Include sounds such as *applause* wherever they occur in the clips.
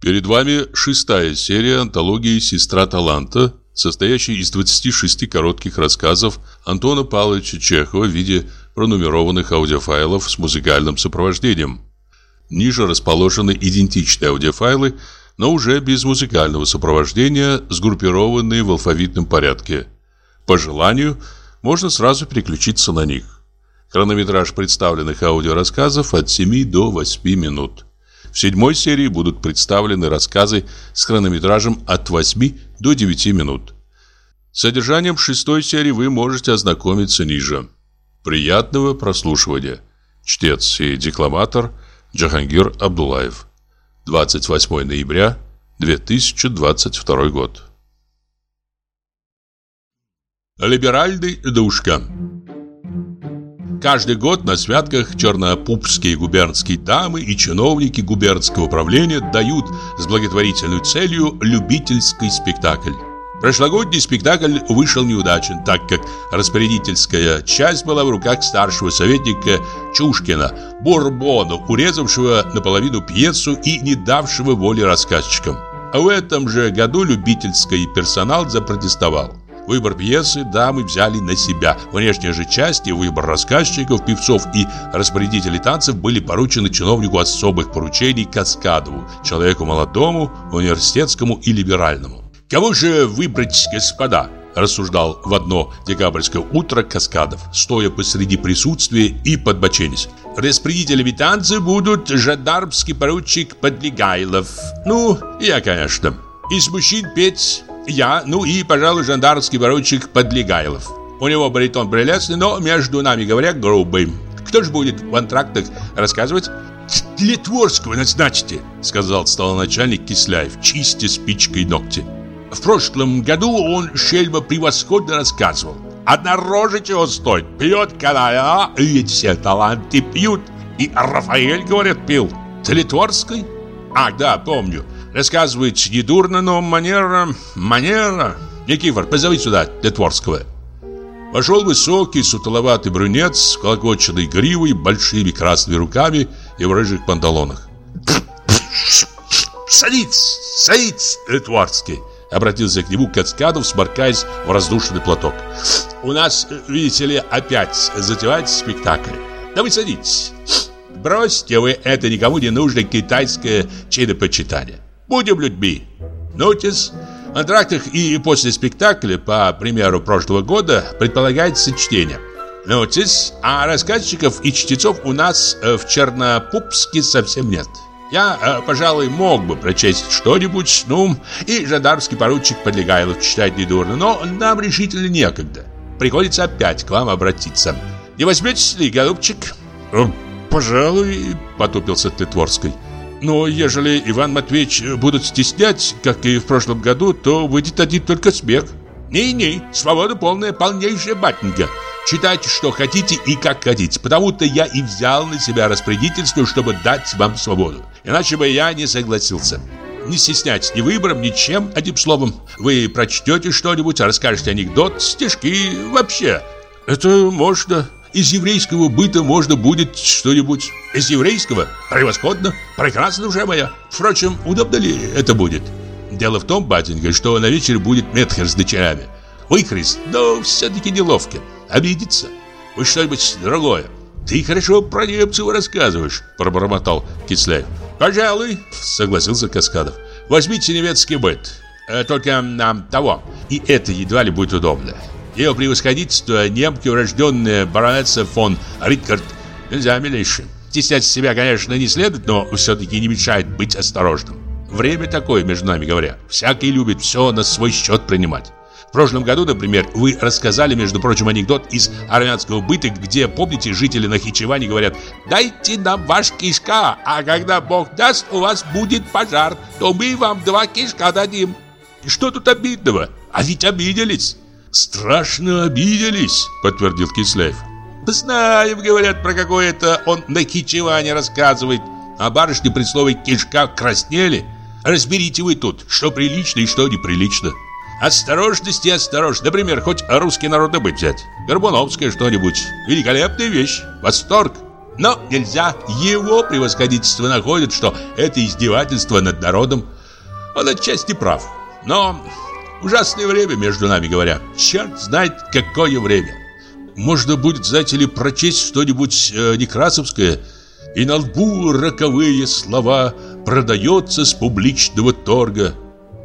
Перед вами шестая серия антологии «Сестра таланта», состоящая из 26 коротких рассказов Антона Павловича Чехова в виде пронумерованных аудиофайлов с музыкальным сопровождением. Ниже расположены идентичные аудиофайлы, но уже без музыкального сопровождения, сгруппированные в алфавитном порядке. По желанию можно сразу переключиться на них. Хронометраж представленных аудиорассказов от 7 до 8 минут. В седьмой серии будут представлены рассказы с хронометражем от 8 до 9 минут. Содержанием шестой серии вы можете ознакомиться ниже. Приятного прослушивания. Чтец и декламатор Джахангир Абдулаев. 28 ноября 2022 год. Либеральный душка. Каждый год на святках чернопупские губернские дамы и чиновники губернского управления дают с благотворительной целью любительский спектакль. Прошлогодний спектакль вышел неудачен, так как распорядительская часть была в руках старшего советника Чушкина, Бурбона, урезавшего наполовину пьесу и не давшего воли рассказчикам. В этом же году любительский персонал запротестовал. Выбор пьесы дамы взяли на себя. Внешняя же часть выбор рассказчиков, певцов и распорядителей танцев были поручены чиновнику особых поручений Каскадову, человеку молодому, университетскому и либеральному. «Кого же выбрать, господа?» рассуждал в одно декабрьское утро Каскадов, стоя посреди присутствия и подбоченясь. Распорядителями танца будут жандармский поручик Подлегайлов. Ну, я, конечно. Из мужчин петь я, ну и, пожалуй, жандармский поручик Подлегайлов. У него баритон прелестный, но, между нами говоря, грубый. Кто же будет в антрактах рассказывать? «Литворского назначьте», — сказал столоначальник Кисляев, чистя спичкой ногти. В прошлом году он шельма превосходно рассказывал. Одна рожа чего стоит. Пьет а? И все таланты пьют. И Рафаэль, говорят, пил. Целитворской? Ах, да, помню. Рассказывает недурно, но манера... Манера... Никифор, позови сюда Детворского. Вошел высокий, сутуловатый брюнет с колокоченной гривой, большими красными руками и в рыжих панталонах. «Садись, садись, Детворский!» Обратился к нему Кацкадов, сморкаясь в раздушенный платок. «У нас, видите ли, опять затевается спектакль. Да вы садитесь. Бросьте вы это никому не нужное китайское чинопочитание. Будем людьми. Нотис. В антрактах и после спектакля, по примеру прошлого года, предполагается чтение. Нотис. А рассказчиков и чтецов у нас э, в Чернопупске совсем нет. Я, э, пожалуй, мог бы прочесть что-нибудь, ну, и жандармский поручик Подлегайлов читать недурно, но нам решительно некогда. Приходится опять к вам обратиться. Не возьметесь ли, голубчик? Э, «Пожалуй», — потупился Тлетворский. Но ежели Иван Матвеевич будут стеснять, как и в прошлом году, то выйдет один только смех. Не-не, свобода полная, полнейшая батенька. Читайте, что хотите и как хотите, потому-то я и взял на себя распорядительство, чтобы дать вам свободу. Иначе бы я не согласился. Не стесняйтесь ни выбором, ни чем, одним словом. Вы прочтете что-нибудь, расскажете анекдот, стишки, вообще. Это можно, из еврейского быта можно будет что-нибудь. Из еврейского? Превосходно, прекрасно, душа моя. Впрочем, удобно ли это будет? Дело в том, батенька, что на вечер будет Метхер с дочерями. Выхрест, но все-таки неловко. Обидится. Вы что-нибудь другое. Ты хорошо про немцев рассказываешь, пробормотал Кисляев. Пожалуй, согласился Каскадов. Возьмите немецкий быт. Э, только нам того. И это едва ли будет удобно. Ее превосходительство, немки, урожденная баронесса фон Рикард, нельзя милейшим. Стеснять себя, конечно, не следует, но все-таки не мешает быть осторожным. Время такое, между нами говоря. Всякий любит все на свой счет принимать. В прошлом году, например, вы рассказали, между прочим, анекдот из армянского быта, где, помните, жители Нахичевани говорят «Дайте нам ваш кишка, а когда Бог даст, у вас будет пожар, то мы вам два кишка дадим». И что тут обидного? А ведь обиделись. «Страшно обиделись», — подтвердил Кислеев. «Знаем, говорят, про какое-то он на кичеване рассказывает. А барышни при слове «кишка» краснели. Разберите вы тут, что прилично и что неприлично. Осторожность и осторожность. Например, хоть русский народный быт взять. Горбуновская что-нибудь. Великолепная вещь. Восторг. Но нельзя. Его превосходительство находит, что это издевательство над народом. Он отчасти прав. Но ужасное время, между нами говоря. Черт знает, какое время. Можно будет, знаете ли, прочесть что-нибудь э, некрасовское, и на лбу роковые слова «продается с публичного торга».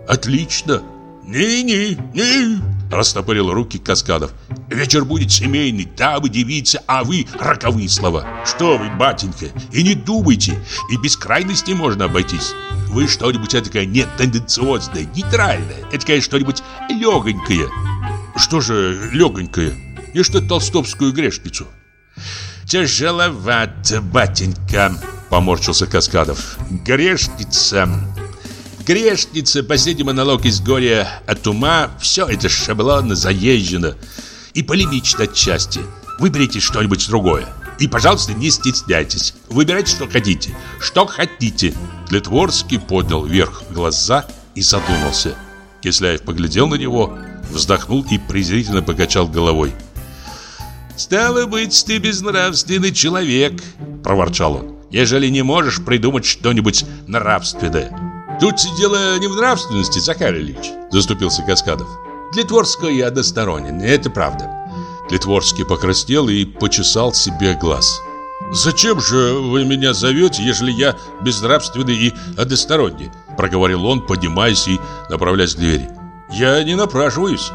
Отлично. «Не-не, не!» – растопырил руки Каскадов. «Вечер будет семейный, дамы, девицы, а вы – роковые слова. Что вы, батенька, и не думайте, и без крайности можно обойтись. Вы что-нибудь такое не тенденциозное, нейтральное, это что-нибудь легонькое». «Что же легонькое?» И что толстовскую грешницу?» «Тяжеловато, батенька», — поморщился Каскадов. «Грешница Грешница, последний монолог из горя от ума Все это шаблонно, заезжено И полемично отчасти. Выберите что-нибудь другое. И, пожалуйста, не стесняйтесь. Выбирайте, что хотите. Что хотите. Литворский поднял вверх глаза и задумался. Кисляев поглядел на него Вздохнул и презрительно покачал головой. «Стало быть, ты безнравственный человек», — проворчал он. «Ежели не можешь придумать что-нибудь нравственное Тут дело не в нравственности, Захар Ильич, заступился Каскадов. Тлетворский односторонен, это правда. Тлетворский покраснел и почесал себе глаз. «Зачем же вы меня зовете, ежели я безнравственный и односторонний?» Проговорил он, поднимаясь и направляясь к двери. «Я не напрашиваюсь».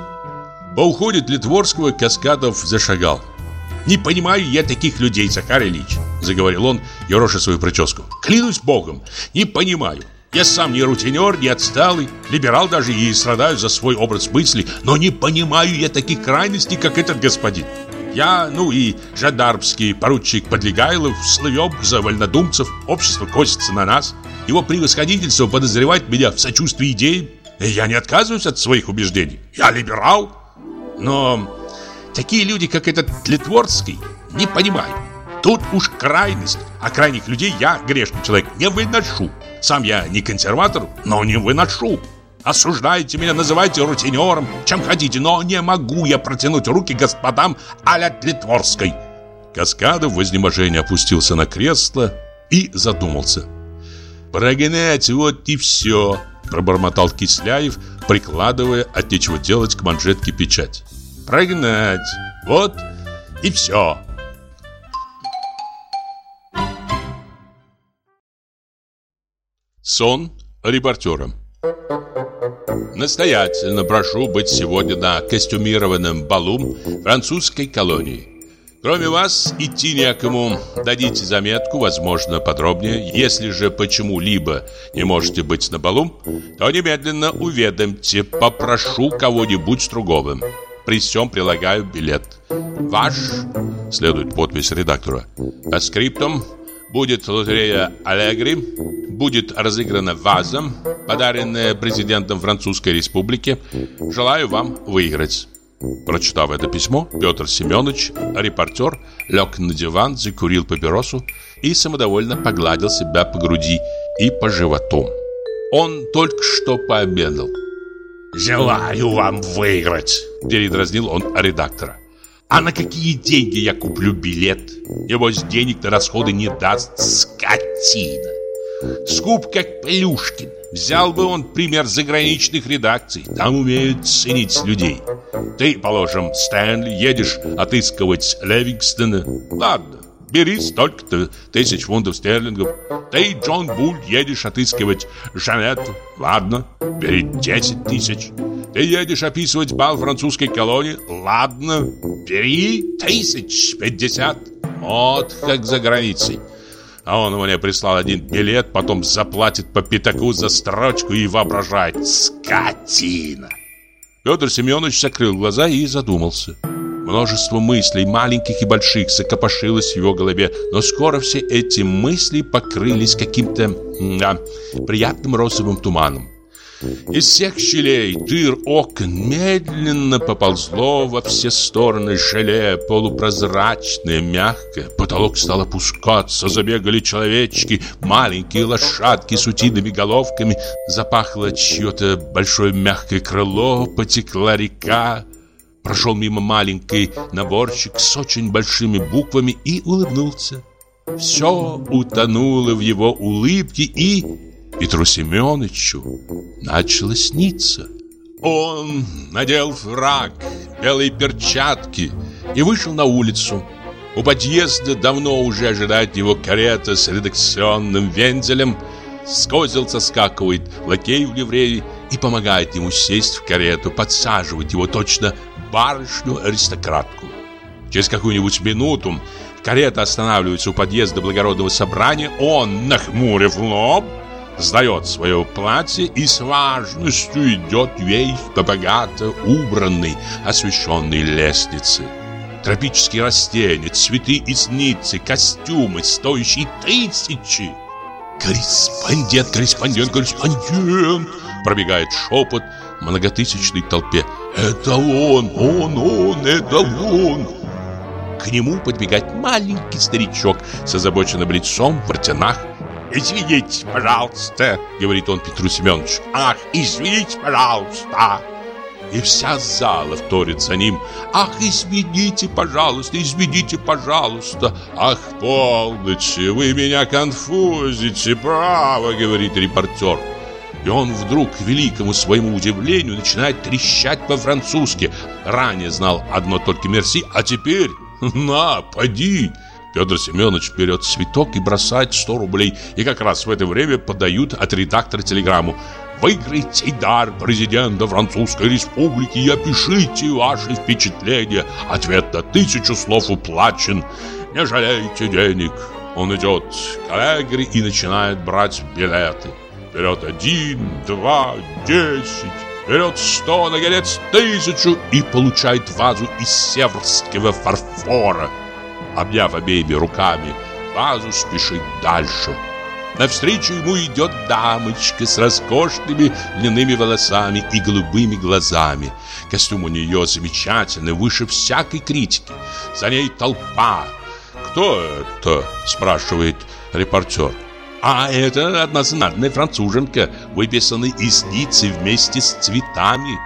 По уходе Тлетворского Каскадов зашагал. «Не понимаю я таких людей, Захар Ильич», Заговорил он, ероша свою прическу. «Клянусь богом, не понимаю. Я сам не рутинер, не отсталый, либерал даже и страдаю за свой образ мысли, но не понимаю я таких крайностей, как этот господин. Я, ну и жандармский поручик Подлегайлов, слывем за вольнодумцев, общество косится на нас. Его превосходительство подозревает меня в сочувствии идеям, я не отказываюсь от своих убеждений. Я либерал. Но такие люди, как этот Литворский, не понимаю. Тут уж крайность, а крайних людей я, грешный человек, не выношу. Сам я не консерватор, но не выношу. Осуждаете меня, называйте рутинером, чем хотите, но не могу я протянуть руки господам а-ля Литворской. Каскадов в изнеможении опустился на кресло и задумался. «Прогнать вот и все», – пробормотал Кисляев, прикладывая от нечего делать к манжетке печать. «Прогнать, вот и все». Сон репортера Настоятельно прошу быть сегодня на костюмированном балу французской колонии. Кроме вас, идти некому. Дадите заметку, возможно, подробнее. Если же почему-либо не можете быть на балу, то немедленно уведомьте. Попрошу кого-нибудь другого. При всем прилагаю билет. Ваш, следует подпись редактора. По скриптум будет лотерея Аллегри, будет разыграна ваза, подаренная президентом Французской Республики. Желаю вам выиграть. Прочитав это письмо, Петр Семенович, репортер, лег на диван, закурил папиросу и самодовольно погладил себя по груди и по животу. Он только что пообедал. «Желаю вам выиграть!» – передразнил он редактора. А на какие деньги я куплю билет? Небось, денег на расходы не даст скотина. Скуп как Плюшкин. Взял бы он пример заграничных редакций. Там умеют ценить людей. Ты, положим, Стэнли, едешь отыскивать Левингстона. Ладно, бери столько-то тысяч фунтов стерлингов. Ты, Джон Буль, едешь отыскивать Жанетту. Ладно, бери 10 тысяч. Ты едешь описывать бал французской колонии? Ладно, бери тысяч пятьдесят. Вот как за границей. А он мне прислал один билет, потом заплатит по пятаку за строчку и воображает. Скотина! Петр Семенович закрыл глаза и задумался. Множество мыслей, маленьких и больших, закопошилось в его голове, но скоро все эти мысли покрылись каким-то да, приятным розовым туманом. Из всех щелей, дыр, окон медленно поползло во все стороны желе, полупрозрачное, мягкое. Потолок стал опускаться, забегали человечки, маленькие лошадки с утиными головками. Запахло чье-то большое мягкое крыло, потекла река. Прошел мимо маленький наборщик с очень большими буквами и улыбнулся. Все утонуло в его улыбке и... Петру Семеновичу начало сниться. Он надел фраг, белые перчатки и вышел на улицу. У подъезда давно уже ожидает его карета с редакционным вензелем. С соскакивает лакей в ливреи и помогает ему сесть в карету, подсаживать его точно барышню-аристократку. Через какую-нибудь минуту карета останавливается у подъезда благородного собрания, он, нахмурив лоб, сдает свое платье и с важностью идет весь по богато убранной, освещенной лестнице. Тропические растения, цветы из ницы, костюмы, стоящие тысячи. «Корреспондент, корреспондент, корреспондент!» Пробегает шепот многотысячной толпе. «Это он, он, он, это он!» К нему подбегает маленький старичок с озабоченным лицом в вортянах. «Извините, пожалуйста», — говорит он Петру Семеновичу. «Ах, извините, пожалуйста!» И вся зала вторит за ним. «Ах, извините, пожалуйста, извините, пожалуйста!» «Ах, полночи, вы меня конфузите, право!» — говорит репортер. И он вдруг, к великому своему удивлению, начинает трещать по-французски. Ранее знал одно только «мерси», а теперь *laughs* «на, поди!» Петр Семенович берет цветок и бросает 100 рублей. И как раз в это время подают от редактора телеграмму. Выиграйте дар президента Французской Республики и опишите ваши впечатления. Ответ на тысячу слов уплачен. Не жалейте денег. Он идет к Аллегри и начинает брать билеты. Берет один, два, десять. Берет сто, наконец, тысячу и получает вазу из северского фарфора. Обняв обеими руками, вазу спешит дальше. Навстречу ему идет дамочка с роскошными льняными волосами и голубыми глазами. Костюм у нее замечательный, выше всякой критики. За ней толпа. «Кто это?» – спрашивает репортер. А это одна знатная француженка, выписанная из Ниццы вместе с цветами.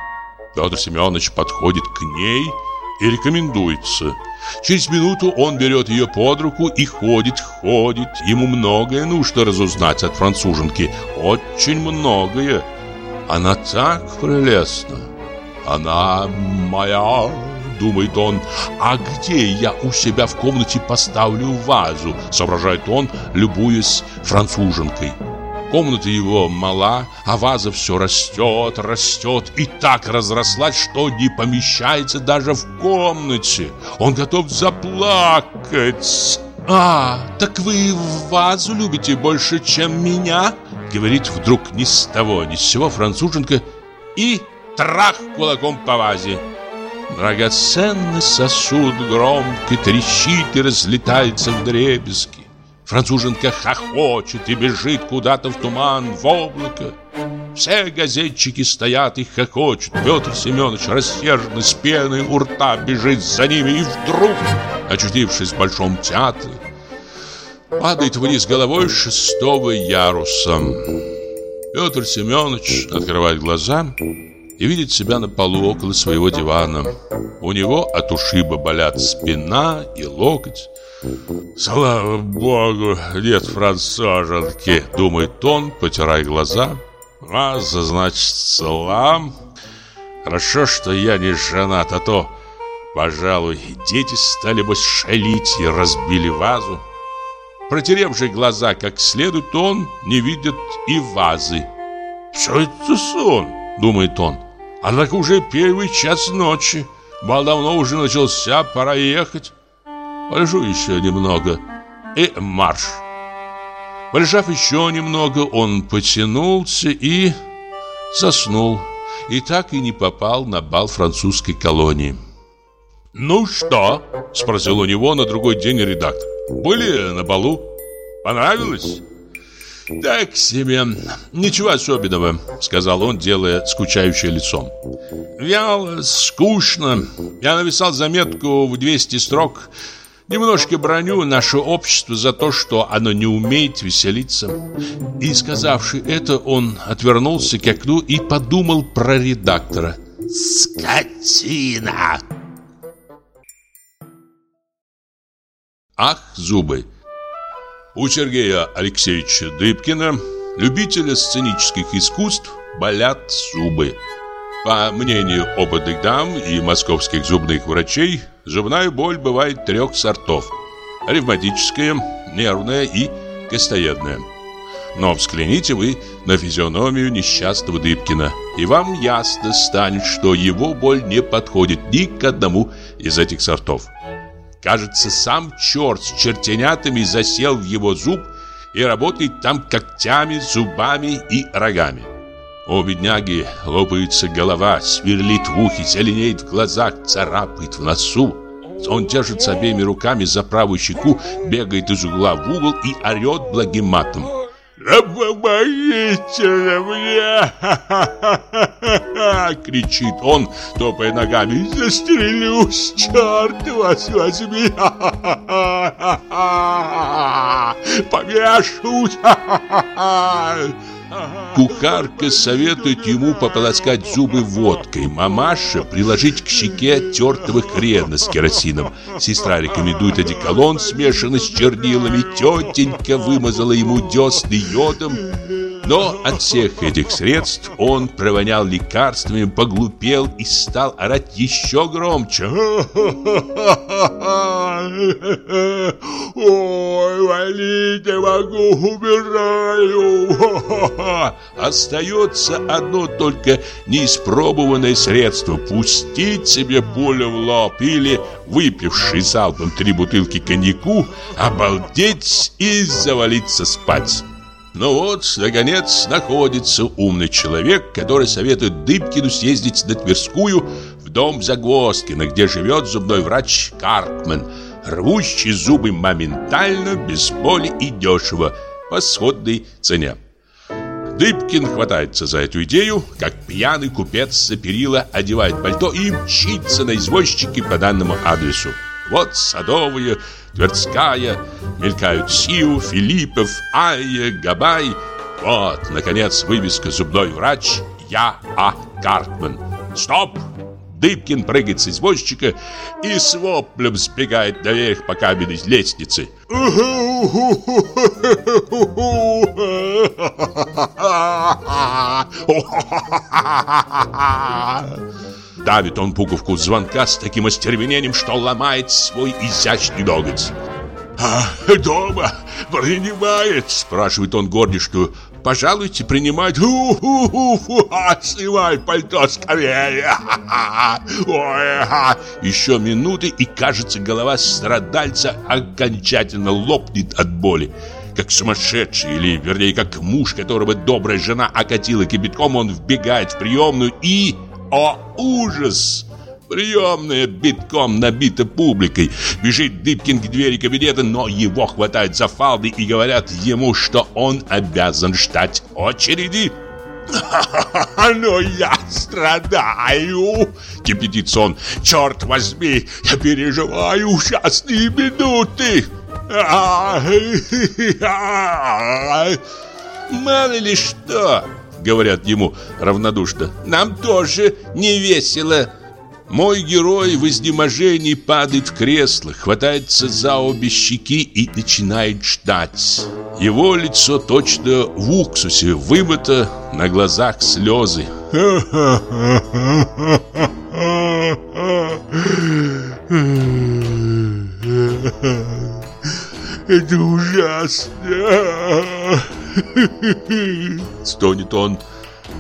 Петр Семенович подходит к ней и рекомендуется. Через минуту он берет ее под руку и ходит, ходит. Ему многое нужно разузнать от француженки. Очень многое. Она так прелестна. Она моя думает он. А где я у себя в комнате поставлю вазу? Соображает он, любуясь француженкой. Комната его мала, а ваза все растет, растет и так разрослась, что не помещается даже в комнате. Он готов заплакать. «А, так вы вазу любите больше, чем меня?» Говорит вдруг ни с того, ни с сего француженка и трах кулаком по вазе. Драгоценный сосуд громко трещит и разлетается в дребезги. Француженка хохочет и бежит куда-то в туман, в облако. Все газетчики стоят и хохочут. Петр Семенович рассерженный с пеной у рта бежит за ними и вдруг, очутившись в Большом театре, падает вниз головой шестого яруса. Петр Семенович открывает глаза и видит себя на полу около своего дивана. У него от ушиба болят спина и локоть. «Слава богу, нет француженки!» — думает он, потирая глаза. «Ваза, значит, салам. Хорошо, что я не женат, а то, пожалуй, дети стали бы шалить и разбили вазу». Протерев же глаза как следует, он не видит и вазы. «Что это сон?» — думает он. Однако уже первый час ночи. Бал давно уже начался, пора ехать. Полежу еще немного. И марш. Полежав еще немного, он потянулся и заснул. И так и не попал на бал французской колонии. «Ну что?» – спросил у него на другой день редактор. «Были на балу? Понравилось?» «Так себе. Ничего особенного», — сказал он, делая скучающее лицо. «Вяло, скучно. Я написал заметку в 200 строк. Немножко броню наше общество за то, что оно не умеет веселиться». И, сказавши это, он отвернулся к окну и подумал про редактора. «Скотина!» Ах, зубы! У Сергея Алексеевича Дыбкина, любителя сценических искусств, болят зубы. По мнению опытных дам и московских зубных врачей, зубная боль бывает трех сортов. Ревматическая, нервная и костоедная. Но взгляните вы на физиономию несчастного Дыбкина, и вам ясно станет, что его боль не подходит ни к одному из этих сортов. Кажется, сам черт с чертенятами засел в его зуб и работает там когтями, зубами и рогами. У бедняги лопается голова, сверлит в ухе, зеленеет в глазах, царапает в носу. Он держится обеими руками за правую щеку, бегает из угла в угол и орет благим матом. «Да помогите мне!» Кричит он, топая ногами. «Застрелюсь, черт вас возьми! *laughs* Повешусь!» *laughs* Кухарка советует ему пополоскать зубы водкой, мамаша приложить к щеке тертого хрена с керосином. Сестра рекомендует одеколон, смешанный с чернилами, тетенька вымазала ему десны йодом. Но от всех этих средств он провонял лекарствами, поглупел и стал орать еще громче. Ой, валить не могу, умираю. Остается одно только неиспробованное средство Пустить себе пулю в лоб Или, выпивший залпом три бутылки коньяку Обалдеть и завалиться спать ну вот, наконец, находится умный человек, который советует Дыбкину съездить на Тверскую в дом Загвоздкина, где живет зубной врач Каркман, рвущий зубы моментально, без боли и дешево, по сходной цене. Дыбкин хватается за эту идею, как пьяный купец за перила одевает пальто и мчится на извозчике по данному адресу. Вот Садовые, Тверская, мелькают Сиу, Филиппов, Айя, Габай. Вот, наконец, вывеска «Зубной врач» Я А. Картман. Стоп! Дыбкин прыгает с извозчика и с воплем сбегает наверх по каменной лестнице. *laughs* Давит он пуговку звонка с таким остервенением, что ломает свой изящный ноготь. «А, дома принимает?» Спрашивает он горничную. «Пожалуйте, принимать. У-ху-ху, а, снимай пальто скорее!» *laughs* Ой, Еще минуты, и, кажется, голова страдальца окончательно лопнет от боли. Как сумасшедший, или, вернее, как муж, которого добрая жена окатила кипятком, он вбегает в приемную и... О, ужас! Приемная битком набита публикой. Бежит Дыбкин к двери кабинета, но его хватают за фалды и говорят ему, что он обязан ждать очереди. *laughs* «Ну я страдаю!» — кипятится он. «Черт возьми, я переживаю ужасные минуты!» *laughs* «Мало ли что!» — говорят ему равнодушно. «Нам тоже не весело!» Мой герой в изнеможении падает в кресло, хватается за обе щеки и начинает ждать. Его лицо точно в уксусе вымыто, на глазах слезы. *laughs* Это ужасно. *laughs* Стонет он.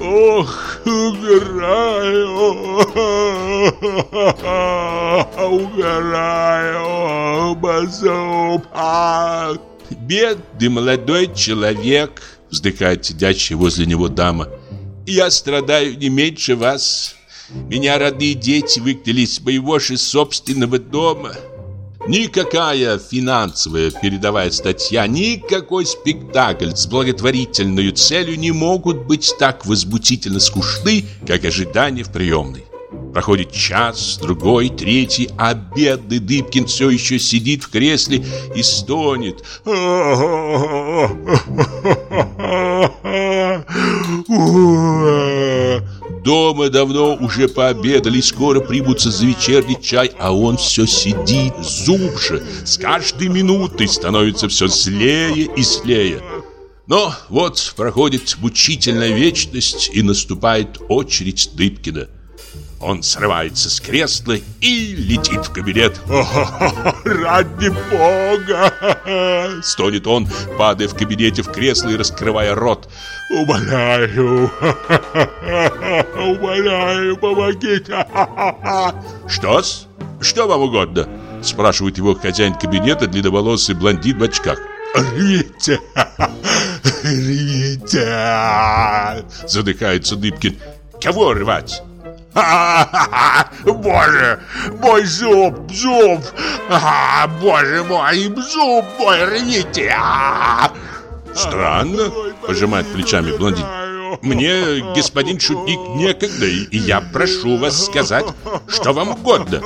Ох, умираю, *laughs* умираю, Базупа. Бедный молодой человек, вздыхает сидящая возле него дама. Я страдаю не меньше вас. Меня родные дети выгнали из моего же собственного дома. Никакая финансовая передовая статья, никакой спектакль с благотворительной целью не могут быть так возмутительно скучны, как ожидание в приемной. Проходит час, другой, третий, а бедный Дыбкин все еще сидит в кресле и стонет. *laughs* дома давно уже пообедали, скоро примутся за вечерний чай, а он все сидит, зуб же, с каждой минутой становится все злее и злее. Но вот проходит мучительная вечность, и наступает очередь Дыбкина. Он срывается с кресла и летит в кабинет. *laughs* «Ради бога!» *laughs* Стонет он, падая в кабинете в кресло и раскрывая рот. «Умоляю! *laughs* Умоляю, помогите!» «Что-с? Что вам угодно?» Спрашивает его хозяин кабинета, длинноволосый блондин в очках. «Рвите! Рвите!» Задыхается Дыбкин. «Кого рвать?» *laughs* Боже, мой зуб, зуб! А, боже мой, зуб мой, рвите! *laughs* Странно, пожимает плечами блондин. Мне, господин шутник, некогда, и я прошу вас сказать, что вам угодно.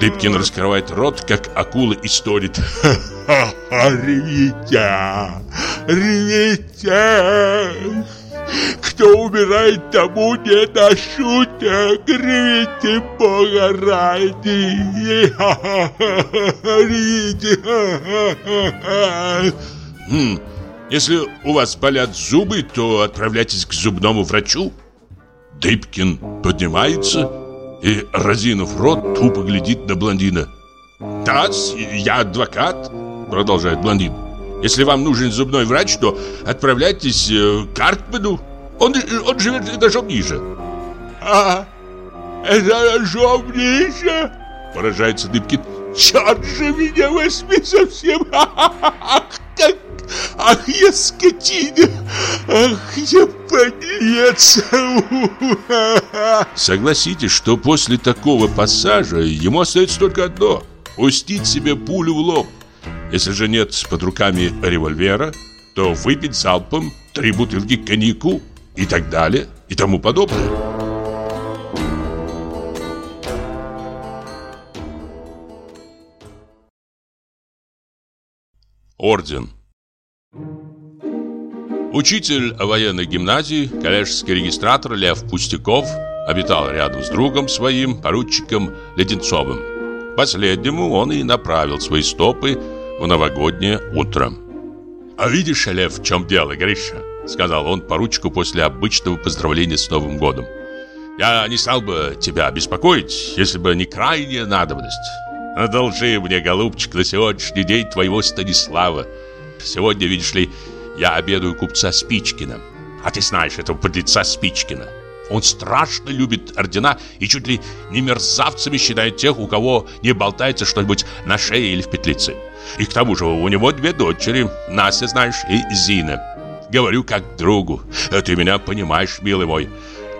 Дыбкин раскрывает рот, как акула, и сторит. *laughs* Ревите! Ревите! Кто умирает, тому не на шуток. Ревите Бога ради. Ревите. Хм, если у вас болят зубы, то отправляйтесь к зубному врачу. Дыбкин поднимается и, разинув рот, тупо глядит на блондина. «Да, я адвокат», — продолжает блондин. «Если вам нужен зубной врач, то отправляйтесь э, к Артману. Он, он живет этажом ниже». «А, этажом ниже?» — поражается Дыбкин. «Черт же меня возьми совсем! *laughs* Ах, как Ах, я скотина! Ах, я подлец! *laughs* Согласитесь, что после такого пассажа ему остается только одно – пустить себе пулю в лоб. Если же нет под руками револьвера, то выпить залпом три бутылки коньяку и так далее и тому подобное. Орден Учитель военной гимназии, коллежский регистратор Лев Пустяков обитал рядом с другом своим, поручиком Леденцовым. Последнему он и направил свои стопы в новогоднее утро. «А видишь, Лев, в чем дело, Гриша?» Сказал он поручику после обычного поздравления с Новым годом. «Я не стал бы тебя беспокоить, если бы не крайняя надобность. Одолжи мне, голубчик, на сегодняшний день твоего Станислава. Сегодня, видишь ли, я обедаю купца Спичкина. А ты знаешь этого подлеца Спичкина. Он страшно любит ордена и чуть ли не мерзавцами считает тех, у кого не болтается что-нибудь на шее или в петлице. И к тому же у него две дочери, Настя, знаешь, и Зина. Говорю как другу. Ты меня понимаешь, милый мой.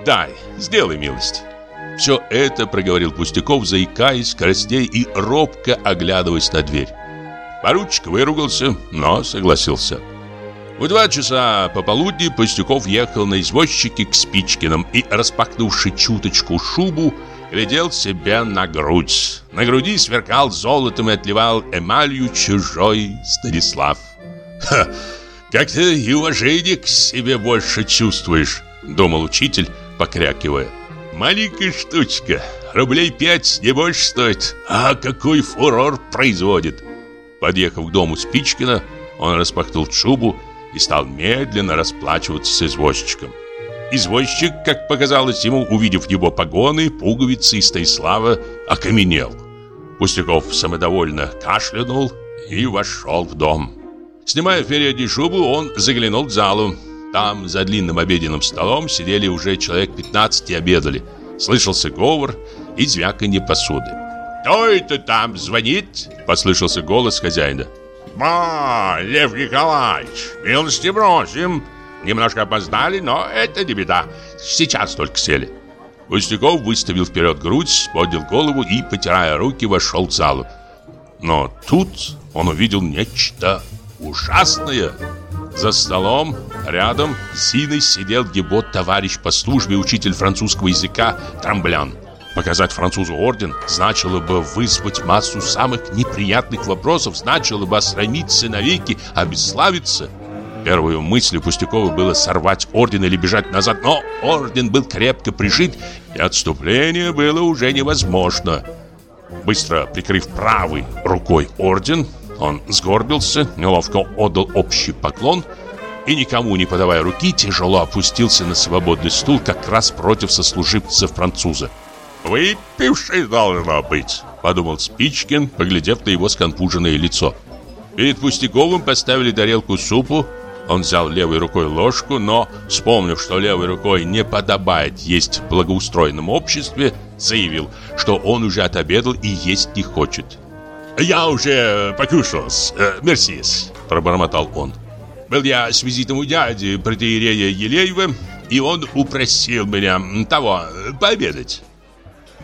Дай, сделай милость. Все это проговорил Пустяков, заикаясь, красней и робко оглядываясь на дверь. Поручик выругался, но согласился. В два часа пополудни Пастюков ехал на извозчике к Спичкиным и, распахнувши чуточку шубу, глядел себе на грудь. На груди сверкал золотом и отливал эмалью чужой Станислав. «Ха, как ты и уважение к себе больше чувствуешь», — думал учитель, покрякивая. «Маленькая штучка, рублей пять не больше стоит, а какой фурор производит». Подъехав к дому Спичкина, он распахнул шубу и стал медленно расплачиваться с извозчиком. Извозчик, как показалось ему, увидев его погоны, пуговицы и Станислава, окаменел. Пустяков самодовольно кашлянул и вошел в дом. Снимая переднюю шубу, он заглянул в залу. Там, за длинным обеденным столом, сидели уже человек 15 и обедали. Слышался говор и звяканье посуды. «Кто это там звонит?» – послышался голос хозяина. «Ба, Лев Николаевич, милости просим!» Немножко опоздали, но это не беда. Сейчас только сели. Пустяков выставил вперед грудь, поднял голову и, потирая руки, вошел в залу. Но тут он увидел нечто ужасное. За столом рядом с Зиной сидел его товарищ по службе, учитель французского языка Трамблян. Показать французу орден значило бы вызвать массу самых неприятных вопросов, значило бы осрамиться навеки, обесславиться. Первой мыслью Пустякова было сорвать орден или бежать назад, но орден был крепко прижит, и отступление было уже невозможно. Быстро прикрыв правой рукой орден, он сгорбился, неловко отдал общий поклон и, никому не подавая руки, тяжело опустился на свободный стул как раз против сослуживцев француза. «Выпивший должно быть», — подумал Спичкин, поглядев на его сконфуженное лицо. Перед Пустяковым поставили тарелку супу, он взял левой рукой ложку, но, вспомнив, что левой рукой не подобает есть в благоустроенном обществе, заявил, что он уже отобедал и есть не хочет. «Я уже покушался, э, мерсис», – пробормотал он. «Был я с визитом у дяди, протеерея Елеева, и он упросил меня того, пообедать».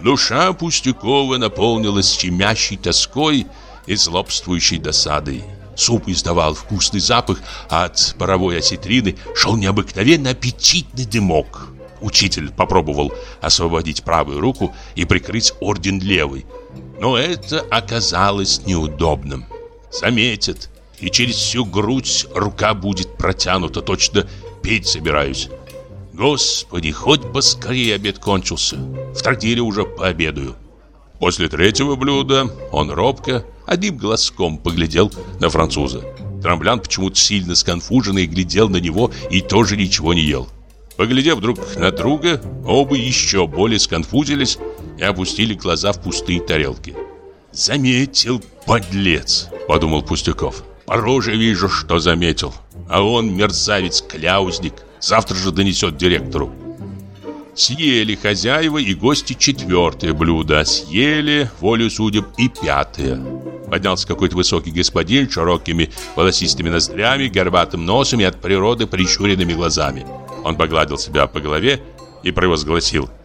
Душа Пустякова наполнилась щемящей тоской и злобствующей досадой. Суп издавал вкусный запах, а от паровой осетрины шел необыкновенно аппетитный дымок. Учитель попробовал освободить правую руку и прикрыть орден левой. Но это оказалось неудобным. Заметят, и через всю грудь рука будет протянута, точно петь собираюсь. Господи, хоть бы скорее обед кончился. В трактире уже пообедаю. После третьего блюда он робко, одним глазком поглядел на француза. Трамблян почему-то сильно сконфуженный глядел на него и тоже ничего не ел. Поглядев друг на друга, оба еще более сконфузились и опустили глаза в пустые тарелки. «Заметил, подлец!» – подумал Пустяков. «По вижу, что заметил. А он мерзавец-кляузник. Завтра же донесет директору». Съели хозяева и гости четвертое блюдо, съели, волю судеб, и пятое. Поднялся какой-то высокий господин с широкими волосистыми ноздрями, горбатым носом и от природы прищуренными глазами. Он погладил себя по голове и провозгласил –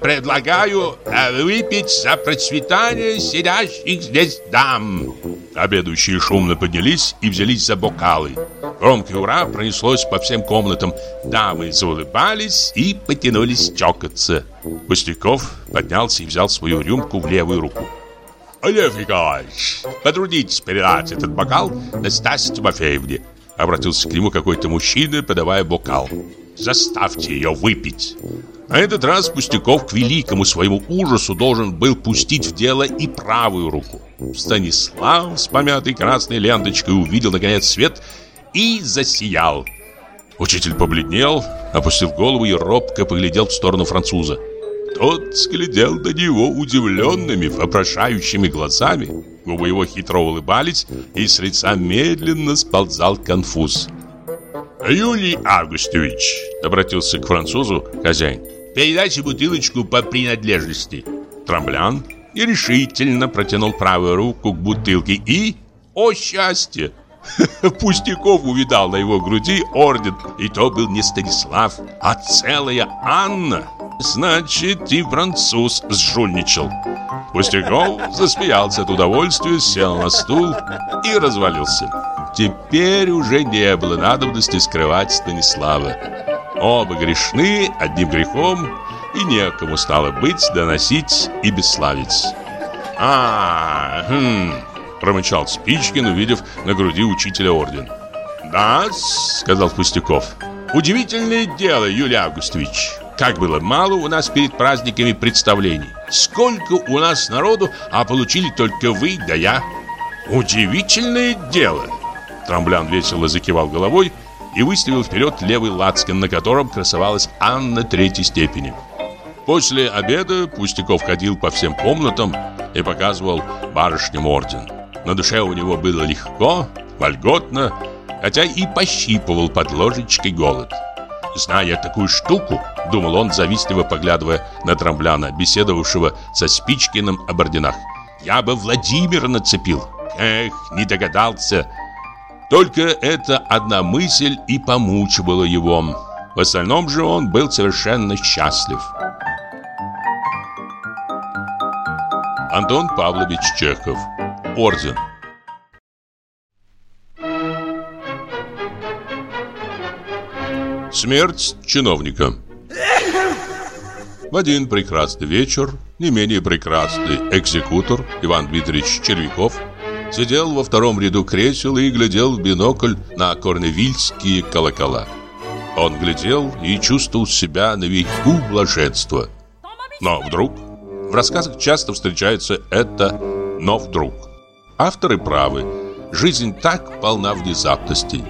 предлагаю э, выпить за процветание сидящих здесь дам. Обедающие шумно поднялись и взялись за бокалы. Громкое ура пронеслось по всем комнатам. Дамы заулыбались и потянулись чокаться. Пустяков поднялся и взял свою рюмку в левую руку. «Лев Николаевич, потрудитесь передать этот бокал Настасье Тимофеевне», обратился к нему какой-то мужчина, подавая бокал. «Заставьте ее выпить». На этот раз Пустяков к великому своему ужасу должен был пустить в дело и правую руку. Станислав с помятой красной ленточкой увидел наконец свет и засиял. Учитель побледнел, опустил голову и робко поглядел в сторону француза. Тот глядел на него удивленными, вопрошающими глазами. Губы его хитро улыбались, и с лица медленно сползал конфуз. «Юлий Августович», — обратился к французу хозяин, Передайте бутылочку по принадлежности. Трамблян нерешительно протянул правую руку к бутылке и... О, счастье! *laughs* Пустяков увидал на его груди орден, и то был не Станислав, а целая Анна. Значит, и француз сжульничал. Пустяков засмеялся от удовольствия, сел на стул и развалился. Теперь уже не было надобности скрывать Станислава. Оба грешны одним грехом, и некому стало быть доносить и бесславить. А, хм, промычал Спичкин, увидев на груди учителя орден. Да, сказал Пустяков. Удивительное дело, Юлий Августович. Как было мало у нас перед праздниками представлений. Сколько у нас народу, а получили только вы да я. Удивительное дело. Трамблян весело закивал головой и выставил вперед левый лацкан, на котором красовалась Анна третьей степени. После обеда Пустяков ходил по всем комнатам и показывал барышням орден. На душе у него было легко, вольготно, хотя и пощипывал под ложечкой голод. «Зная такую штуку», — думал он, завистливо поглядывая на Трамбляна, беседовавшего со Спичкиным об орденах, «я бы Владимира нацепил. Эх, не догадался, только эта одна мысль и помучивала его. В остальном же он был совершенно счастлив. Антон Павлович Чехов. Орден. Смерть чиновника. В один прекрасный вечер не менее прекрасный экзекутор Иван Дмитриевич Червяков сидел во втором ряду кресел и глядел в бинокль на корневильские колокола. Он глядел и чувствовал себя на веку блаженства. Но вдруг в рассказах часто встречается это «но вдруг». Авторы правы, жизнь так полна внезапностей.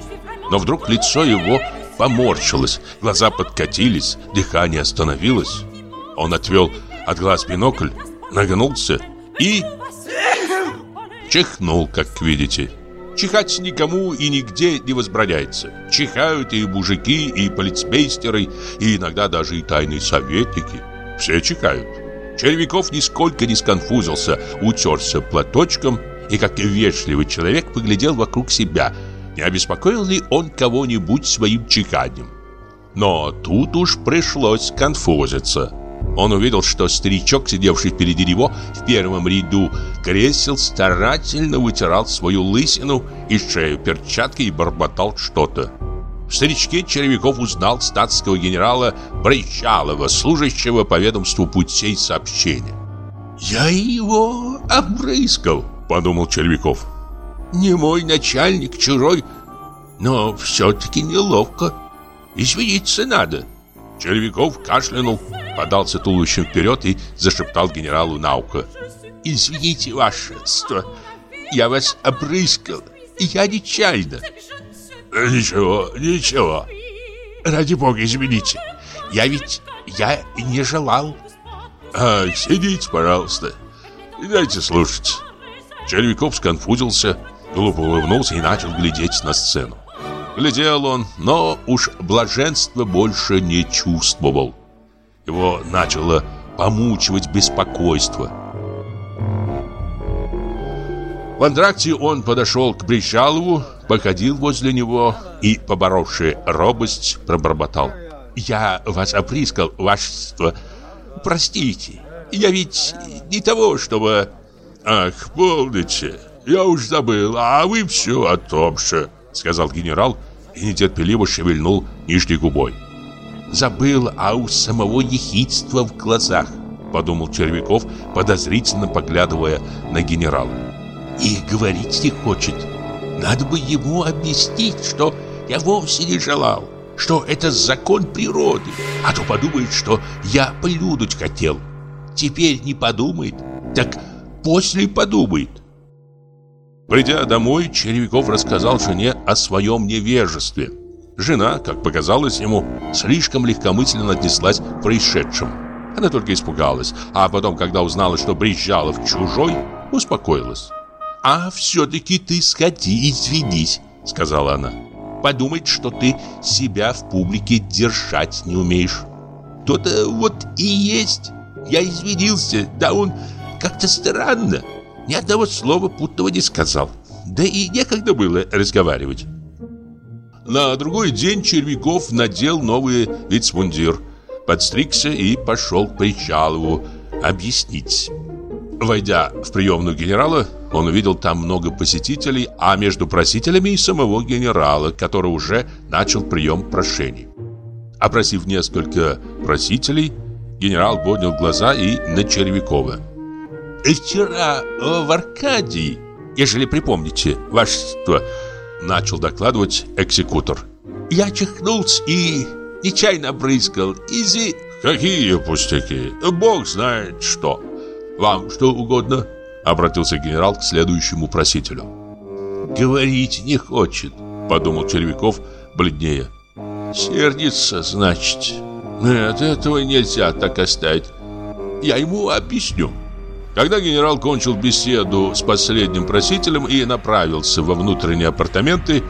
Но вдруг лицо его поморщилось, глаза подкатились, дыхание остановилось. Он отвел от глаз бинокль, нагнулся и... Чихнул, как видите. Чихать никому и нигде не возбраняется. Чихают и мужики, и полицмейстеры, и иногда даже и тайные советники. Все чихают. Червяков нисколько не сконфузился, утерся платочком и, как вежливый человек, поглядел вокруг себя – не обеспокоил ли он кого-нибудь своим чиханием. Но тут уж пришлось конфузиться. Он увидел, что старичок, сидевший впереди него в первом ряду кресел, старательно вытирал свою лысину и шею перчаткой и бормотал что-то. В старичке Червяков узнал статского генерала Брейчалова, служащего по ведомству путей сообщения. «Я его обрыскал», — подумал Червяков не мой начальник, чужой, но все-таки неловко. Извиниться надо. Червяков кашлянул, подался туловищем вперед и зашептал генералу на ухо. «Извините, вашество, я вас обрыскал, я нечаянно». «Ничего, ничего. Ради бога, извините. Я ведь, я не желал». «А, сидите, пожалуйста, и дайте слушать». Червяков сконфузился, Глупо улыбнулся и начал глядеть на сцену. Глядел он, но уж блаженства больше не чувствовал. Его начало помучивать беспокойство. В антракте он подошел к Бричалову, походил возле него и, поборовший робость, пробормотал. «Я вас оприскал, вашество. Простите, я ведь не того, чтобы...» «Ах, помните, я уж забыл, а вы все о том же», — сказал генерал и нетерпеливо шевельнул нижней губой. «Забыл, а у самого ехидства в глазах», — подумал Червяков, подозрительно поглядывая на генерала. «И говорить не хочет. Надо бы ему объяснить, что я вовсе не желал, что это закон природы, а то подумает, что я полюдуть хотел. Теперь не подумает, так после подумает. Придя домой, Червяков рассказал жене о своем невежестве. Жена, как показалось ему, слишком легкомысленно отнеслась к происшедшему. Она только испугалась, а потом, когда узнала, что Брезжалов чужой, успокоилась. «А все-таки ты сходи, извинись», — сказала она. «Подумает, что ты себя в публике держать не умеешь». «То-то вот и есть. Я извинился, да он как-то странно». Ни одного слова путного не сказал. Да и некогда было разговаривать. На другой день Червяков надел новый вицмундир, подстригся и пошел к Причалову объяснить. Войдя в приемную генерала, он увидел там много посетителей, а между просителями и самого генерала, который уже начал прием прошений. Опросив несколько просителей, генерал поднял глаза и на Червякова. «Вчера э, в Аркадии, ежели припомните, вашество, начал докладывать экзекутор. Я чихнулся и нечаянно брызгал. Изи... Какие пустяки? Бог знает что. Вам что угодно? Обратился генерал к следующему просителю. Говорить не хочет, подумал Червяков бледнее. Сердится, значит. Нет, этого нельзя так оставить. Я ему объясню. Когда генерал кончил беседу с последним просителем и направился во внутренние апартаменты,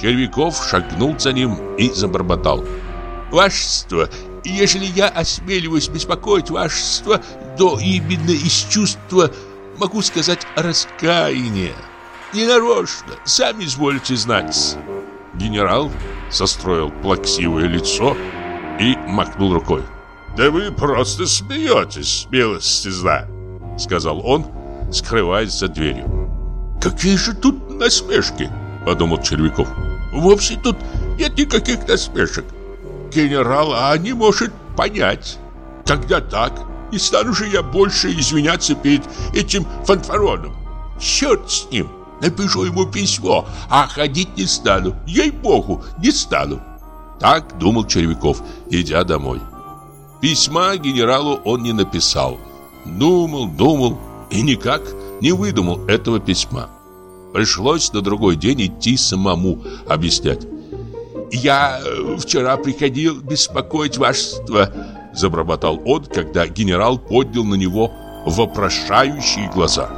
Червяков шагнул за ним и забормотал. «Вашество, ежели я осмеливаюсь беспокоить вашество, то именно из чувства, могу сказать, раскаяния. Ненарочно, сами изволите знать». Генерал состроил плаксивое лицо и махнул рукой. «Да вы просто смеетесь, милости знать!» Сказал он, скрываясь за дверью Какие же тут насмешки? Подумал Червяков Вовсе тут нет никаких насмешек Генерала не может понять Когда так, не стану же я больше извиняться перед этим фанфароном Черт с ним Напишу ему письмо, а ходить не стану. Ей-богу, не стану. Так думал Червяков, идя домой. Письма генералу он не написал. Думал, думал и никак не выдумал этого письма. Пришлось на другой день идти самому объяснять. «Я э, вчера приходил беспокоить вашество», — забормотал он, когда генерал поднял на него вопрошающие глаза.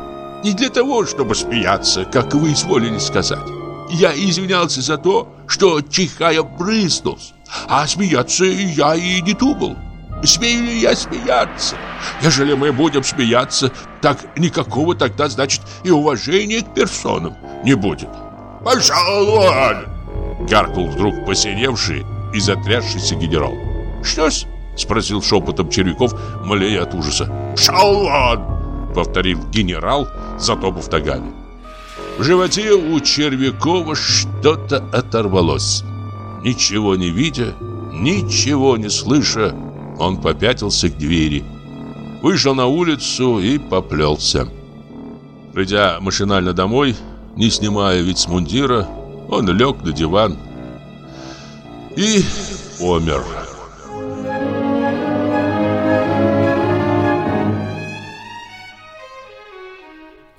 «Не для того, чтобы смеяться, как вы изволили сказать. Я извинялся за то, что чихая брызнул, а смеяться я и не думал. Смею ли я смеяться? Ежели мы будем смеяться, так никакого тогда, значит, и уважения к персонам не будет. Пошел вон! Гаркнул вдруг посиневший и затрясшийся генерал. Что-с? Спросил шепотом Червяков, млея от ужаса. «Пшел вон!» Повторил генерал, затопав ногами. В животе у Червякова что-то оторвалось. Ничего не видя, ничего не слыша, он попятился к двери. Вышел на улицу и поплелся. Придя машинально домой, не снимая вицмундира, он лег на диван и умер.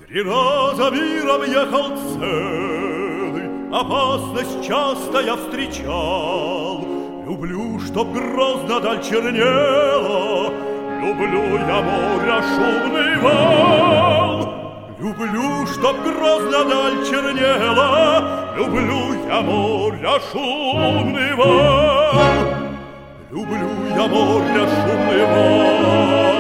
Три раза миром ехал целый, Опасность часто я встречал. Люблю, чтоб грозно даль чернела, Люблю я моря шумный вал. Люблю, чтоб грозно даль чернела, Люблю я моря шумный вал. Люблю я моря шумный вал.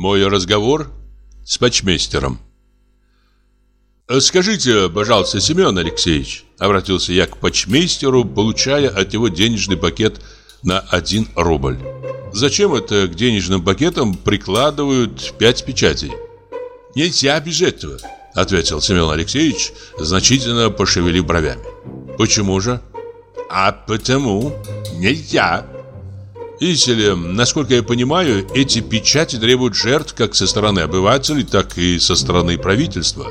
Мой разговор с почмейстером. «Э, «Скажите, пожалуйста, Семен Алексеевич», — обратился я к почмейстеру, получая от него денежный пакет на один рубль. «Зачем это к денежным пакетам прикладывают пять печатей?» «Нельзя без этого», — ответил Семен Алексеевич, значительно пошевелив бровями. «Почему же?» «А потому нельзя». Ли, насколько я понимаю, эти печати требуют жертв как со стороны обывателей, так и со стороны правительства.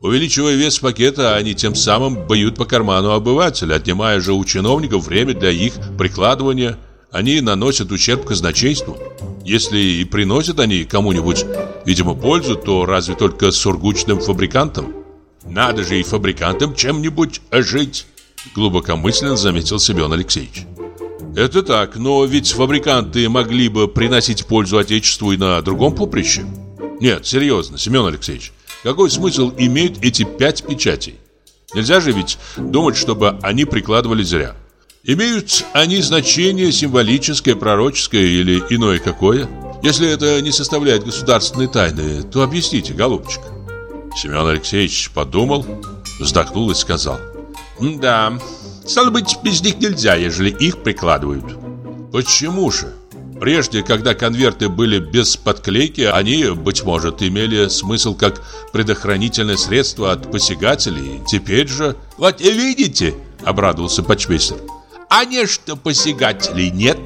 Увеличивая вес пакета, они тем самым бьют по карману обывателя, отнимая же у чиновников время для их прикладывания. Они наносят ущерб казначейству. Если и приносят они кому-нибудь, видимо, пользу, то разве только сургучным фабрикантам? Надо же и фабрикантам чем-нибудь жить, глубокомысленно заметил Семен Алексеевич. Это так, но ведь фабриканты могли бы приносить пользу Отечеству и на другом поприще. Нет, серьезно, Семен Алексеевич, какой смысл имеют эти пять печатей? Нельзя же ведь думать, чтобы они прикладывали зря. Имеют они значение символическое, пророческое или иное какое? Если это не составляет государственной тайны, то объясните, голубчик. Семен Алексеевич подумал, вздохнул и сказал. Да, стало быть, без них нельзя, ежели их прикладывают. Почему же? Прежде, когда конверты были без подклейки, они, быть может, имели смысл как предохранительное средство от посягателей. Теперь же... Вот видите, обрадовался почмейстер. А не что посягателей нет.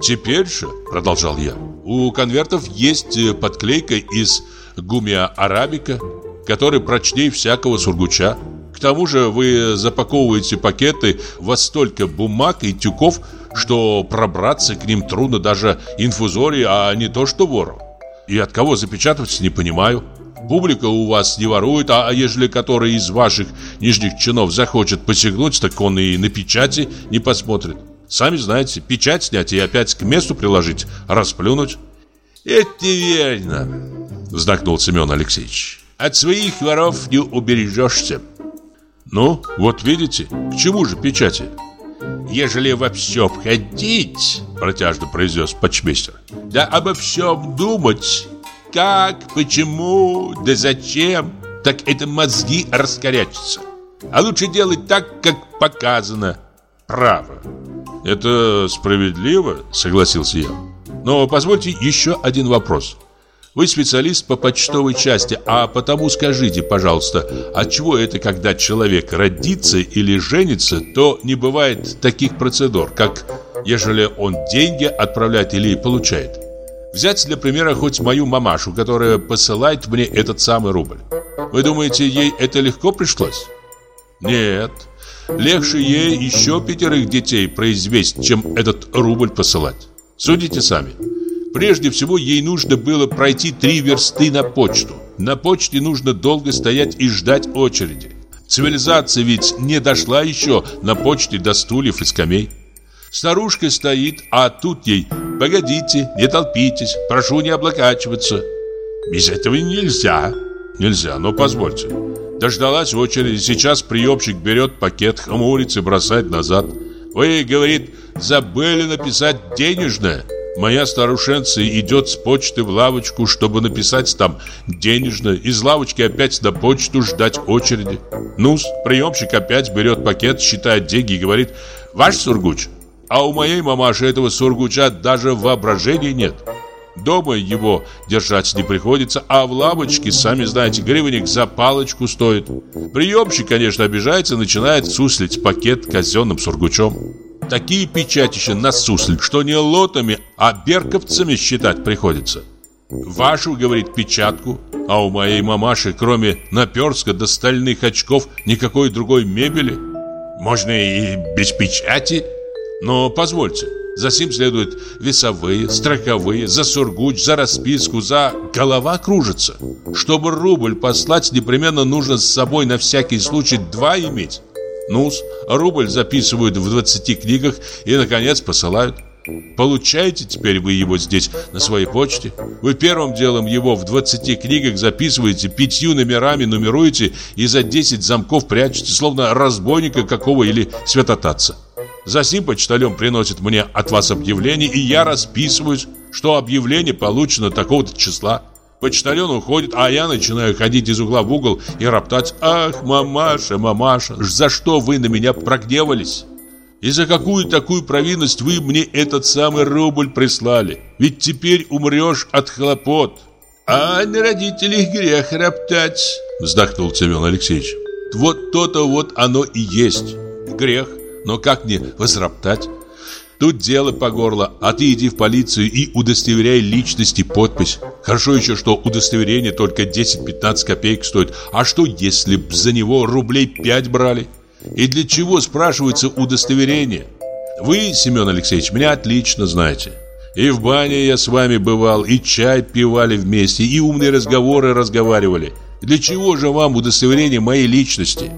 Теперь же, продолжал я, у конвертов есть подклейка из гумия арабика, который прочнее всякого сургуча. К тому же вы запаковываете пакеты во столько бумаг и тюков, что пробраться к ним трудно даже инфузории, а не то что вору. И от кого запечатывать не понимаю. Публика у вас не ворует, а ежели который из ваших нижних чинов захочет посягнуть, так он и на печати не посмотрит. Сами знаете, печать снять и опять к месту приложить, расплюнуть. Это верно, вздохнул Семен Алексеевич. От своих воров не убережешься. Ну, вот видите, к чему же печати? Ежели во всем ходить, протяжно произнес почмейстер, да обо всем думать, как, почему, да зачем, так это мозги раскорячатся. А лучше делать так, как показано. Право. Это справедливо, согласился я. Но позвольте еще один вопрос. Вы специалист по почтовой части, а потому скажите, пожалуйста, от чего это, когда человек родится или женится, то не бывает таких процедур, как ежели он деньги отправляет или получает? Взять для примера хоть мою мамашу, которая посылает мне этот самый рубль. Вы думаете, ей это легко пришлось? Нет. Легче ей еще пятерых детей произвести, чем этот рубль посылать. Судите сами. Прежде всего, ей нужно было пройти три версты на почту. На почте нужно долго стоять и ждать очереди. Цивилизация ведь не дошла еще на почте до стульев и скамей. Старушка стоит, а тут ей «Погодите, не толпитесь, прошу не облокачиваться». Без этого нельзя. Нельзя, но позвольте. Дождалась очереди, сейчас приемщик берет пакет, хмурится бросает назад. Вы, говорит, забыли написать денежное. Моя старушенца идет с почты в лавочку, чтобы написать там денежно. Из лавочки опять на почту ждать очереди. ну приемщик опять берет пакет, считает деньги и говорит «Ваш Сургуч». А у моей мамаши этого Сургуча даже воображения нет. Дома его держать не приходится, а в лавочке, сами знаете, гривенник за палочку стоит. Приемщик, конечно, обижается, начинает суслить пакет казенным сургучом. Такие печатища насусли, что не лотами, а берковцами считать приходится. Вашу, говорит, печатку, а у моей мамаши, кроме наперска до стальных очков, никакой другой мебели. Можно и без печати, но позвольте, за сим следуют весовые, строковые, за сургуч, за расписку, за... Голова кружится. Чтобы рубль послать, непременно нужно с собой на всякий случай два иметь ну рубль записывают в 20 книгах и, наконец, посылают. Получаете теперь вы его здесь, на своей почте. Вы первым делом его в 20 книгах записываете, пятью номерами нумеруете и за 10 замков прячете, словно разбойника какого или святотатца. Засим почтальон приносит мне от вас объявление, и я расписываюсь, что объявление получено такого-то числа. Почтальон уходит, а я начинаю ходить из угла в угол и роптать «Ах, мамаша, мамаша, за что вы на меня прогневались?» И за какую такую провинность вы мне этот самый рубль прислали? Ведь теперь умрешь от хлопот. А на родителей грех роптать, вздохнул Семен Алексеевич. Вот то-то вот оно и есть. Грех. Но как не возроптать? Тут дело по горло, а ты иди в полицию и удостоверяй личность и подпись. Хорошо еще, что удостоверение только 10-15 копеек стоит. А что, если б за него рублей 5 брали? И для чего, спрашивается, удостоверение? Вы, Семен Алексеевич, меня отлично знаете. И в бане я с вами бывал, и чай пивали вместе, и умные разговоры разговаривали. Для чего же вам удостоверение моей личности?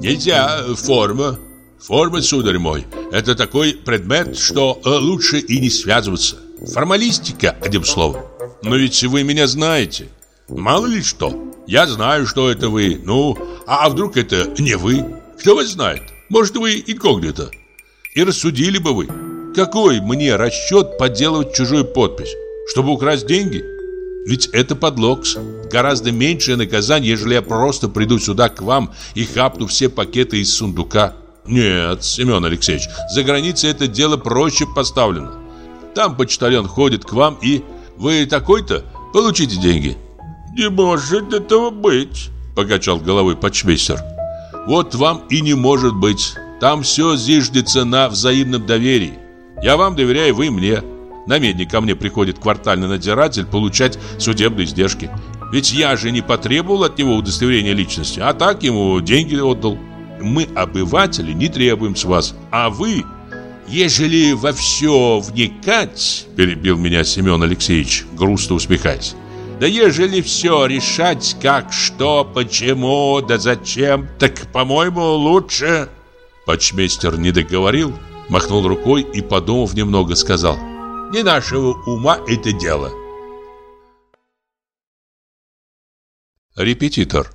Нельзя, форма. Форма, сударь мой, это такой предмет, что э, лучше и не связываться. Формалистика, одним словом. Но ведь вы меня знаете. Мало ли что. Я знаю, что это вы. Ну, а вдруг это не вы? Кто вас знает? Может, вы инкогнито? И рассудили бы вы. Какой мне расчет подделывать чужую подпись? Чтобы украсть деньги? Ведь это подлог. Гораздо меньшее наказание, ежели я просто приду сюда к вам и хапну все пакеты из сундука. Нет, Семен Алексеевич, за границей это дело проще поставлено. Там почтальон ходит к вам и... Вы такой-то? Получите деньги. Не может этого быть, покачал головой почмейстер. Вот вам и не может быть. Там все зиждется на взаимном доверии. Я вам доверяю, вы мне. На медне ко мне приходит квартальный надзиратель получать судебные издержки. Ведь я же не потребовал от него удостоверения личности, а так ему деньги отдал мы, обыватели, не требуем с вас, а вы, ежели во все вникать, перебил меня Семен Алексеевич, грустно усмехаясь, да ежели все решать, как, что, почему, да зачем, так, по-моему, лучше... Почмейстер не договорил, махнул рукой и, подумав немного, сказал, не нашего ума это дело. Репетитор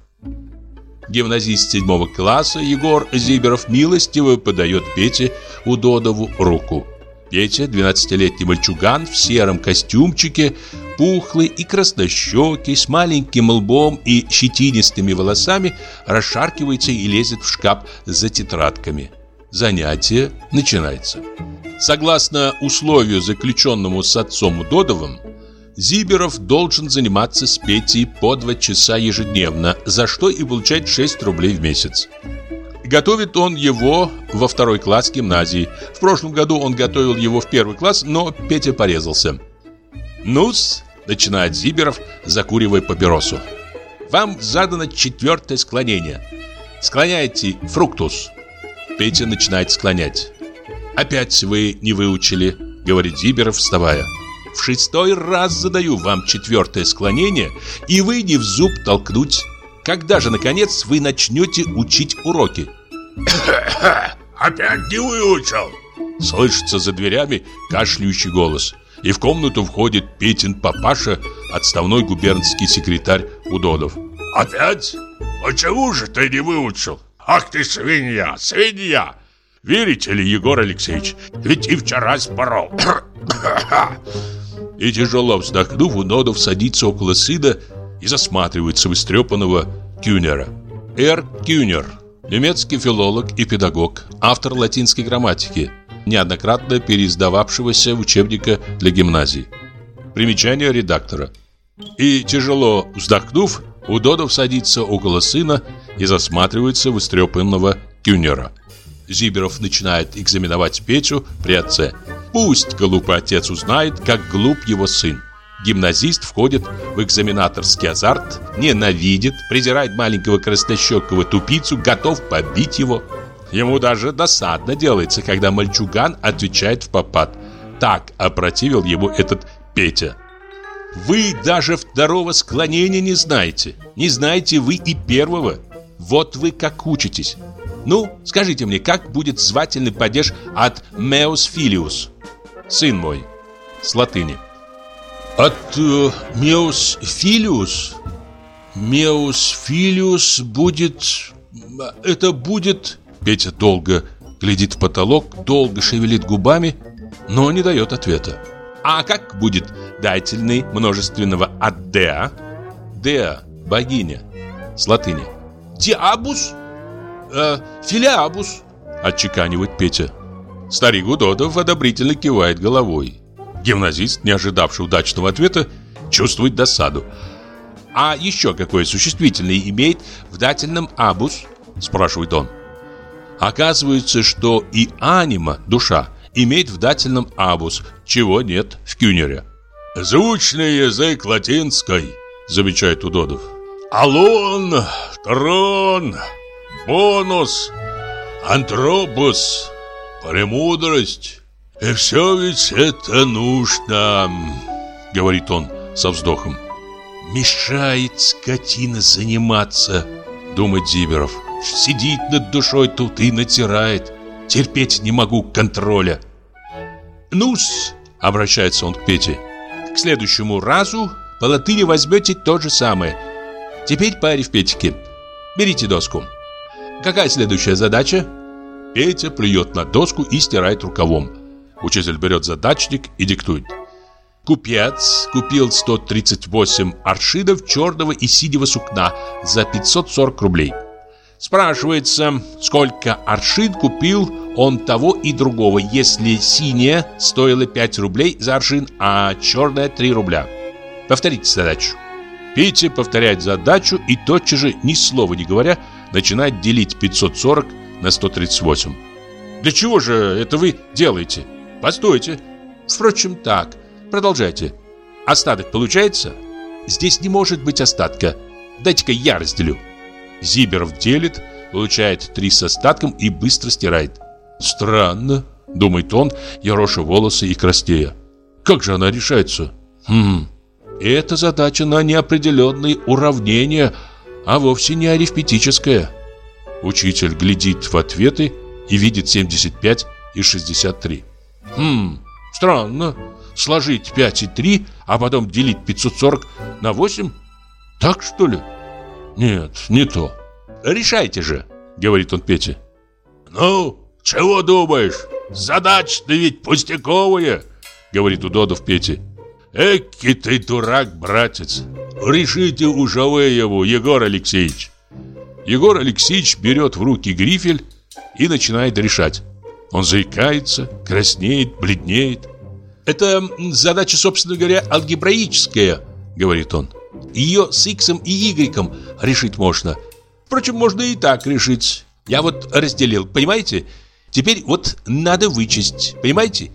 Гимназист седьмого класса Егор Зиберов милостиво подает Пете Удодову руку. Петя, 12-летний мальчуган в сером костюмчике, пухлый и краснощекий, с маленьким лбом и щетинистыми волосами, расшаркивается и лезет в шкаф за тетрадками. Занятие начинается. Согласно условию, заключенному с отцом Удодовым, Зиберов должен заниматься с Петей по два часа ежедневно, за что и получает 6 рублей в месяц. Готовит он его во второй класс гимназии. В прошлом году он готовил его в первый класс, но Петя порезался. «Ну-с», — начинает Зиберов, закуривая папиросу. «Вам задано четвертое склонение. Склоняйте фруктус». Петя начинает склонять. «Опять вы не выучили», — говорит Зиберов, вставая. «В шестой раз задаю вам четвертое склонение, и вы не в зуб толкнуть. Когда же, наконец, вы начнете учить уроки?» Опять не выучил. Слышится за дверями кашляющий голос. И в комнату входит Петин папаша, отставной губернский секретарь Удодов. Опять? Почему же ты не выучил? Ах ты свинья, свинья! Верите ли, Егор Алексеевич, ведь и вчера спорол. И тяжело вздохнув, Удодов садится около сына и засматривается в истрепанного Кюнера. Р. Кюнер Немецкий филолог и педагог, автор латинской грамматики, неоднократно переиздававшегося учебника для гимназии. Примечание редактора. И тяжело вздохнув, Удодов садится около сына и засматривается в истрепанного Кюнера. Зиберов начинает экзаменовать Петю при отце. Пусть глупый отец узнает, как глуп его сын. Гимназист входит в экзаменаторский азарт, ненавидит, презирает маленького краснощекого тупицу, готов побить его. Ему даже досадно делается, когда мальчуган отвечает в попад. Так опротивил ему этот Петя. Вы даже второго склонения не знаете. Не знаете вы и первого. Вот вы как учитесь. Ну, скажите мне, как будет звательный падеж от «meus filius»? Сын мой. С латыни. От э, Меус Филиус Меус Филиус будет... Это будет... Петя долго глядит в потолок, долго шевелит губами, но не дает ответа. А как будет дательный множественного от Деа? Деа, богиня, с латыни. Диабус? Э, филиабус, отчеканивает Петя. Старик Удодов одобрительно кивает головой. Гимназист, не ожидавший удачного ответа, чувствует досаду. «А еще какое существительное имеет в дательном «абус»?» – спрашивает он. Оказывается, что и анима, душа, имеет в дательном «абус», чего нет в кюнере. «Звучный язык латинской», – замечает Удодов. «Алон, трон, бонус, антропус, премудрость». «И все ведь это нужно», — говорит он со вздохом. «Мешает скотина заниматься», — думает Зиберов. «Сидит над душой тут и натирает. Терпеть не могу контроля». «Ну-с», — обращается он к Пете, — «к следующему разу по латыни возьмете то же самое. Теперь по арифметике. Берите доску. Какая следующая задача?» Петя плюет на доску и стирает рукавом. Учитель берет задачник и диктует. Купец купил 138 аршинов черного и синего сукна за 540 рублей. Спрашивается, сколько аршин купил он того и другого, если синее стоило 5 рублей за аршин, а черное 3 рубля. Повторите задачу. Петя повторяет задачу и тотчас же, ни слова не говоря, начинает делить 540 на 138. Для чего же это вы делаете? Постойте. Впрочем, так. Продолжайте. Остаток получается? Здесь не может быть остатка. Дайте-ка я разделю. Зиберов делит, получает три с остатком и быстро стирает. Странно, думает он, ероша волосы и краснея. Как же она решается? Хм, это задача на неопределенные уравнения, а вовсе не арифметическая. Учитель глядит в ответы и видит 75 и 63. Хм, странно. Сложить 5 и 3, а потом делить 540 на 8? Так что ли? Нет, не то. Решайте же, говорит он Пете. Ну, чего думаешь? Задача-то ведь пустяковая, говорит Удодов Пете. Эки ты дурак, братец. Решите уже его, Егор Алексеевич. Егор Алексеевич берет в руки грифель и начинает решать. Он заикается, краснеет, бледнеет. Это задача, собственно говоря, алгебраическая, говорит он. Ее, с x и y решить можно. Впрочем, можно и так решить. Я вот разделил, понимаете? Теперь вот надо вычесть, понимаете?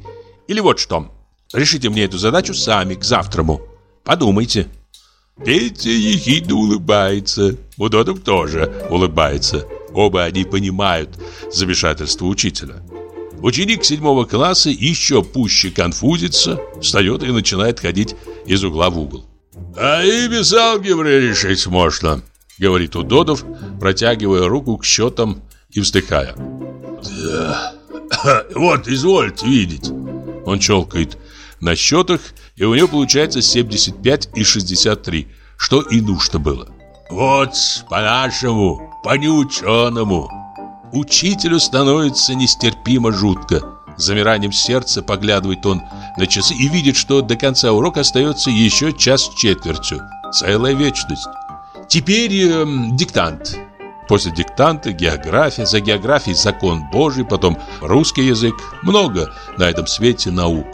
Или вот что. Решите мне эту задачу сами к завтраму. Подумайте. Петя ехидно улыбается. Удодов тоже улыбается. Оба они понимают замешательство учителя. Ученик седьмого класса еще пуще конфузится, встает и начинает ходить из угла в угол. «А и без алгебры решить можно», — говорит Удодов, протягивая руку к счетам и вздыхая. «Да, *coughs* вот, извольте видеть». Он челкает на счетах, и у него получается 75 и 63, что и нужно было. «Вот, по-нашему, по-неученому». Учителю становится нестерпимо жутко. Замиранием сердца поглядывает он на часы и видит, что до конца урока остается еще час с четвертью. Целая вечность. Теперь э, диктант. После диктанта география, за географией закон Божий, потом русский язык. Много на этом свете наук.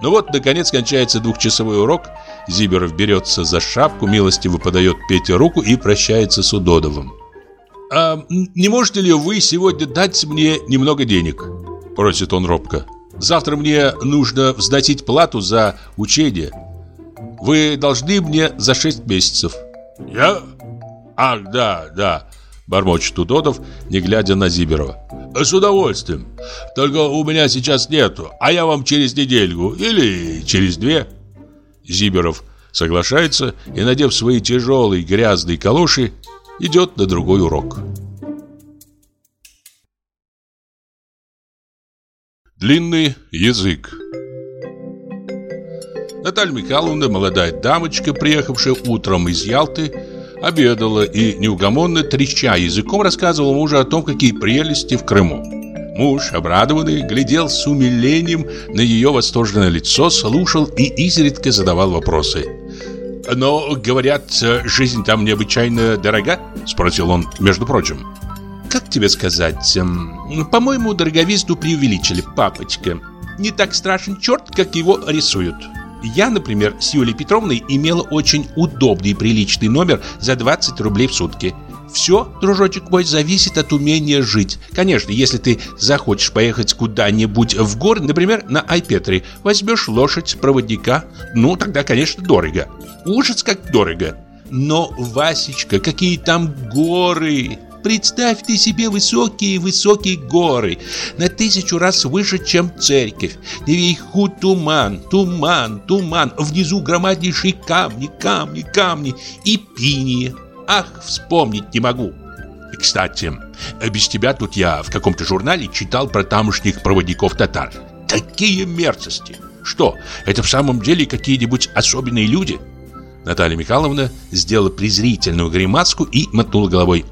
Ну вот, наконец, кончается двухчасовой урок. Зиберов берется за шапку, милостиво подает Пете руку и прощается с Удодовым. «А не можете ли вы сегодня дать мне немного денег?» Просит он робко. «Завтра мне нужно взносить плату за учение. Вы должны мне за шесть месяцев». «Я? Ах, да, да», бормочет Удодов, не глядя на Зиберова. «С удовольствием. Только у меня сейчас нету, а я вам через недельку или через две». Зиберов соглашается и, надев свои тяжелые грязные калоши, идет на другой урок. Длинный язык Наталья Михайловна, молодая дамочка, приехавшая утром из Ялты, обедала и неугомонно треща языком рассказывала мужу о том, какие прелести в Крыму. Муж, обрадованный, глядел с умилением на ее восторженное лицо, слушал и изредка задавал вопросы. «Но, говорят, жизнь там необычайно дорога?» – спросил он, между прочим. «Как тебе сказать? Эм, по-моему, дороговизну преувеличили, папочка. Не так страшен черт, как его рисуют». Я, например, с Юлией Петровной имела очень удобный и приличный номер за 20 рублей в сутки. Все, дружочек мой, зависит от умения жить. Конечно, если ты захочешь поехать куда-нибудь в горы, например, на Айпетре, возьмешь лошадь, проводника, ну, тогда, конечно, дорого. Ужас, как дорого. Но, Васечка, какие там горы! Представь ты себе высокие-высокие горы, на тысячу раз выше, чем церковь. Наверху туман, туман, туман, внизу громаднейшие камни, камни, камни и пини. Ах, вспомнить не могу. Кстати, без тебя тут я в каком-то журнале читал про тамошних проводников татар. Такие мерзости! Что, это в самом деле какие-нибудь особенные люди? Наталья Михайловна сделала презрительную гримаску и мотнула головой.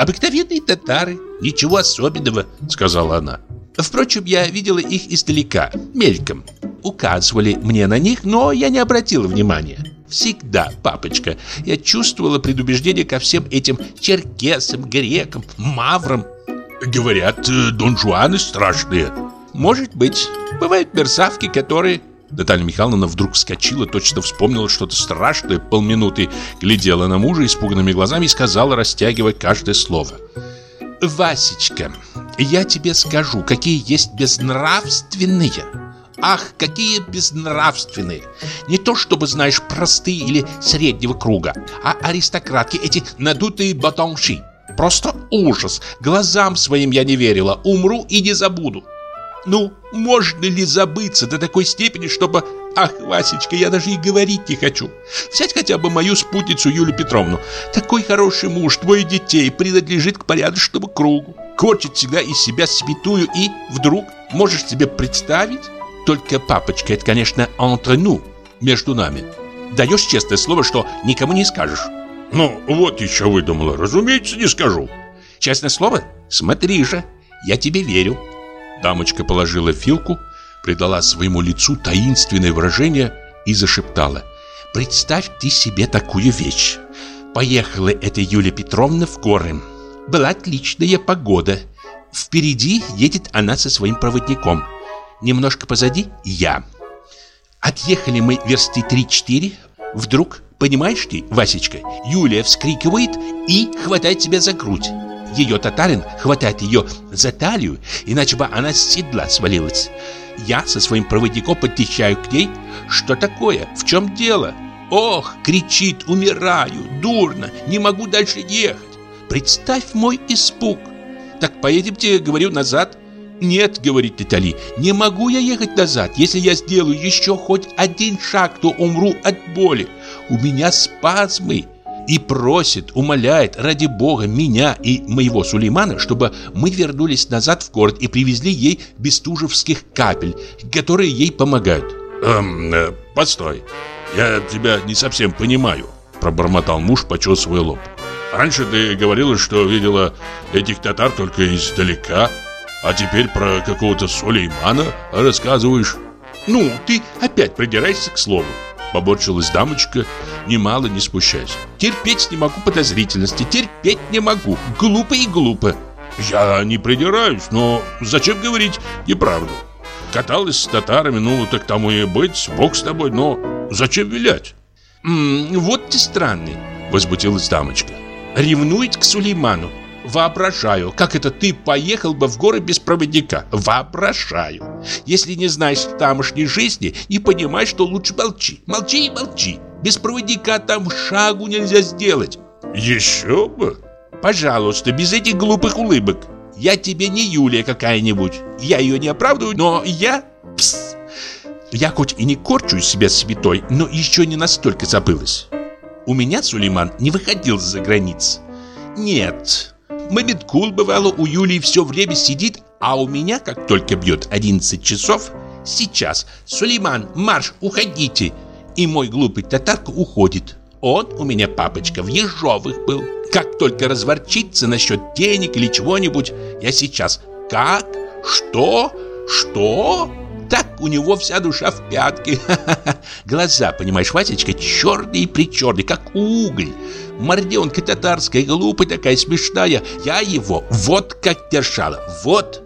«Обыкновенные татары, ничего особенного», — сказала она. «Впрочем, я видела их издалека, мельком. Указывали мне на них, но я не обратила внимания. Всегда, папочка, я чувствовала предубеждение ко всем этим черкесам, грекам, маврам. Говорят, э, донжуаны страшные. Может быть, бывают мерзавки, которые Наталья Михайловна вдруг вскочила, точно вспомнила что-то страшное, полминуты глядела на мужа испуганными глазами и сказала, растягивая каждое слово. «Васечка, я тебе скажу, какие есть безнравственные. Ах, какие безнравственные! Не то чтобы, знаешь, простые или среднего круга, а аристократки, эти надутые батонши. Просто ужас! Глазам своим я не верила, умру и не забуду. Ну, можно ли забыться до такой степени, чтобы... Ах, Васечка, я даже и говорить не хочу. Взять хотя бы мою спутницу Юлю Петровну. Такой хороший муж, двое детей, принадлежит к порядочному кругу. Корчит всегда из себя святую и вдруг, можешь себе представить? Только, папочка, это, конечно, entre nous, между нами. Даешь честное слово, что никому не скажешь? Ну, вот еще выдумала. Разумеется, не скажу. Честное слово? Смотри же, я тебе верю. Дамочка положила филку, придала своему лицу таинственное выражение и зашептала. «Представь ты себе такую вещь. Поехала эта Юлия Петровна в горы. Была отличная погода. Впереди едет она со своим проводником. Немножко позади я. Отъехали мы версты 3-4. Вдруг, понимаешь ты, Васечка, Юлия вскрикивает и хватает себя за грудь. Ее татарин хватает ее за талию, иначе бы она с седла свалилась. Я со своим проводником подтечаю к ней. Что такое? В чем дело? Ох, кричит, умираю, дурно, не могу дальше ехать. Представь мой испуг. Так поедемте, говорю, назад. «Нет», — говорит Натали, — «не могу я ехать назад. Если я сделаю еще хоть один шаг, то умру от боли. У меня спазмы». И просит, умоляет ради бога меня и моего Сулеймана, чтобы мы вернулись назад в город и привезли ей бестужевских капель, которые ей помогают. «Эм, э, постой, я тебя не совсем понимаю», — пробормотал муж, почесывая лоб. «Раньше ты говорила, что видела этих татар только издалека». А теперь про какого-то Сулеймана рассказываешь. Ну, ты опять придираешься к слову. Поборчилась дамочка, немало не спущаясь. Терпеть не могу подозрительности, терпеть не могу. Глупо и глупо. Я не придираюсь, но зачем говорить неправду? Каталась с татарами, ну так тому и быть, бог с тобой, но зачем вилять? М -м, вот ты странный, возмутилась дамочка. Ревнует к Сулейману. Воображаю, как это ты поехал бы в горы без проводника. Воображаю. Если не знаешь тамошней жизни, не понимаешь, что лучше молчи. Молчи и молчи. Без проводника там шагу нельзя сделать. Еще бы. Пожалуйста, без этих глупых улыбок. Я тебе не Юлия какая-нибудь. Я ее не оправдываю, но я... Пс. Я хоть и не корчу из себя святой, но еще не настолько забылась. У меня Сулейман не выходил за границ. Нет, Мамиткул, бывало, у Юлии все время сидит, а у меня, как только бьет 11 часов, сейчас, Сулейман, марш, уходите. И мой глупый татарка уходит. Он у меня, папочка, в Ежовых был. Как только разворчится насчет денег или чего-нибудь, я сейчас «Как? Что? Что?» Так у него вся душа в пятке. *laughs* Глаза, понимаешь, Васечка, черные-причерные, как уголь. Морденка татарская, глупая такая, смешная. Я его вот как держала, вот.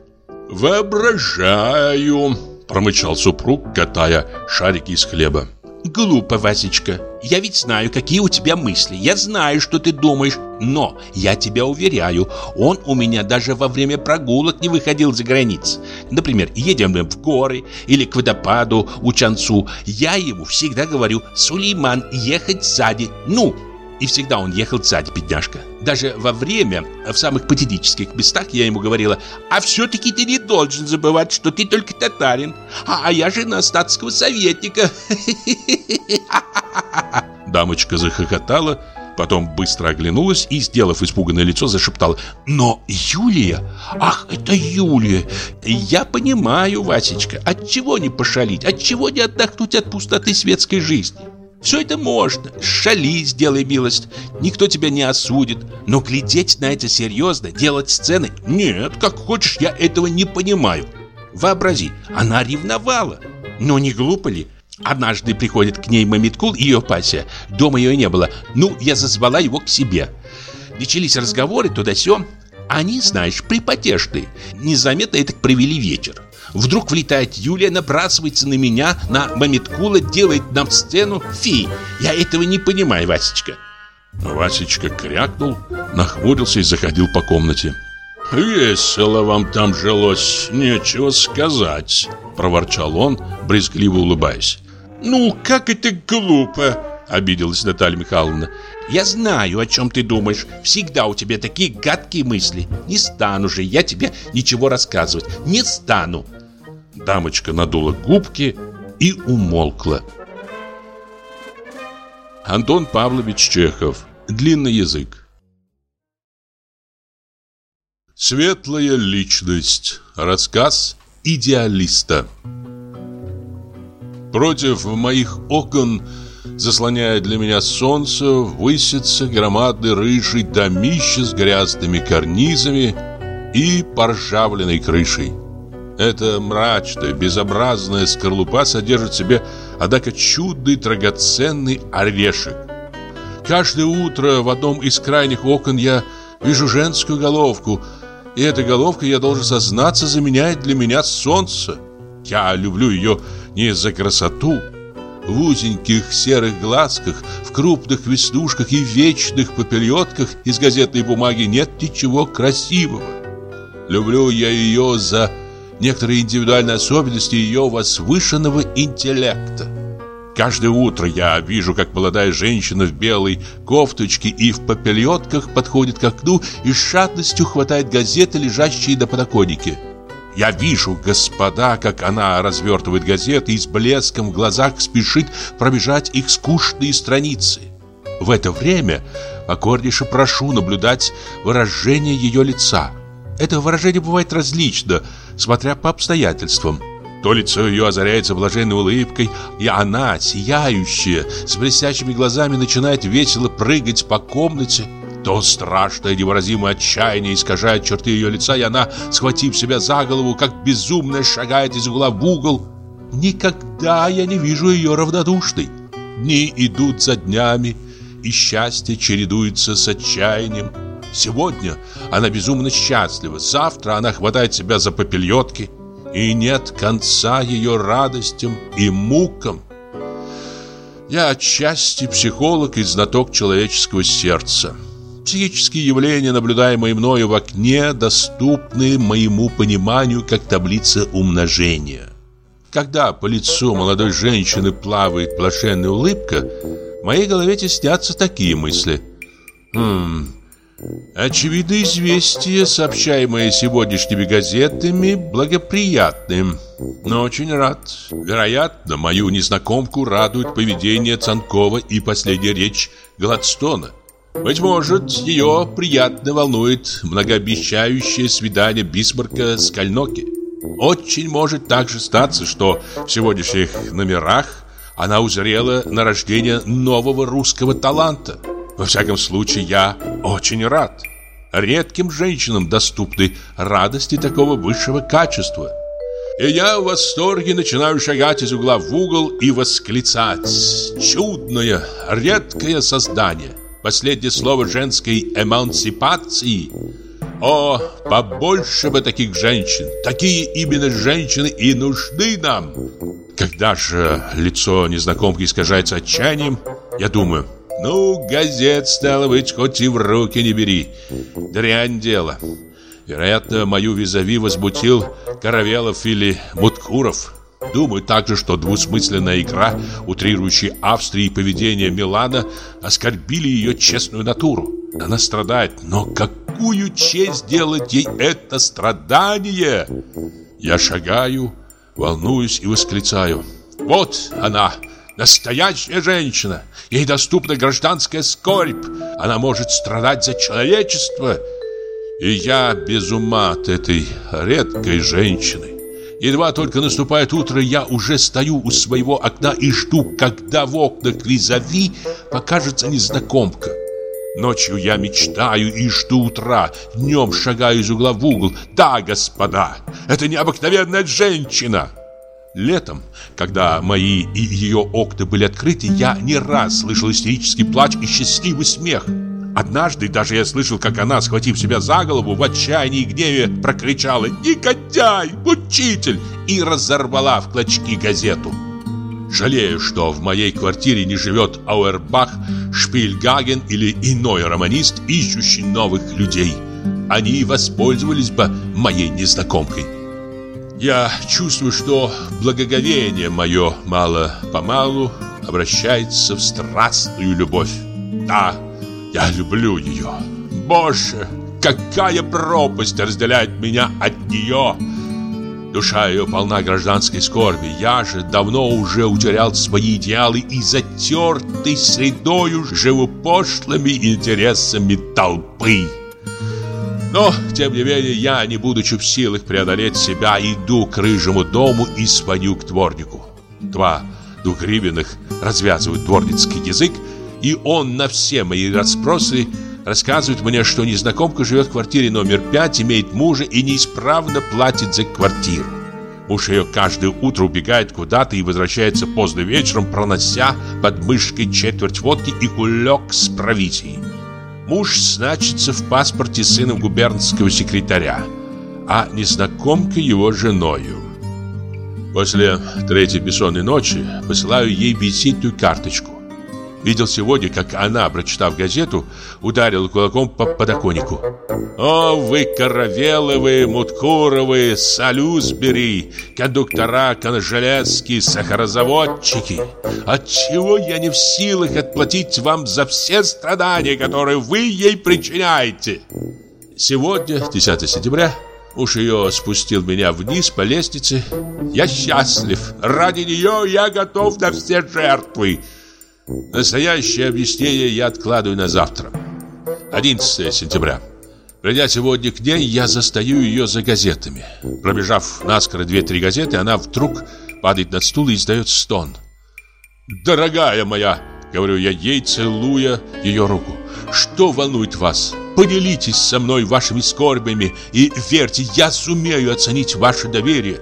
Воображаю, промычал супруг, катая шарики из хлеба. Глупо, Васечка. Я ведь знаю, какие у тебя мысли. Я знаю, что ты думаешь. Но я тебя уверяю, он у меня даже во время прогулок не выходил за границ. Например, едем мы в горы или к водопаду у Чанцу. Я ему всегда говорю, Сулейман, ехать сзади. Ну, и всегда он ехал сзади, бедняжка. Даже во время, в самых патетических местах я ему говорила, а все-таки ты не должен забывать, что ты только татарин, а, а я жена статского советника. *laughs* Дамочка захохотала, потом быстро оглянулась и, сделав испуганное лицо, зашептала «Но Юлия? Ах, это Юлия! Я понимаю, Васечка, от чего не пошалить, от чего не отдохнуть от пустоты светской жизни?» Все это можно. Шали, сделай милость. Никто тебя не осудит. Но глядеть на это серьезно, делать сцены... Нет, как хочешь, я этого не понимаю. Вообрази, она ревновала. Но не глупо ли? Однажды приходит к ней Мамиткул и ее пася. Дома ее не было. Ну, я зазвала его к себе. Начались разговоры туда-сё. Они, знаешь, припотешные. Незаметно это провели вечер. Вдруг влетает Юлия, набрасывается на меня, на Мамиткула, делает нам сцену фи. Я этого не понимаю, Васечка. Васечка крякнул, нахмурился и заходил по комнате. «Весело вам там жилось, нечего сказать», — проворчал он, брезгливо улыбаясь. «Ну, как это глупо!» — обиделась Наталья Михайловна. «Я знаю, о чем ты думаешь. Всегда у тебя такие гадкие мысли. Не стану же я тебе ничего рассказывать. Не стану. Дамочка надула губки и умолкла. Антон Павлович Чехов. Длинный язык. Светлая личность. Рассказ идеалиста. Против моих окон, заслоняя для меня солнце, высится громадный рыжий домище с грязными карнизами и поржавленной крышей. Эта мрачная, безобразная скорлупа содержит в себе, однако, чудный драгоценный орешек. Каждое утро в одном из крайних окон я вижу женскую головку, и эта головка, я должен сознаться, заменяет для меня солнце. Я люблю ее не за красоту, В узеньких серых глазках, в крупных веснушках и вечных попельотках из газетной бумаги нет ничего красивого. Люблю я ее за некоторые индивидуальные особенности ее возвышенного интеллекта. Каждое утро я вижу, как молодая женщина в белой кофточке и в попельотках подходит к окну и с жадностью хватает газеты, лежащие на подоконнике. Я вижу, господа, как она развертывает газеты и с блеском в глазах спешит пробежать их скучные страницы. В это время покорнейше прошу наблюдать выражение ее лица. Это выражение бывает различно, смотря по обстоятельствам. То лицо ее озаряется блаженной улыбкой, и она, сияющая, с блестящими глазами, начинает весело прыгать по комнате, то страшное невыразимое отчаяние искажает черты ее лица, и она, схватив себя за голову, как безумная, шагает из угла в угол. Никогда я не вижу ее равнодушной. Дни идут за днями, и счастье чередуется с отчаянием. Сегодня она безумно счастлива, завтра она хватает себя за попельотки, и нет конца ее радостям и мукам. Я отчасти психолог и знаток человеческого сердца. Психические явления, наблюдаемые мною в окне, доступны моему пониманию как таблица умножения. Когда по лицу молодой женщины плавает блаженная улыбка, в моей голове теснятся такие мысли. Хм, очевидно, известие, сообщаемое сегодняшними газетами, благоприятным. Но очень рад. Вероятно, мою незнакомку радует поведение Цанкова и последняя речь Гладстона. Быть может, ее приятно волнует многообещающее свидание Бисмарка с Кальноки. Очень может также статься, что в сегодняшних номерах она узрела на рождение нового русского таланта. Во всяком случае, я очень рад. Редким женщинам доступны радости такого высшего качества. И я в восторге начинаю шагать из угла в угол и восклицать «Чудное, редкое создание!» последнее слово женской эмансипации. О, побольше бы таких женщин. Такие именно женщины и нужны нам. Когда же лицо незнакомки искажается отчаянием, я думаю, ну, газет, стало быть, хоть и в руки не бери. Дрянь дело. Вероятно, мою визави возмутил Каравелов или Муткуров. Думаю также, что двусмысленная игра, утрирующая Австрии поведение Милана, оскорбили ее честную натуру. Она страдает, но какую честь делать ей это страдание? Я шагаю, волнуюсь и восклицаю. Вот она, настоящая женщина. Ей доступна гражданская скорбь. Она может страдать за человечество. И я без ума от этой редкой женщины. Едва только наступает утро, я уже стою у своего окна и жду, когда в окнах визави покажется незнакомка. Ночью я мечтаю и жду утра, днем шагаю из угла в угол. Да, господа, это необыкновенная женщина. Летом, когда мои и ее окна были открыты, я не раз слышал истерический плач и счастливый смех. Однажды даже я слышал, как она, схватив себя за голову, в отчаянии и гневе прокричала «Негодяй! Учитель!» и разорвала в клочки газету. Жалею, что в моей квартире не живет Ауэрбах, Шпильгаген или иной романист, ищущий новых людей. Они воспользовались бы моей незнакомкой. Я чувствую, что благоговение мое мало-помалу обращается в страстную любовь. Да, я люблю ее. Боже, какая пропасть разделяет меня от нее. Душа ее полна гражданской скорби. Я же давно уже утерял свои идеалы и затертый средою живу пошлыми интересами толпы. Но, тем не менее, я, не будучи в силах преодолеть себя, иду к рыжему дому и звоню к дворнику. Два двухгривенных развязывают дворницкий язык, и он на все мои расспросы рассказывает мне, что незнакомка живет в квартире номер 5, имеет мужа и неисправно платит за квартиру. Муж ее каждое утро убегает куда-то и возвращается поздно вечером, пронося под мышкой четверть водки и кулек с провизией. Муж значится в паспорте сыном губернского секретаря, а незнакомка его женою. После третьей бессонной ночи посылаю ей визитную карточку. Видел сегодня, как она, прочитав газету, ударила кулаком по подоконнику. «О, вы Каравеловы, Муткуровы, Салюсбери, кондуктора, конжелецкие, сахарозаводчики! Отчего я не в силах отплатить вам за все страдания, которые вы ей причиняете?» Сегодня, 10 сентября, Уж ее спустил меня вниз по лестнице. Я счастлив. Ради нее я готов на все жертвы. Настоящее объяснение я откладываю на завтра. 11 сентября. Придя сегодня к ней, я застаю ее за газетами. Пробежав наскоро две-три газеты, она вдруг падает на стул и издает стон. «Дорогая моя!» — говорю я ей, целуя ее руку. «Что волнует вас? Поделитесь со мной вашими скорбями и верьте, я сумею оценить ваше доверие.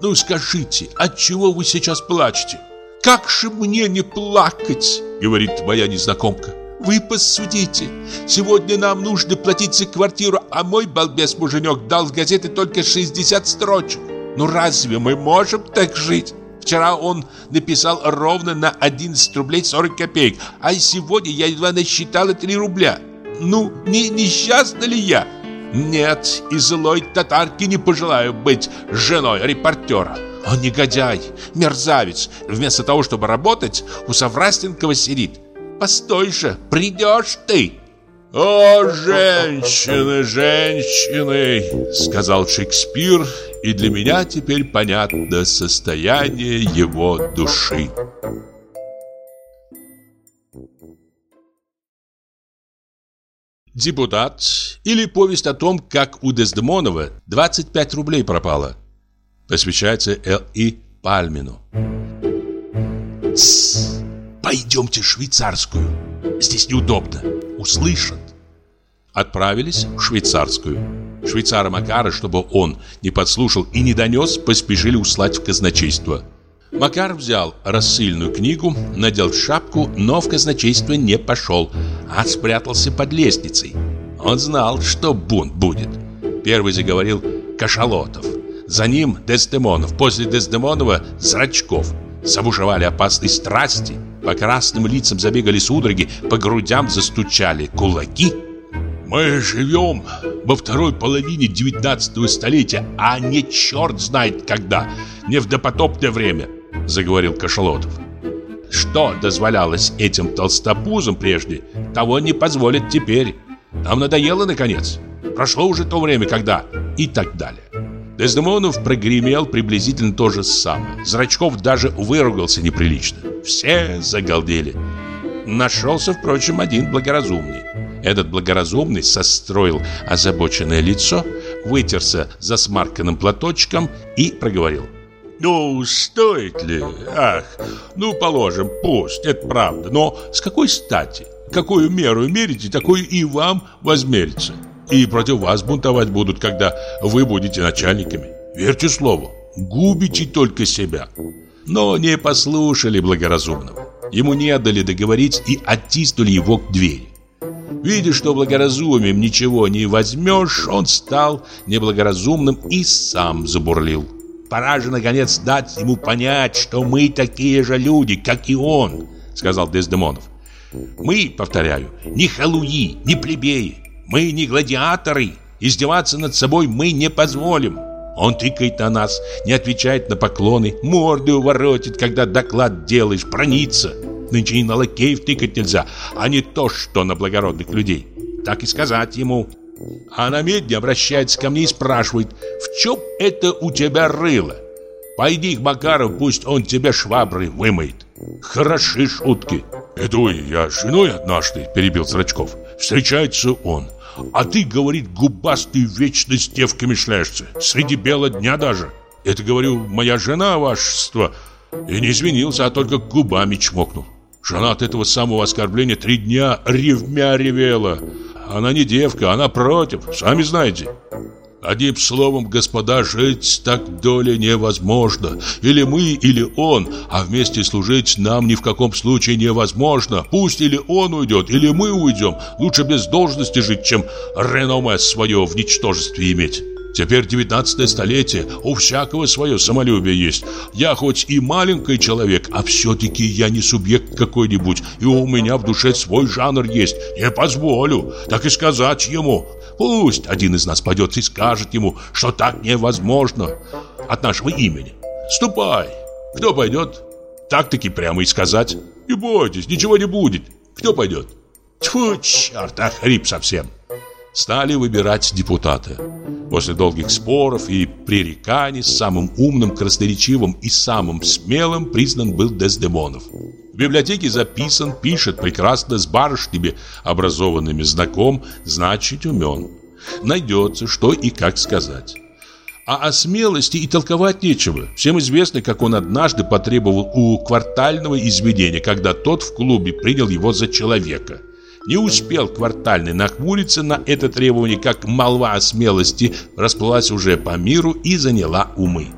Ну скажите, от чего вы сейчас плачете?» «Как же мне не плакать?» — говорит моя незнакомка. «Вы посудите. Сегодня нам нужно платить за квартиру, а мой балбес-муженек дал в газеты только 60 строчек. Ну разве мы можем так жить?» Вчера он написал ровно на 11 рублей 40 копеек, а сегодня я едва насчитала 3 рубля. Ну, не несчастна ли я? Нет, и злой татарки не пожелаю быть женой репортера. Он негодяй, мерзавец. Вместо того, чтобы работать, у Саврастенкова сидит. Постой же, придешь ты. «О, женщины, женщины!» — сказал Шекспир, и для меня теперь понятно состояние его души. Депутат или повесть о том, как у Дездемонова 25 рублей пропало – Посвящается Л.И. Пальмину. Пойдемте в швейцарскую. Здесь неудобно. Услышат. Отправились в швейцарскую. Швейцара Макара, чтобы он не подслушал и не донес, поспешили услать в казначейство. Макар взял рассыльную книгу, надел шапку, но в казначейство не пошел, а спрятался под лестницей. Он знал, что бунт будет. Первый заговорил Кашалотов. За ним Дездемонов, после Дездемонова Зрачков. Забушевали опасные страсти, по красным лицам забегали судороги, по грудям застучали кулаки. Мы живем во второй половине 19 столетия, а не черт знает когда, не в допотопное время, заговорил Кашалотов. Что дозволялось этим толстопузам прежде, того не позволят теперь. Нам надоело, наконец. Прошло уже то время, когда... И так далее. Дездемонов прогремел приблизительно то же самое. Зрачков даже выругался неприлично. Все загалдели. Нашелся, впрочем, один благоразумный. Этот благоразумный состроил озабоченное лицо, вытерся засмарканным платочком и проговорил. «Ну, стоит ли? Ах, ну, положим, пусть, это правда. Но с какой стати? Какую меру мерите, такую и вам возмерится и против вас бунтовать будут, когда вы будете начальниками. Верьте слову, губите только себя. Но не послушали благоразумного. Ему не дали договорить и оттиснули его к двери. Видя, что благоразумием ничего не возьмешь, он стал неблагоразумным и сам забурлил. Пора же, наконец, дать ему понять, что мы такие же люди, как и он, сказал Дездемонов. Мы, повторяю, не халуи, не плебеи. Мы не гладиаторы. Издеваться над собой мы не позволим. Он тыкает на нас, не отвечает на поклоны, морды уворотит, когда доклад делаешь, бронится. Нынче и на лакеев тыкать нельзя, а не то, что на благородных людей. Так и сказать ему. А на медне обращается ко мне и спрашивает, в чем это у тебя рыло? Пойди к Макару, пусть он тебе швабры вымоет. Хороши шутки. Это я с женой однажды, перебил Зрачков. Встречается он. А ты, говорит, губастый вечно с девками шляешься. Среди бела дня даже. Это, говорю, моя жена, вашество. И не извинился, а только губами чмокнул. Жена от этого самого оскорбления три дня ревмя ревела. Она не девка, она против, сами знаете. Одним словом, господа, жить так доля невозможно. Или мы, или он, а вместе служить нам ни в каком случае невозможно. Пусть или он уйдет, или мы уйдем. Лучше без должности жить, чем реноме свое в ничтожестве иметь. Теперь девятнадцатое столетие, у всякого свое самолюбие есть. Я хоть и маленький человек, а все-таки я не субъект какой-нибудь, и у меня в душе свой жанр есть. Не позволю, так и сказать ему. Пусть один из нас пойдет и скажет ему, что так невозможно от нашего имени. Ступай. Кто пойдет? Так-таки прямо и сказать. Не бойтесь, ничего не будет. Кто пойдет? Тьфу, черт, охрип совсем. Стали выбирать депутата. После долгих споров и пререканий самым умным, красноречивым и самым смелым признан был Дездемонов. В библиотеке записан, пишет прекрасно, с барышнями образованными знаком, значит умен. Найдется, что и как сказать. А о смелости и толковать нечего. Всем известно, как он однажды потребовал у квартального изведения, когда тот в клубе принял его за человека. Не успел квартальный нахмуриться на это требование, как молва о смелости расплылась уже по миру и заняла умы.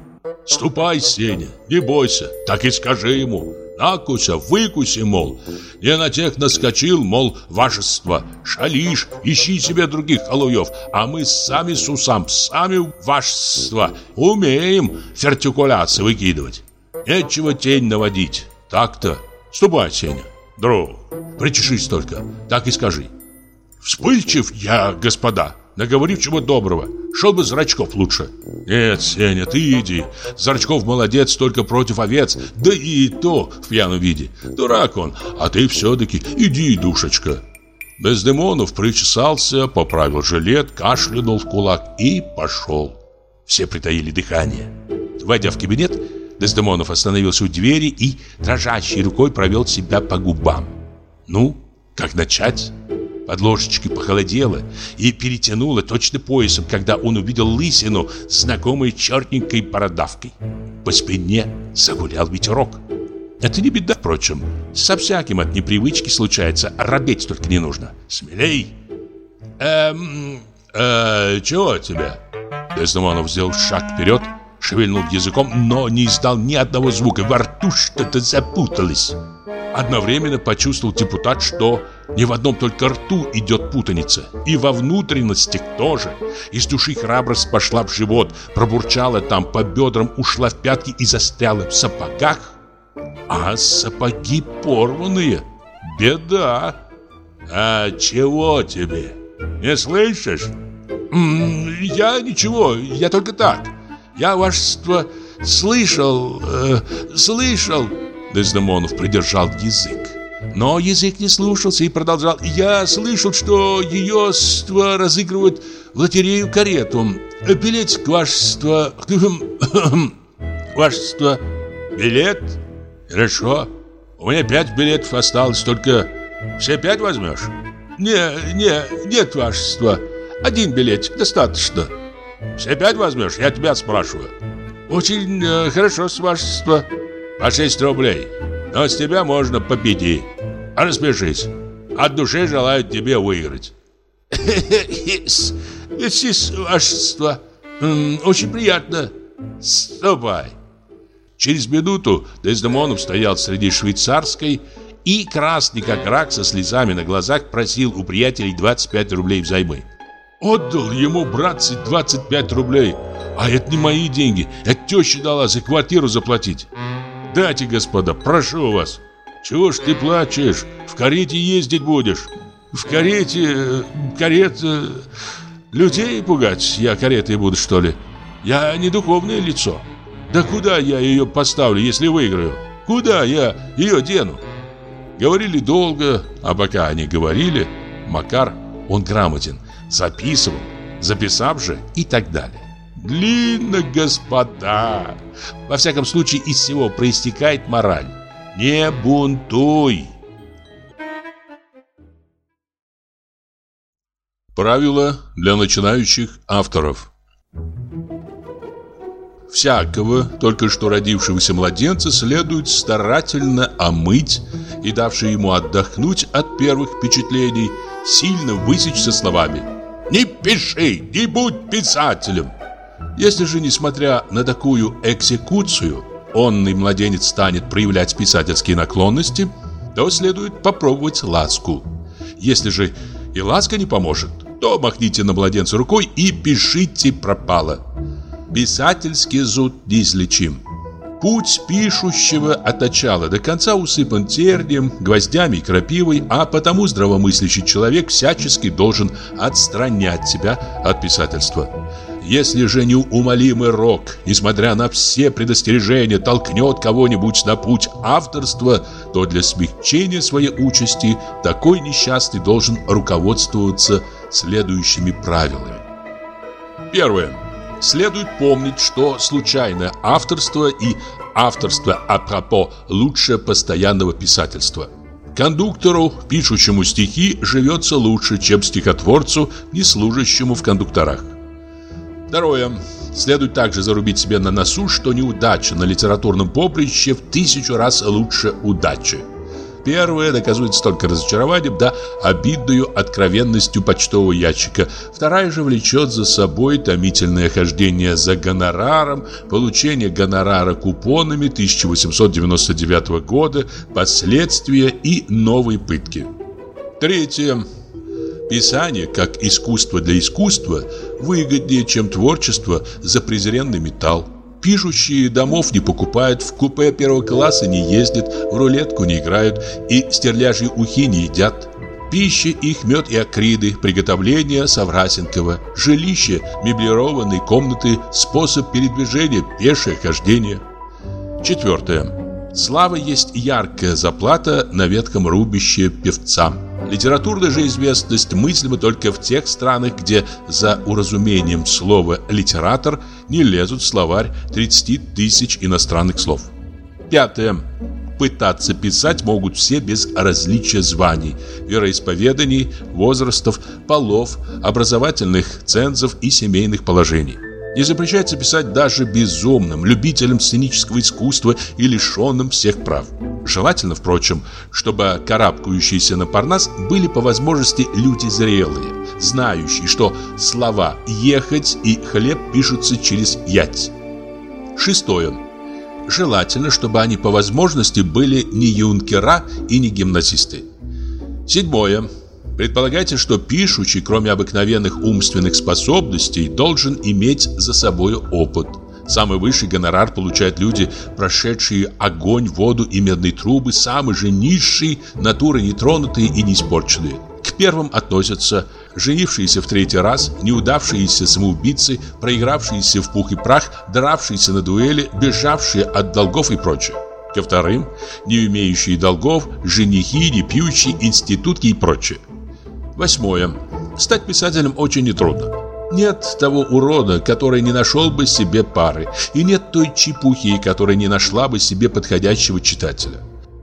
«Ступай, Сеня, не бойся, так и скажи ему. Накуся, выкуси, мол. Не на тех наскочил, мол, вашество. Шалишь, ищи себе других халуев, а мы сами с усам, сами вашество. Умеем фертикуляции выкидывать. Нечего тень наводить. Так-то. Ступай, Сеня. Друг, причешись только, так и скажи. Вспыльчив я, господа, наговорив чего доброго. Шел бы Зрачков лучше. Нет, Сеня, ты иди. Зрачков молодец только против овец, да и то в пьяном виде. Дурак он, а ты все-таки иди, душечка. Бездемонов причесался, поправил жилет, кашлянул в кулак и пошел. Все притаили дыхание. Войдя в кабинет, Дездемонов остановился у двери и дрожащей рукой провел себя по губам. Ну, как начать? Под ложечкой похолодело и перетянуло точно поясом, когда он увидел лысину с знакомой черненькой бородавкой. По спине загулял ветерок. Это не беда, впрочем. Со всяким от непривычки случается, а робеть только не нужно. Смелей. Эм, э, чего тебе? Дездемонов сделал шаг вперед, шевельнул языком, но не издал ни одного звука. Во рту что-то запуталось. Одновременно почувствовал депутат, что не в одном только рту идет путаница, и во внутренностях тоже. Из души храбрость пошла в живот, пробурчала там по бедрам, ушла в пятки и застряла в сапогах. А сапоги порванные. Беда. А чего тебе? Не слышишь? я ничего, я только так. Я вашество слышал, э, слышал. Дездемонов придержал язык. Но язык не слушался и продолжал. «Я слышал, что ее ство разыгрывают в лотерею карету. Билетик, вашество... *clears throat* вашество... Билет? Хорошо. У меня пять билетов осталось, только все пять возьмешь?» «Не, не, нет, вашество. Один билетик достаточно». «Все пять возьмешь? Я тебя спрашиваю». «Очень э, хорошо, с вашества». По 6 рублей. Но с тебя можно по пяти. Распишись. От души желаю тебе выиграть. Вашество. Очень приятно. Ступай. Через минуту Дездемонов стоял среди швейцарской и, красный как рак, со слезами на глазах, просил у приятелей 25 рублей взаймы. Отдал ему, братцы, 25 рублей. А это не мои деньги. Это теща дала за квартиру заплатить. Дайте, господа, прошу вас. Чего ж ты плачешь? В карете ездить будешь. В карете... карета... Людей пугать я каретой буду, что ли? Я не духовное лицо. Да куда я ее поставлю, если выиграю? Куда я ее дену? Говорили долго, а пока они говорили, Макар, он грамотен, записывал, записав же и так далее. Длинно, господа. Во всяком случае, из всего проистекает мораль. Не бунтуй. Правила для начинающих авторов. Всякого, только что родившегося младенца, следует старательно омыть и, давший ему отдохнуть от первых впечатлений, сильно высечь со словами «Не пиши, не будь писателем!» Если же, несмотря на такую экзекуцию, онный младенец станет проявлять писательские наклонности, то следует попробовать ласку. Если же и ласка не поможет, то махните на младенца рукой и пишите пропало. Писательский зуд неизлечим. Путь пишущего от начала до конца усыпан тернием, гвоздями и крапивой, а потому здравомыслящий человек всячески должен отстранять себя от писательства. Если же неумолимый рок, несмотря на все предостережения, толкнет кого-нибудь на путь авторства, то для смягчения своей участи такой несчастный должен руководствоваться следующими правилами. Первое. Следует помнить, что случайное авторство и авторство апропо лучше постоянного писательства. Кондуктору, пишущему стихи, живется лучше, чем стихотворцу, не служащему в кондукторах. Второе. Следует также зарубить себе на носу, что неудача на литературном поприще в тысячу раз лучше удачи. Первая доказывается только разочарованием да обидную откровенностью почтового ящика. Вторая же влечет за собой томительное хождение за гонораром, получение гонорара купонами 1899 года, последствия и новые пытки. Третье. Писание, как искусство для искусства, выгоднее, чем творчество за презренный металл. Пишущие домов не покупают, в купе первого класса не ездят, в рулетку не играют и стерляжьи ухи не едят. Пища их мед и акриды, приготовление Саврасенкова, жилище, меблированные комнаты, способ передвижения, пешее хождение. Четвертое. Слава есть яркая заплата на ветком рубище певцам. Литературная же известность мыслима только в тех странах, где за уразумением слова «литератор» не лезут в словарь 30 тысяч иностранных слов. Пятое. Пытаться писать могут все без различия званий, вероисповеданий, возрастов, полов, образовательных цензов и семейных положений. Не запрещается писать даже безумным, любителям сценического искусства и лишенным всех прав. Желательно, впрочем, чтобы карабкающиеся на Парнас были по возможности люди зрелые, знающие, что слова «ехать» и «хлеб» пишутся через «ять». Шестое. Желательно, чтобы они по возможности были не юнкера и не гимназисты. Седьмое. Предполагайте, что пишущий, кроме обыкновенных умственных способностей, должен иметь за собой опыт. Самый высший гонорар получают люди, прошедшие огонь, воду и медные трубы, самые же низшие, натуры нетронутые и неиспорченные. К первым относятся женившиеся в третий раз, неудавшиеся самоубийцы, проигравшиеся в пух и прах, дравшиеся на дуэли, бежавшие от долгов и прочее. Ко вторым, не имеющие долгов, женихи, не пьющие, институтки и прочее. Восьмое. Стать писателем очень нетрудно. Нет того урода, который не нашел бы себе пары, и нет той чепухи, которая не нашла бы себе подходящего читателя.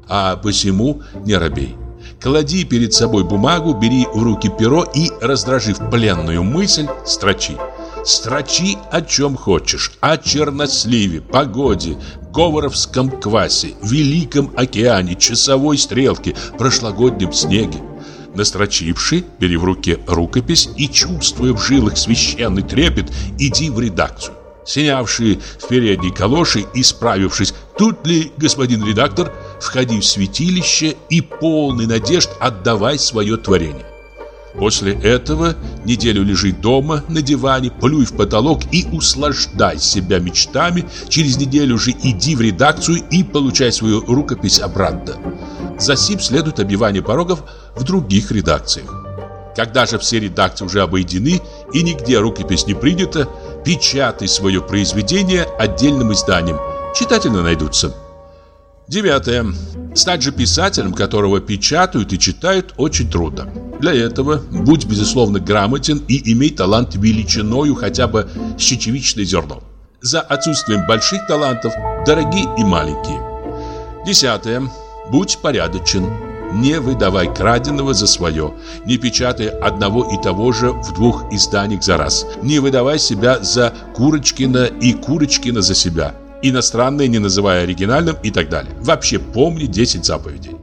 А посему не робей. Клади перед собой бумагу, бери в руки перо и, раздражив пленную мысль, строчи. Строчи о чем хочешь, о черносливе, погоде, говоровском квасе, великом океане, часовой стрелке, прошлогоднем снеге. Настрочивший, бери в руке рукопись и, чувствуя в жилах священный трепет, иди в редакцию. Снявший в передней калоши и справившись, тут ли господин редактор, входи в святилище и полный надежд отдавай свое творение. После этого неделю лежи дома на диване, плюй в потолок и услаждай себя мечтами. Через неделю же иди в редакцию и получай свою рукопись обратно. За сим следует обивание порогов в других редакциях. Когда же все редакции уже обойдены и нигде рукопись не принята, печатай свое произведение отдельным изданием. Читатели найдутся. Девятое. Стать же писателем, которого печатают и читают, очень трудно. Для этого будь, безусловно, грамотен и имей талант величиною хотя бы с чечевичное зерно. За отсутствием больших талантов дорогие и маленькие. Десятое. Будь порядочен. Не выдавай краденого за свое. Не печатай одного и того же в двух изданиях за раз. Не выдавай себя за Курочкина и Курочкина за себя. Иностранное не называя оригинальным и так далее. Вообще помни 10 заповедей.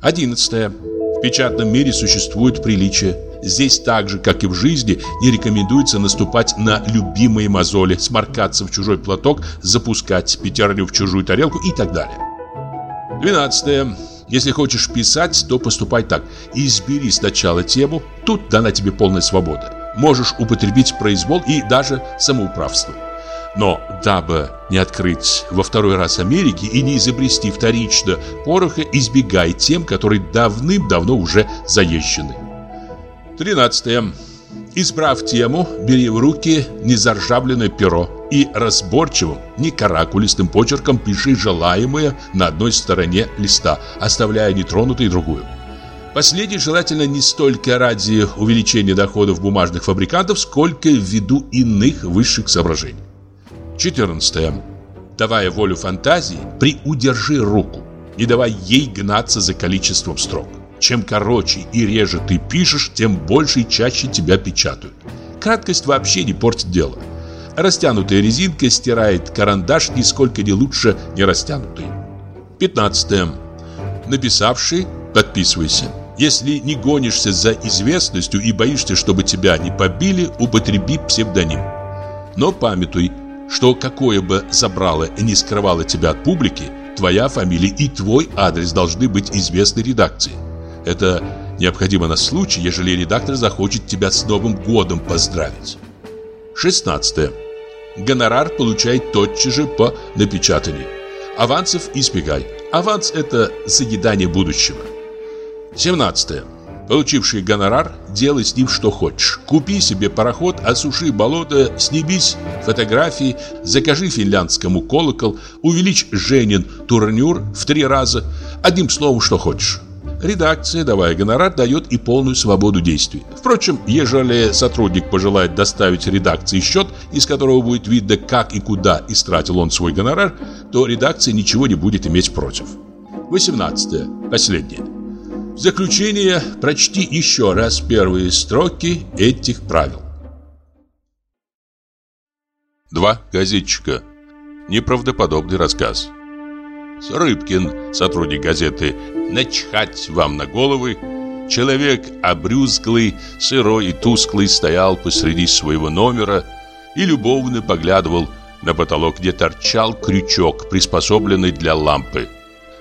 Одиннадцатое. В печатном мире существует приличие. Здесь так же, как и в жизни, не рекомендуется наступать на любимые мозоли, сморкаться в чужой платок, запускать пятерню в чужую тарелку и так далее. Двенадцатое. Если хочешь писать, то поступай так. Избери сначала тему, тут дана тебе полная свобода. Можешь употребить произвол и даже самоуправство. Но дабы не открыть во второй раз Америки и не изобрести вторично пороха, избегай тем, которые давным-давно уже заезжены. 13. Избрав тему, бери в руки незаржавленное перо и разборчивым, не каракулистым почерком пиши желаемое на одной стороне листа, оставляя нетронутой другую. Последнее желательно не столько ради увеличения доходов бумажных фабрикантов, сколько ввиду иных высших соображений. 14. Давая волю фантазии, приудержи руку. Не давай ей гнаться за количеством строк. Чем короче и реже ты пишешь, тем больше и чаще тебя печатают. Краткость вообще не портит дело. Растянутая резинка стирает карандаш нисколько не лучше не растянутой. 15. Написавший, подписывайся. Если не гонишься за известностью и боишься, чтобы тебя не побили, употреби псевдоним. Но памятуй, что какое бы забрало не скрывало тебя от публики, твоя фамилия и твой адрес должны быть известны редакции. Это необходимо на случай, ежели редактор захочет тебя с Новым годом поздравить. 16. Гонорар получай тотчас же по напечатанию. Авансов избегай. Аванс – это заедание будущего. 17. Получивший гонорар, делай с ним что хочешь. Купи себе пароход, осуши болото, снимись фотографии, закажи финляндскому колокол, увеличь Женин турнюр в три раза. Одним словом, что хочешь. Редакция, давая гонорар, дает и полную свободу действий. Впрочем, ежели сотрудник пожелает доставить редакции счет, из которого будет видно, как и куда истратил он свой гонорар, то редакция ничего не будет иметь против. 18. Последнее. Заключение прочти еще раз первые строки этих правил. Два газетчика. Неправдоподобный рассказ. Рыбкин, сотрудник газеты «Начхать вам на головы», человек обрюзглый, сырой и тусклый стоял посреди своего номера и любовно поглядывал на потолок, где торчал крючок, приспособленный для лампы.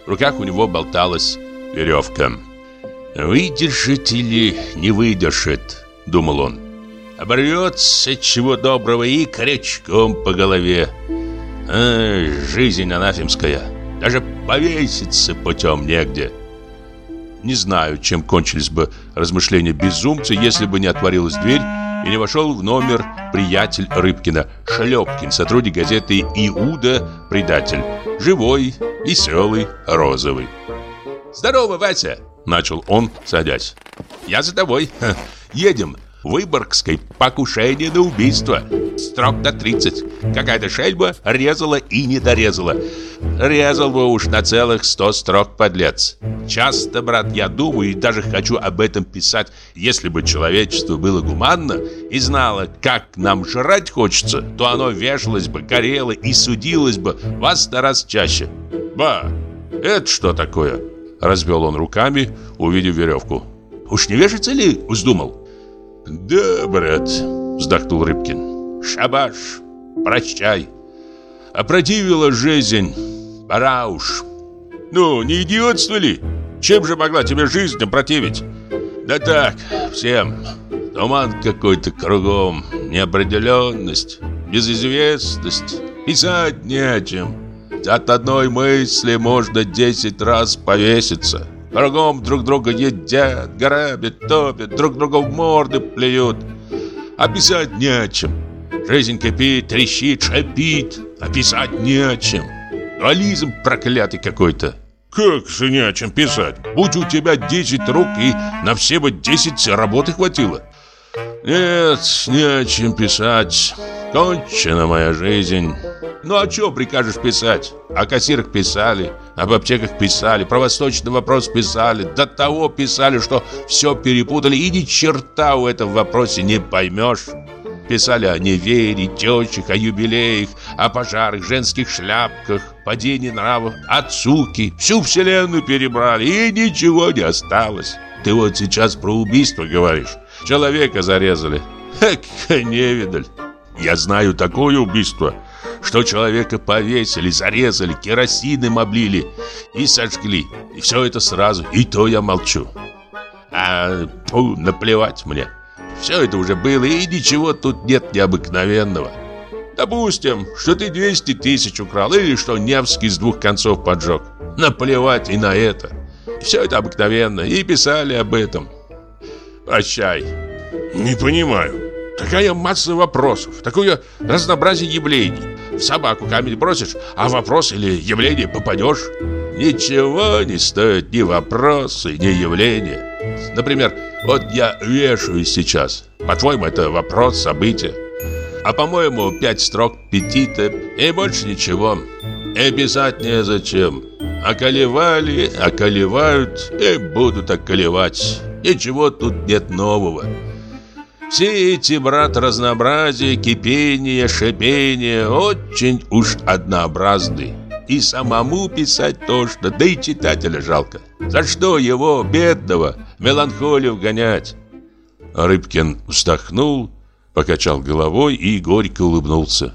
В руках у него болталась веревка. «Выдержит или не выдержит?» — думал он. «Оборвется чего доброго и крючком по голове. А, жизнь анафемская. Даже повеситься путем негде». Не знаю, чем кончились бы размышления безумца, если бы не отворилась дверь и не вошел в номер приятель Рыбкина, Шлепкин, сотрудник газеты «Иуда. Предатель». Живой, веселый, розовый. «Здорово, Вася!» Начал он, садясь. «Я за тобой. *laughs* Едем. Выборгской покушение на убийство. Строк на 30. Какая-то шельба резала и не дорезала. Резал бы уж на целых 100 строк подлец. Часто, брат, я думаю и даже хочу об этом писать, если бы человечество было гуманно и знало, как нам жрать хочется, то оно вешалось бы, горело и судилось бы вас сто раз чаще. Ба, это что такое? Развел он руками, увидев веревку. «Уж не вешаться ли?» – вздумал. «Да, брат», – вздохнул Рыбкин. «Шабаш, прощай. Опротивила жизнь. Пора уж. Ну, не идиотство ли? Чем же могла тебе жизнь опротивить? Да так, всем. Туман какой-то кругом, неопределенность, безызвестность. Писать не о чем». От одной мысли можно десять раз повеситься. Кругом друг друга едят, грабят, топят, друг друга в морды плюют. Описать не о чем. Жизнь кипит, трещит, шипит. Описать не о чем. Дуализм проклятый какой-то. Как же не о чем писать? Будь у тебя 10 рук и на все бы 10 работы хватило. Нет, не о чем писать. Кончена моя жизнь. Ну а что прикажешь писать? О кассирах писали, об аптеках писали, про восточный вопрос писали, до того писали, что все перепутали и ни черта в этом вопросе не поймешь. Писали о невере, тещах, о юбилеях, о пожарах, женских шляпках, падении нравов, о цуке. Всю вселенную перебрали, и ничего не осталось. Ты вот сейчас про убийство говоришь. Человека зарезали. Эк, невидаль. Я знаю такое убийство – что человека повесили, зарезали, керосином облили и сожгли. И все это сразу, и то я молчу. А фу, наплевать мне. Все это уже было, и ничего тут нет необыкновенного. Допустим, что ты 200 тысяч украл, или что Невский с двух концов поджег. Наплевать и на это. Все это обыкновенно, и писали об этом. Прощай. Не понимаю. Такая масса вопросов, такое разнообразие явлений. В собаку камень бросишь, а вопрос или явление попадешь. Ничего не стоит ни вопросы, ни явления. Например, вот я вешаюсь сейчас. По-твоему, это вопрос, событие. А по-моему, пять строк петита и больше ничего. И писать незачем. Околевали, околевают и будут околевать. Ничего тут нет нового. Все эти, брат, разнообразия, кипения, шипения очень уж однообразны. И самому писать тошно, да и читателя жалко. За что его, бедного, меланхолию гонять? Рыбкин вздохнул, покачал головой и горько улыбнулся.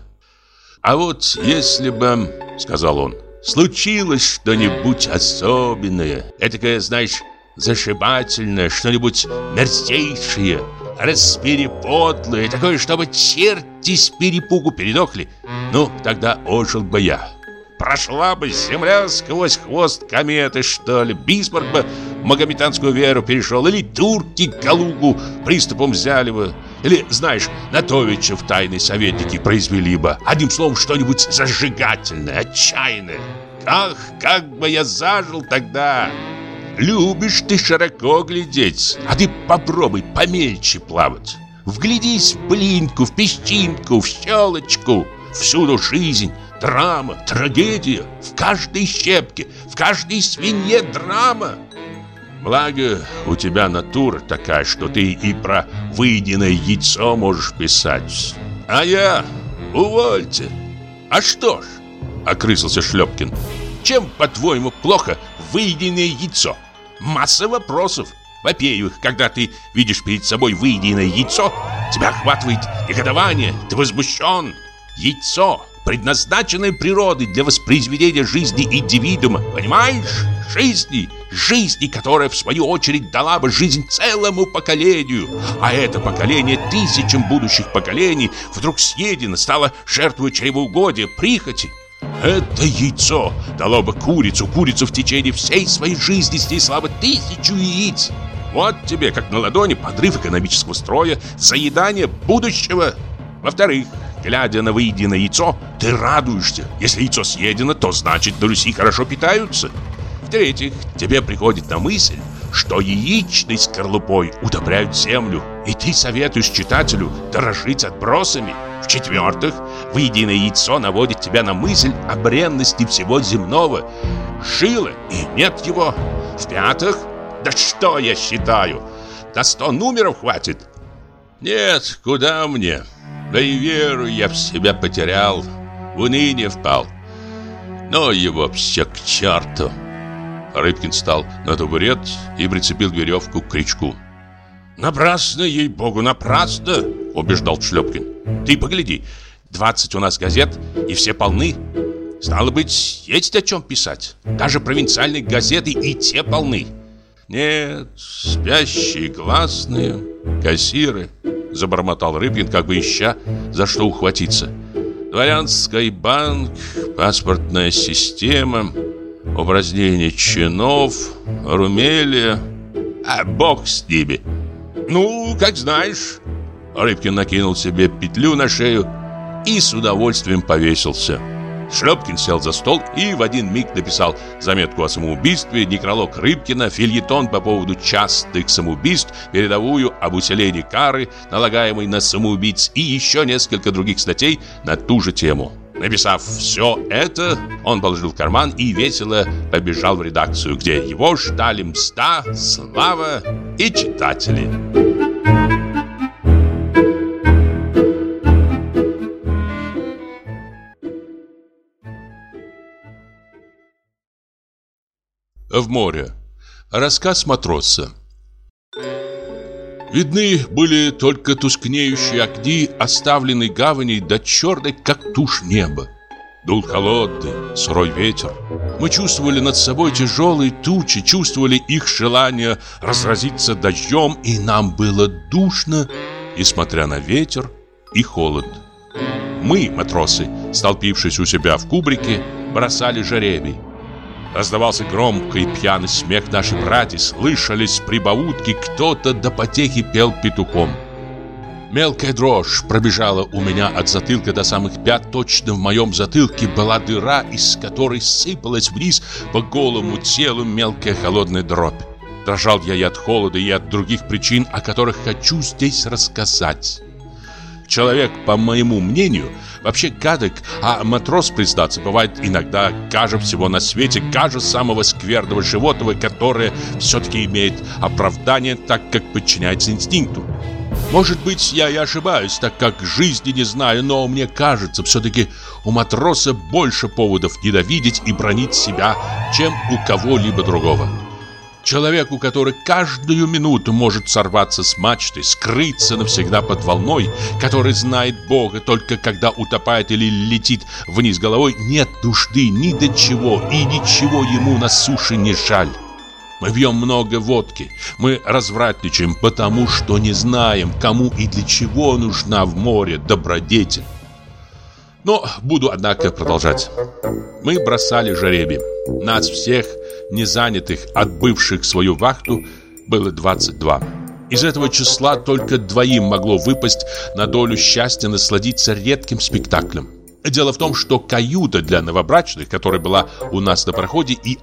«А вот если бы, — сказал он, — случилось что-нибудь особенное, этакое, знаешь, зашибательное, что-нибудь мерзейшее, расперепотлое, такое, чтобы черти с перепугу передохли, ну, тогда ожил бы я. Прошла бы земля сквозь хвост кометы, что ли, Бисмарк бы магометанскую веру перешел, или турки Калугу приступом взяли бы, или, знаешь, Натовича в тайной советники произвели бы. Одним словом, что-нибудь зажигательное, отчаянное. Ах, как бы я зажил тогда! Любишь ты широко глядеть, а ты попробуй помельче плавать. Вглядись в блинку, в песчинку, в щелочку. Всюду жизнь, драма, трагедия. В каждой щепке, в каждой свинье драма. Благо, у тебя натура такая, что ты и про выеденное яйцо можешь писать. А я... Увольте. А что ж, окрысился Шлепкин. Чем, по-твоему, плохо выеденное яйцо? Масса вопросов. Во-первых, когда ты видишь перед собой выеденное яйцо, тебя охватывает негодование, ты возмущен. Яйцо, предназначенное природой для воспроизведения жизни индивидуума, понимаешь? Жизни, жизни, которая в свою очередь дала бы жизнь целому поколению. А это поколение тысячам будущих поколений вдруг съедено, стало жертвой чревоугодия, прихоти. Это яйцо дало бы курицу, курицу в течение всей своей жизни снесла бы тысячу яиц. Вот тебе, как на ладони, подрыв экономического строя, заедание будущего. Во-вторых, глядя на выеденное яйцо, ты радуешься. Если яйцо съедено, то значит на Руси хорошо питаются. В-третьих, тебе приходит на мысль, что яичной скорлупой удобряют землю, и ты советуешь читателю дорожить отбросами. В-четвертых, выеденное яйцо наводит тебя на мысль о бренности всего земного. Жило, и нет его. В-пятых, да что я считаю, на сто номеров хватит. Нет, куда мне? Да и веру я в себя потерял, в уныние впал. Но его все к черту. Рыбкин встал на табурет и прицепил веревку к крючку. «Напрасно, ей-богу, напрасно!» – убеждал Шлепкин. «Ты погляди, 20 у нас газет, и все полны. Стало быть, есть о чем писать. Даже провинциальные газеты и те полны. Нет, спящие гласные, кассиры, забормотал Рыбкин, как бы ища, за что ухватиться. Дворянский банк, паспортная система, упразднение чинов, румелия. А бог с ними. Ну, как знаешь. Рыбкин накинул себе петлю на шею и с удовольствием повесился. Шлепкин сел за стол и в один миг написал заметку о самоубийстве, некролог Рыбкина, фильетон по поводу частых самоубийств, передовую об усилении кары, налагаемой на самоубийц и еще несколько других статей на ту же тему. Написав все это, он положил в карман и весело побежал в редакцию, где его ждали мста, слава и читатели. В море. Рассказ матроса. Видны были только тускнеющие огни, оставленные гаваней до черной, как тушь неба. Дул холодный, сырой ветер. Мы чувствовали над собой тяжелые тучи, чувствовали их желание разразиться дождем, и нам было душно, несмотря на ветер и холод. Мы, матросы, столпившись у себя в кубрике, бросали жеребий. Раздавался громкий пьяный смех наших братьев, слышались прибаутки, кто-то до потехи пел петухом. Мелкая дрожь пробежала у меня от затылка до самых пят. Точно в моем затылке была дыра, из которой сыпалась вниз по голому телу мелкая холодная дробь. Дрожал я и от холода, и от других причин, о которых хочу здесь рассказать. Человек, по моему мнению, вообще гадок, а матрос, признаться, бывает иногда гаже всего на свете, гаже самого скверного животного, которое все-таки имеет оправдание, так как подчиняется инстинкту. Может быть, я и ошибаюсь, так как жизни не знаю, но мне кажется, все-таки у матроса больше поводов ненавидеть и бронить себя, чем у кого-либо другого. Человеку, который каждую минуту может сорваться с мачты, скрыться навсегда под волной, который знает Бога только когда утопает или летит вниз головой, нет нужды ни до чего и ничего ему на суше не жаль. Мы пьем много водки, мы развратничаем, потому что не знаем, кому и для чего нужна в море добродетель. Но буду, однако, продолжать. Мы бросали жеребий. Нас всех, не занятых, отбывших свою вахту, было 22. Из этого числа только двоим могло выпасть на долю счастья насладиться редким спектаклем. Дело в том, что каюта для новобрачных, которая была у нас на проходе и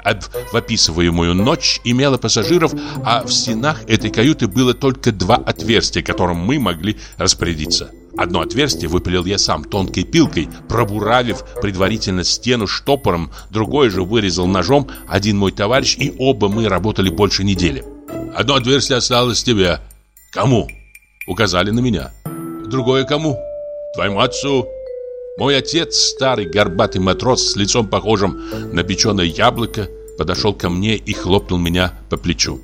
в описываемую ночь имела пассажиров, а в стенах этой каюты было только два отверстия, которым мы могли распорядиться. Одно отверстие выпилил я сам тонкой пилкой, пробуравив предварительно стену штопором, другое же вырезал ножом один мой товарищ, и оба мы работали больше недели. Одно отверстие осталось тебе. Кому? Указали на меня. Другое кому? Твоему отцу. Мой отец, старый горбатый матрос с лицом похожим на печеное яблоко, подошел ко мне и хлопнул меня по плечу.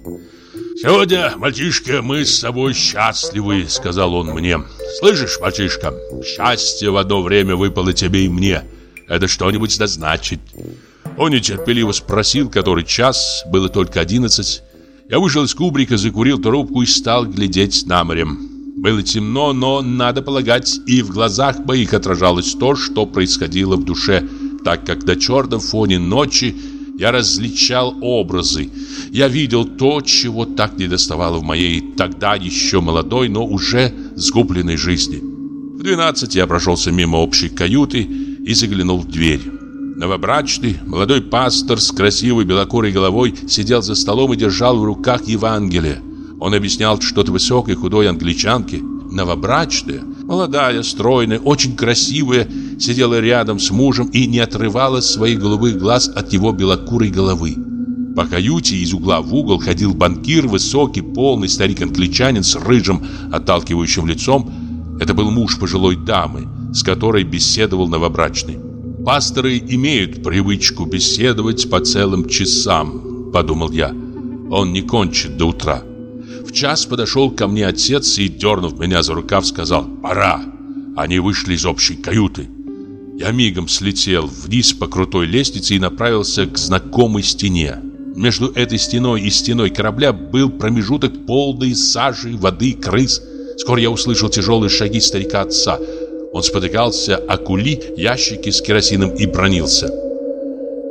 «Сегодня, мальчишка, мы с тобой счастливы», — сказал он мне. «Слышишь, мальчишка, счастье в одно время выпало тебе и мне. Это что-нибудь да значит». Он нетерпеливо спросил, который час, было только одиннадцать. Я вышел из кубрика, закурил трубку и стал глядеть на море. Было темно, но, надо полагать, и в глазах моих отражалось то, что происходило в душе, так как на черном фоне ночи я различал образы. Я видел то, чего так недоставало в моей тогда еще молодой, но уже сгубленной жизни. В 12 я прошелся мимо общей каюты и заглянул в дверь. Новобрачный, молодой пастор с красивой белокурой головой сидел за столом и держал в руках Евангелие. Он объяснял что-то высокой худой англичанке. Новобрачная, молодая, стройная, очень красивая, сидела рядом с мужем и не отрывала своих голубых глаз от его белокурой головы. По каюте из угла в угол ходил банкир, высокий, полный старик-англичанин с рыжим, отталкивающим лицом. Это был муж пожилой дамы, с которой беседовал новобрачный. «Пасторы имеют привычку беседовать по целым часам», — подумал я. «Он не кончит до утра». В час подошел ко мне отец и, дернув меня за рукав, сказал «Пора». Они вышли из общей каюты. Я мигом слетел вниз по крутой лестнице и направился к знакомой стене. Между этой стеной и стеной корабля был промежуток полный сажи, воды, крыс. Скоро я услышал тяжелые шаги старика отца. Он спотыкался о кули, ящики с керосином и бронился.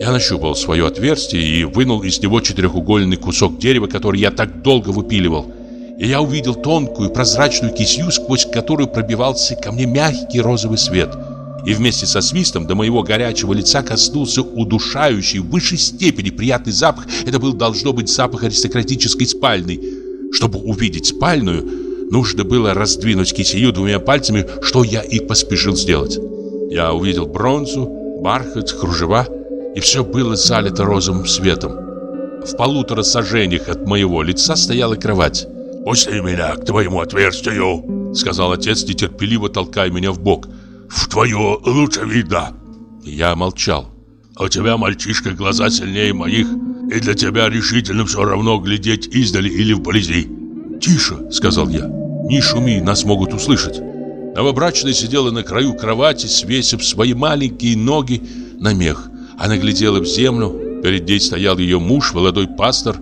Я нащупал свое отверстие и вынул из него четырехугольный кусок дерева, который я так долго выпиливал. И я увидел тонкую прозрачную кисью, сквозь которую пробивался ко мне мягкий розовый свет. И вместе со свистом до моего горячего лица коснулся удушающий в высшей степени приятный запах. Это был, должно быть, запах аристократической спальни. Чтобы увидеть спальную, нужно было раздвинуть кисею двумя пальцами, что я и поспешил сделать. Я увидел бронзу, бархат, кружева и все было залито розовым светом. В полутора сажениях от моего лица стояла кровать. «Пусти меня к твоему отверстию», — сказал отец, нетерпеливо толкая меня в бок. «В твое лучше видно». Я молчал. «У тебя, мальчишка, глаза сильнее моих, и для тебя решительно все равно глядеть издали или вблизи. «Тише!» — сказал я. «Не шуми, нас могут услышать!» Новобрачная сидела на краю кровати, свесив свои маленькие ноги на мех. Она глядела в землю. Перед ней стоял ее муж, молодой пастор.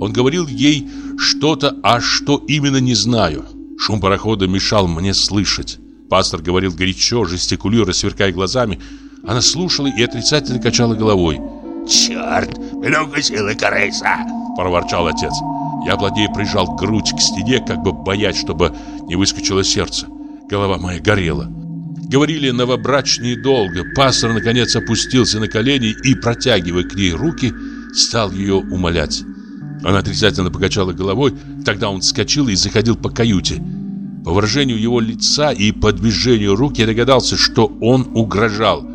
Он говорил ей что-то, а что именно не знаю. Шум парохода мешал мне слышать. Пастор говорил горячо, жестикулируя, сверкая глазами. Она слушала и отрицательно качала головой. «Черт, много силы крыса!» – проворчал отец. Я плотнее прижал грудь к стене, как бы боясь, чтобы не выскочило сердце. Голова моя горела. Говорили новобрачные долго. Пастор, наконец, опустился на колени и, протягивая к ней руки, стал ее умолять. Она отрицательно покачала головой. Тогда он вскочил и заходил по каюте. По выражению его лица и по движению рук я догадался, что он угрожал.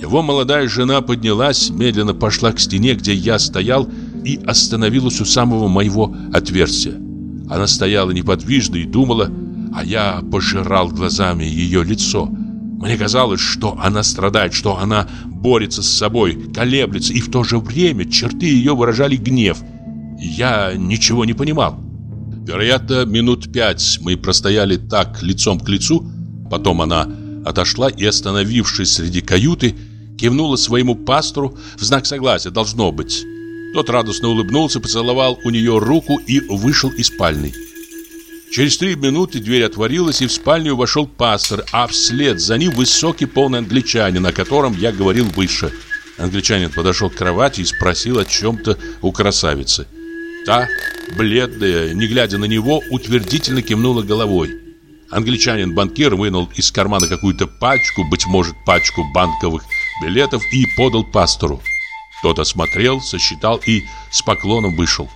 Его молодая жена поднялась, медленно пошла к стене, где я стоял, и остановилась у самого моего отверстия. Она стояла неподвижно и думала, а я пожирал глазами ее лицо. Мне казалось, что она страдает, что она борется с собой, колеблется, и в то же время черты ее выражали гнев. Я ничего не понимал. Вероятно, минут пять мы простояли так лицом к лицу, потом она отошла и, остановившись среди каюты, кивнула своему пастору в знак согласия, должно быть. Тот радостно улыбнулся, поцеловал у нее руку и вышел из спальни. Через три минуты дверь отворилась, и в спальню вошел пастор, а вслед за ним высокий полный англичанин, о котором я говорил выше. Англичанин подошел к кровати и спросил о чем-то у красавицы. Та, бледная, не глядя на него, утвердительно кивнула головой. Англичанин-банкир вынул из кармана какую-то пачку, быть может, пачку банковых билетов и подал пастору. Тот осмотрел, сосчитал и с поклоном вышел.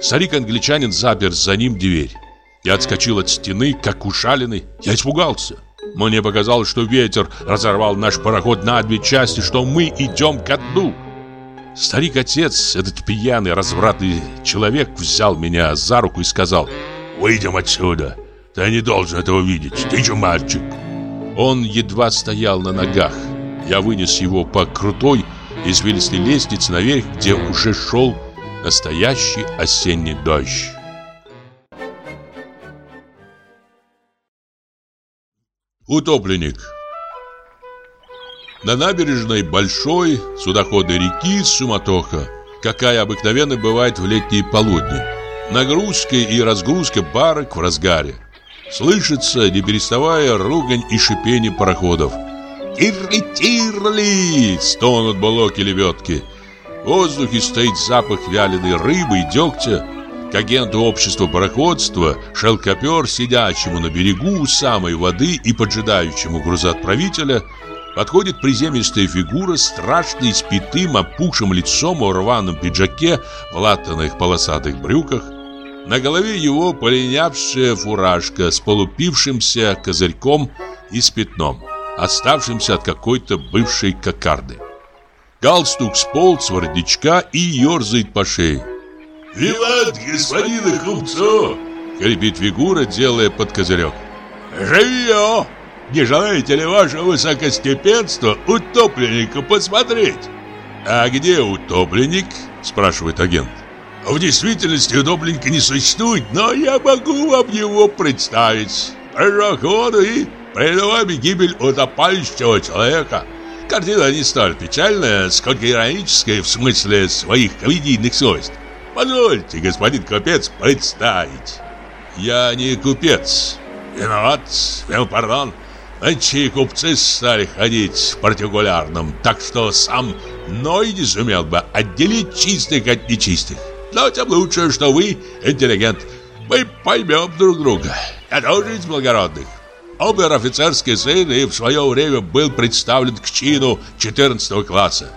Старик-англичанин запер за ним дверь. Я отскочил от стены, как ушаленный. Я испугался. Мне показалось, что ветер разорвал наш пароход на две части, что мы идем ко дну. Старик-отец, этот пьяный, развратный человек, взял меня за руку и сказал «Выйдем отсюда, ты не должен этого видеть, ты же мальчик». Он едва стоял на ногах. Я вынес его по крутой, извилистой лестнице наверх, где уже шел настоящий осенний дождь. Утопленник На набережной большой судоходной реки суматоха, какая обыкновенно бывает в летние полудни. Нагрузка и разгрузка барок в разгаре. Слышится, не переставая, ругань и шипение пароходов – «Тирли-тирли!» — стонут блоки лебедки. В воздухе стоит запах вяленой рыбы и дегтя. К агенту общества пароходства, шелкопер, сидящему на берегу у самой воды и поджидающему грузоотправителя, подходит приземистая фигура, страшно испитым, опухшим лицом в рваном пиджаке, в латаных полосатых брюках. На голове его полинявшая фуражка с полупившимся козырьком и с пятном оставшимся от какой-то бывшей кокарды. Галстук сполз с воротничка и ерзает по шее. «Виват, господина Купцо!» — хрипит фигура, делая под козырек. «Живье! Не желаете ли ваше высокостепенство утопленника посмотреть?» «А где утопленник?» — спрашивает агент. «В действительности утопленника не существует, но я могу вам его представить. Прыжок воду и Перед вами гибель утопающего человека. Картина не столь печальная, сколько ироническая в смысле своих комедийных свойств. Позвольте, господин купец, представить. Я не купец. Виноват, вел пардон. Нынче купцы стали ходить в партикулярном, так что сам Ной не сумел бы отделить чистых от нечистых. Но тем лучше, что вы интеллигент. Мы поймем друг друга. Я тоже из благородных. Обер-офицерский сын и в свое время был представлен к чину 14 класса.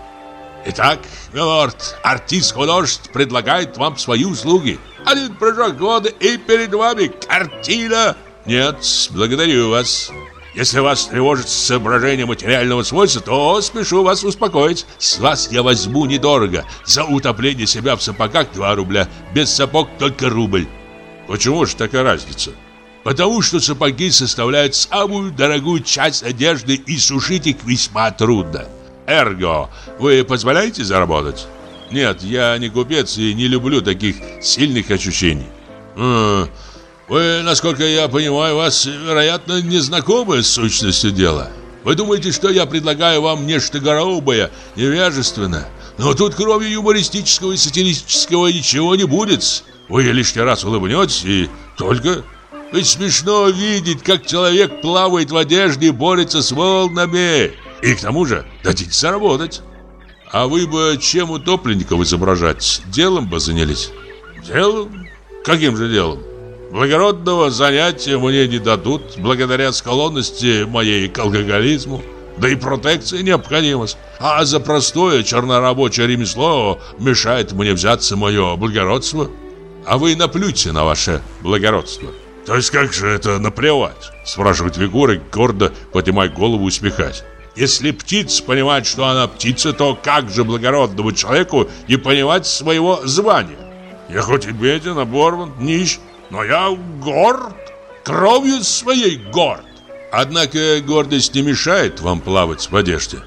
Итак, милорд, артист-художник предлагает вам свои услуги. Один прыжок года и перед вами картина. Нет, благодарю вас. Если вас тревожит соображение материального свойства, то спешу вас успокоить. С вас я возьму недорого. За утопление себя в сапогах 2 рубля. Без сапог только рубль. Почему же такая разница? Потому что сапоги составляют самую дорогую часть одежды и сушить их весьма трудно. Эрго, вы позволяете заработать? Нет, я не купец и не люблю таких сильных ощущений. А, вы, насколько я понимаю, вас, вероятно, не знакомы с сущностью дела. Вы думаете, что я предлагаю вам нечто грубое, невежественное? Но тут кроме юмористического и сатирического ничего не будет. Вы лишний раз улыбнетесь и только... Ведь смешно видеть, как человек плавает в одежде и борется с волнами. И к тому же дадите заработать. А вы бы чем утопленников изображать? Делом бы занялись? Делом? Каким же делом? Благородного занятия мне не дадут, благодаря склонности моей к алкоголизму. Да и протекция необходимость. А за простое чернорабочее ремесло мешает мне взяться мое благородство. А вы наплюйте на ваше благородство. То есть как же это наплевать? Спрашивает Вигоры, гордо поднимая голову и усмехаясь. Если птица понимает, что она птица, то как же благородному человеку не понимать своего звания? Я хоть и беден, оборван, нищ, но я горд, кровью своей горд. Однако гордость не мешает вам плавать в одежде.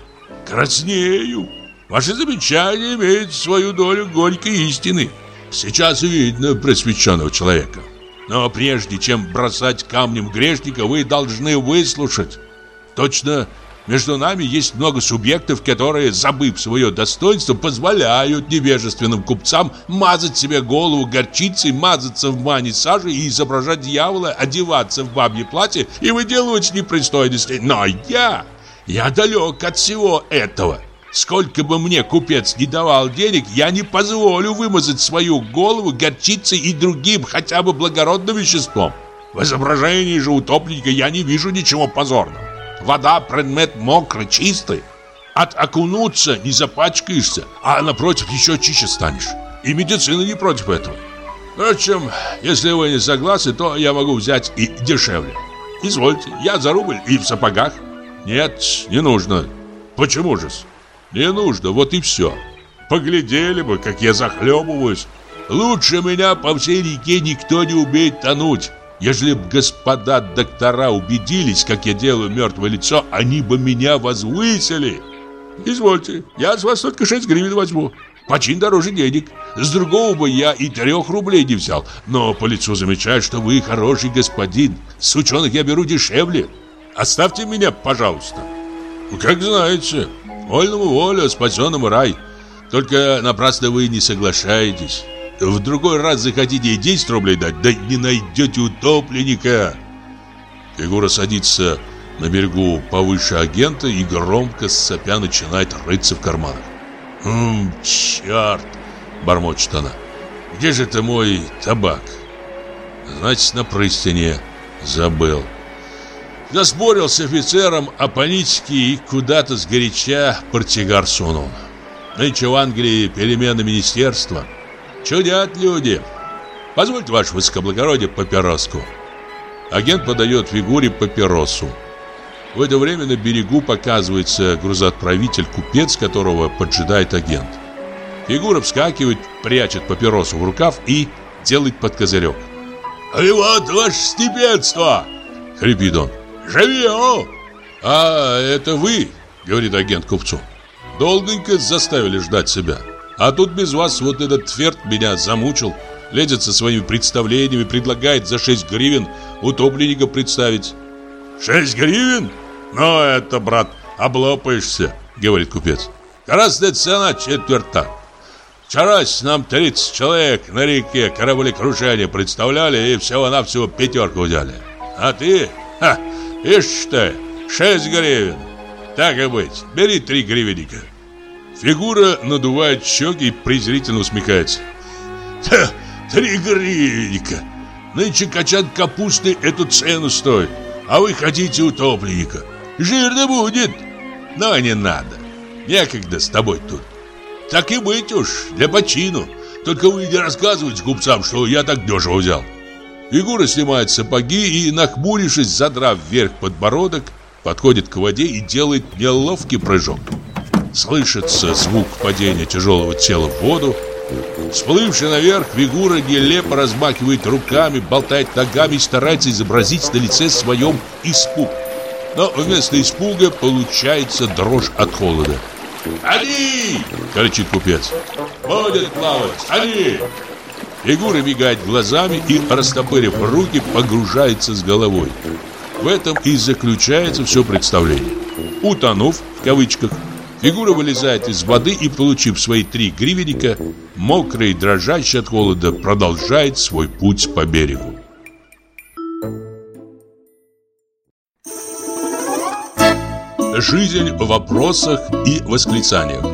Краснею. Ваши замечания имеют свою долю горькой истины. Сейчас видно просвещенного человека. Но прежде чем бросать камнем грешника, вы должны выслушать. Точно между нами есть много субъектов, которые, забыв свое достоинство, позволяют невежественным купцам мазать себе голову горчицей, мазаться в мане сажи и изображать дьявола, одеваться в бабье платье и выделывать непристойности. Но я, я далек от всего этого. Сколько бы мне купец не давал денег, я не позволю вымазать свою голову горчицей и другим хотя бы благородным веществом. В изображении же утопленника я не вижу ничего позорного. Вода предмет мокрый, чистый. От окунуться не запачкаешься, а напротив еще чище станешь. И медицина не против этого. Впрочем, если вы не согласны, то я могу взять и дешевле. Извольте, я за рубль и в сапогах. Нет, не нужно. Почему же? Не нужно, вот и все. Поглядели бы, как я захлебываюсь. Лучше меня по всей реке никто не умеет тонуть. Ежели б господа доктора убедились, как я делаю мертвое лицо, они бы меня возвысили. Извольте, я с вас только 6 гривен возьму. Почин дороже денег. С другого бы я и трех рублей не взял. Но по лицу замечаю, что вы хороший господин. С ученых я беру дешевле. Оставьте меня, пожалуйста. Ну, как знаете, вольному воля, спасенному рай. Только напрасно вы не соглашаетесь. В другой раз захотите 10 рублей дать, да не найдете утопленника. Фигура садится на берегу повыше агента и громко сопя начинает рыться в карманах. «Хм, черт!» – бормочет она. «Где же это мой табак?» Значит, на пристани забыл. Заспорил с офицером о политике и куда-то сгоряча портсигар сунул. Нынче в Англии перемены министерства – Чудят люди. Позвольте, ваше высокоблагородие, папироску. Агент подает фигуре папиросу. В это время на берегу показывается грузоотправитель-купец, которого поджидает агент. Фигура вскакивает, прячет папиросу в рукав и делает под козырек. «И вот ваше степенство!» — хрипит он. «Живьем!» «А, это вы?» — говорит агент купцу. «Долгонько заставили ждать себя». А тут без вас вот этот тверд меня замучил. Лезет со своими представлениями, предлагает за 6 гривен утопленника представить. 6 гривен? Ну это, брат, облопаешься, говорит купец. Красная цена четверта. Вчера нам 30 человек на реке кораблекрушение представляли и всего-навсего пятерку взяли. А ты, ха, ишь ты, 6 гривен. Так и быть, бери 3 гривенника. Фигура надувает щеки и презрительно усмехается. «Ха, три гривенника! Нынче качан капусты эту цену стоит, а вы хотите утопленника. Жирно будет, но не надо. Некогда с тобой тут. Так и быть уж, для почину. Только вы не рассказывайте купцам, что я так дешево взял». Фигура снимает сапоги и, нахмурившись, задрав вверх подбородок, подходит к воде и делает неловкий прыжок. Слышится звук падения тяжелого тела в воду. Всплывший наверх, фигура нелепо размахивает руками, болтает ногами и старается изобразить на лице своем испуг. Но вместо испуга получается дрожь от холода. «Они!» — кричит купец. «Будет плавать! Они!» Фигура мигает глазами и, растопырив руки, погружается с головой. В этом и заключается все представление. Утонув, в кавычках, фигура вылезает из воды и, получив свои три гривенника, мокрый и дрожащий от холода, продолжает свой путь по берегу. Жизнь в вопросах и восклицаниях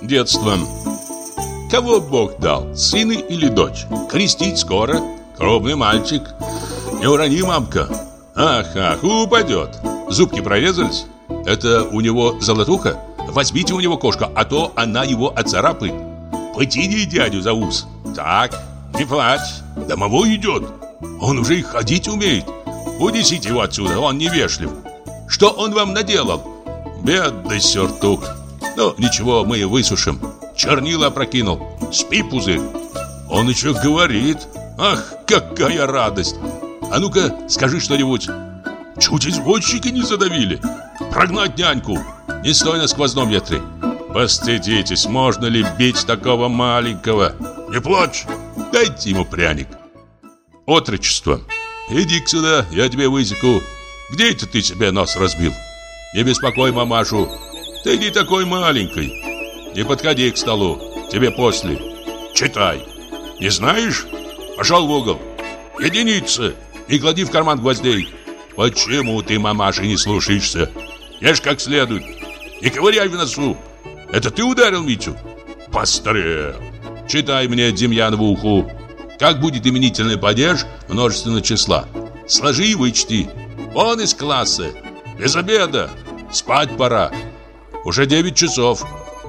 Детство Кого Бог дал, сына или дочь? Крестить скоро, крупный мальчик Не урони, мамка Ах, ах, упадет Зубки прорезались? Это у него золотуха? Возьмите у него кошка, а то она его оцарапает Потяни дядю за ус Так, не плачь, домовой идет Он уже и ходить умеет Унесите его отсюда, он невежлив что он вам наделал? Бедный сюртук. Ну, ничего, мы высушим. Чернила опрокинул. Спи, пузырь. Он еще говорит. Ах, какая радость. А ну-ка, скажи что-нибудь. Чуть извозчики не задавили. Прогнать няньку. Не стой на сквозном ветре. Постыдитесь, можно ли бить такого маленького? Не плачь. Дайте ему пряник. Отрочество. Иди сюда, я тебе высеку. Где это ты себе нос разбил? Не беспокой мамашу. Ты не такой маленький. Не подходи к столу. Тебе после. Читай. Не знаешь? Пошел в угол. Единицы. Не клади в карман гвоздей. Почему ты, мамаши, не слушаешься? Ешь как следует. Не ковыряй в носу. Это ты ударил Митю? Постарел. Читай мне, Демьян, в уху. Как будет именительный падеж множественного числа? Сложи и вычти. Он из класса. Без обеда. Спать пора. Уже 9 часов.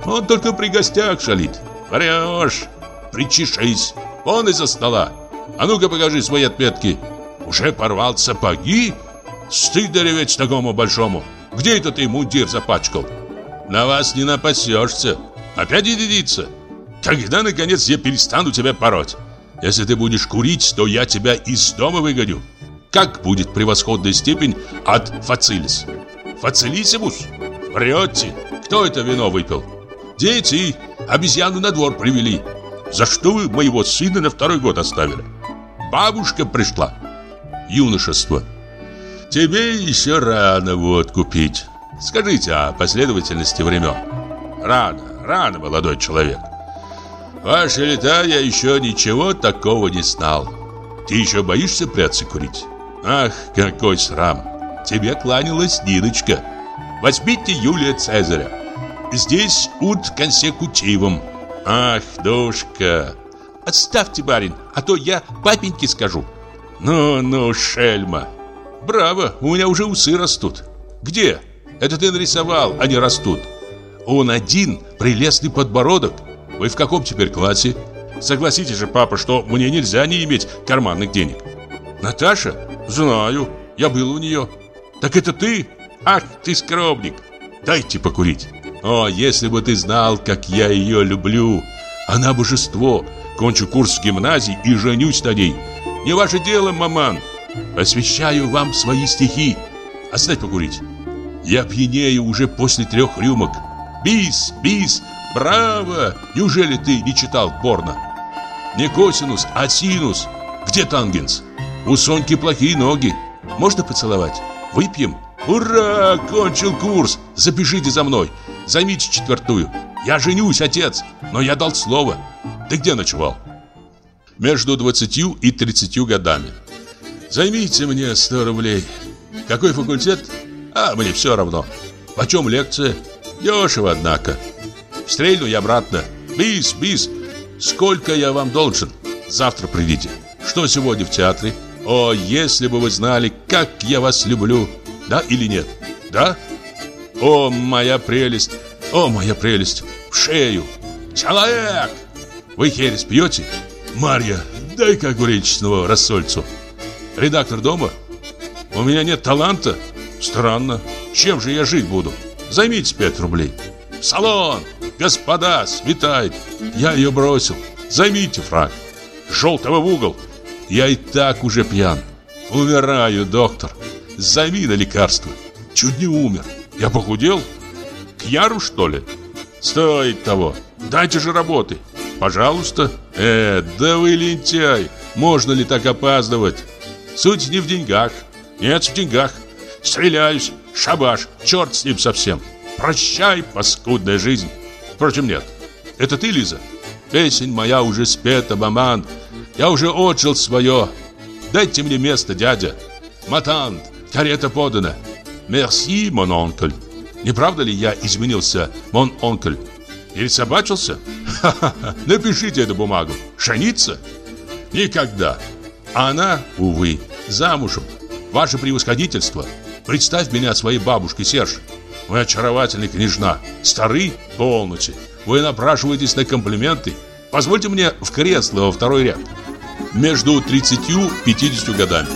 Он только при гостях шалит. Врешь. Причешись. Он из-за стола. А ну-ка покажи свои отметки. Уже порвал сапоги? Стыдно реветь такому большому. Где это ты мундир запачкал? На вас не напасешься. Опять единица. Когда, наконец, я перестану тебя пороть? Если ты будешь курить, то я тебя из дома выгоню. Как будет превосходная степень от фацилис? Фацилисимус? Врете. Кто это вино выпил? Дети обезьяну на двор привели. За что вы моего сына на второй год оставили? Бабушка пришла. Юношество. Тебе еще рано водку пить. Скажите о последовательности времен. Рано, рано, молодой человек. Ваши лета я еще ничего такого не знал. Ты еще боишься прятаться курить? Ах, какой срам! Тебе кланялась Ниночка. Возьмите Юлия Цезаря. Здесь ут консекутивом. Ах, душка! Отставьте, барин, а то я папеньке скажу. Ну-ну, шельма. Браво, у меня уже усы растут. Где? Это ты нарисовал, они растут. Он один, прелестный подбородок. Вы в каком теперь классе? Согласитесь же, папа, что мне нельзя не иметь карманных денег. Наташа? Знаю, я был у нее. Так это ты? Ах, ты скромник. Дайте покурить. О, если бы ты знал, как я ее люблю. Она божество. Кончу курс в гимназии и женюсь на ней. Не ваше дело, маман. Посвящаю вам свои стихи. Оставь покурить. Я пьянею уже после трех рюмок. Бис, бис, браво! Неужели ты не читал порно? Не косинус, а синус. Где тангенс? У Соньки плохие ноги. Можно поцеловать? Выпьем? Ура! Кончил курс. Запишите за мной. Займите четвертую. Я женюсь, отец. Но я дал слово. Ты где ночевал? Между 20 и 30 годами. Займите мне 100 рублей. Какой факультет? А, мне все равно. Почем лекция? Дешево, однако. Стрельну я обратно. Бис, бис. Сколько я вам должен? Завтра придите. Что сегодня в театре? О, если бы вы знали, как я вас люблю. Да или нет? Да? О, моя прелесть. О, моя прелесть. В шею. Человек! Вы херес пьете? Марья, дай-ка огуречного рассольцу. Редактор дома? У меня нет таланта? Странно. Чем же я жить буду? Займите пять рублей. Салон! Господа, светает. Я ее бросил. Займите фраг. Желтого в угол. Я и так уже пьян. Умираю, доктор. Зови на лекарство. Чуть не умер. Я похудел? К Яру, что ли? Стоит того. Дайте же работы. пожалуйста. Э, да вы лентяй. Можно ли так опаздывать? Суть не в деньгах. Нет, в деньгах. Стреляюсь, шабаш, черт с ним совсем. Прощай, паскудная жизнь. Впрочем, нет. Это ты, Лиза? Песень моя уже спета, маман. Я уже отжил свое. Дайте мне место, дядя. Матант, карета подана. Мерси, мон онкль. Не правда ли я изменился, мон онкль? Или собачился? *laughs* Ха-ха-ха, напишите эту бумагу. Шаниться? Никогда. Она, увы, замужем. Ваше превосходительство. Представь меня своей бабушке, Серж. Вы очаровательная княжна. Стары полночи. Вы напрашиваетесь на комплименты. Позвольте мне в кресло во второй ряд. Между 30 и 50 годами.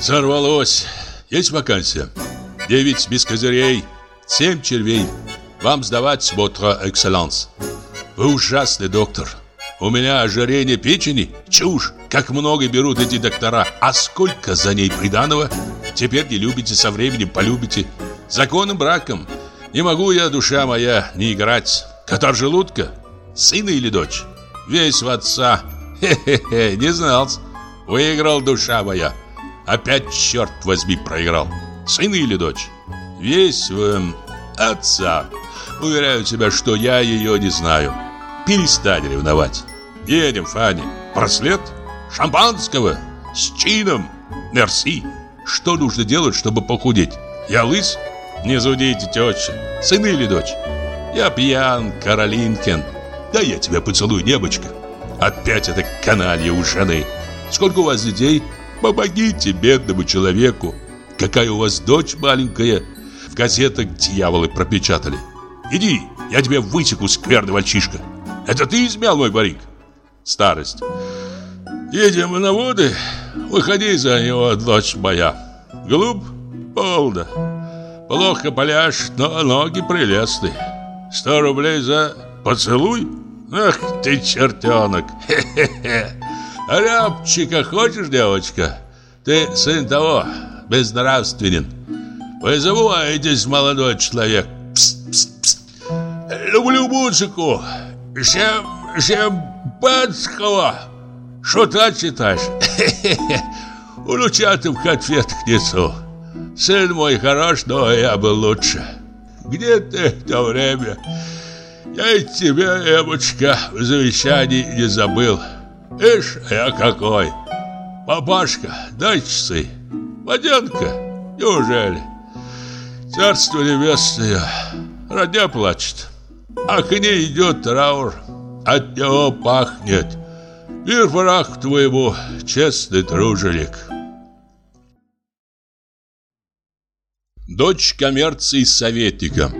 Сорвалось. Есть вакансия. Девять без козырей. Семь червей. Вам сдавать, votre excellence. Вы ужасный доктор. У меня ожирение печени? Чушь. Как много берут эти доктора. А сколько за ней приданого? Теперь не любите, со временем полюбите. Законным браком. Не могу я, душа моя, не играть. Катар желудка? Сына или дочь? Весь в отца. Хе-хе-хе, не знал. Выиграл душа моя. Опять, черт возьми, проиграл. Сына или дочь? Весь в эм, отца. Уверяю тебя, что я ее не знаю. Перестань ревновать. Едем, Фанни. Браслет? Шампанского? С чином? Мерси. Что нужно делать, чтобы похудеть? Я лыс? Не зудите, тетя. Сын или дочь? Я пьян, Каролинкин. Да я тебя поцелую, небочка. Опять это каналья у жены. Сколько у вас детей? Помогите бедному человеку. Какая у вас дочь маленькая? В газетах дьяволы пропечатали. Иди, я тебе высеку, скверный мальчишка. Это ты измял мой барик? Старость. Едем на воды. Выходи за него, дочь моя. Глуп? Полно. Плохо поляшь, но ноги прелестны. Сто рублей за поцелуй? Ах ты чертенок. Хе-хе-хе. Рябчика хочешь, девочка? Ты сын того, безнравственен. Вызывайтесь, молодой человек. Пст, пст, пст. Люблю музыку. Шем, шемпанского. Шута читаешь? Хе-хе-хе. *laughs* Улучатым конфеток несу. Сын мой хорош, но я был лучше. Где ты в то время? Я и тебя, Эмочка, в завещании не забыл. Ишь, я какой. Папашка, дай часы. Водянка, неужели? Царство небесное, родня плачет. А к ней идет траур, от него пахнет. Мир враг твоему, честный труженик. Дочь коммерции советника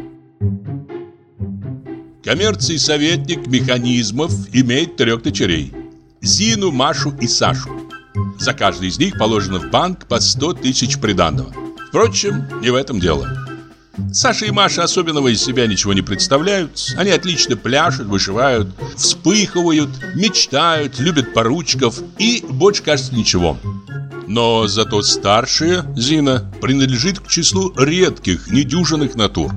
Коммерции советник механизмов имеет трех дочерей. Зину, Машу и Сашу. За каждый из них положено в банк по 100 тысяч приданного. Впрочем, не в этом дело Саша и Маша особенного из себя ничего не представляют. Они отлично пляшут, вышивают, вспыхивают, мечтают, любят поручиков и больше, кажется, ничего. Но зато старшая, Зина, принадлежит к числу редких, недюжинных натур.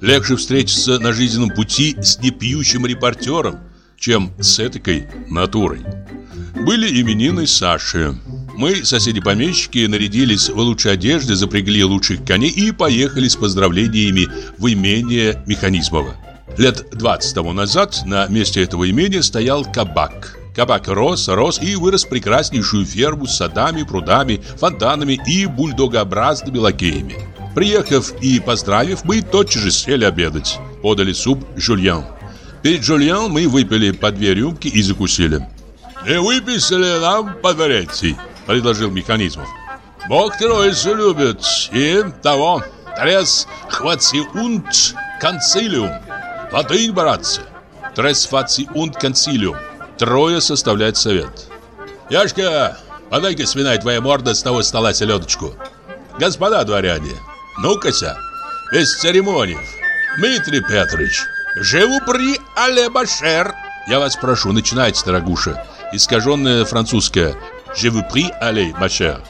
Легче встретиться на жизненном пути с непьющим репортером, чем с этакой натурой. Были именины Саши. Мы, соседи-помещики, нарядились в лучшей одежде, запрягли лучших коней и поехали с поздравлениями в имение Механизмова. Лет 20 тому назад на месте этого имения стоял кабак. Кабак рос, рос и вырос прекраснейшую ферму с садами, прудами, фонтанами и бульдогообразными лакеями. Приехав и поздравив, мы тотчас же сели обедать. Подали суп жульен. Перед жульен мы выпили по две рюмки и закусили. «Не выписали нам по третьей?» – предложил Механизмов. «Бог троицу любит, и того, трес хвациунт консилиум. Латынь, братцы. Трес хвациунт консилиум. Трое составляет совет. Яшка, подай-ка свиная твоя морда с того стола селедочку. Господа дворяне, ну-кася, без церемоний. Дмитрий Петрович, живу при Алебашер. Я вас прошу, начинайте, дорогуша искаженное французское «Je vous prie, allez, ma chère».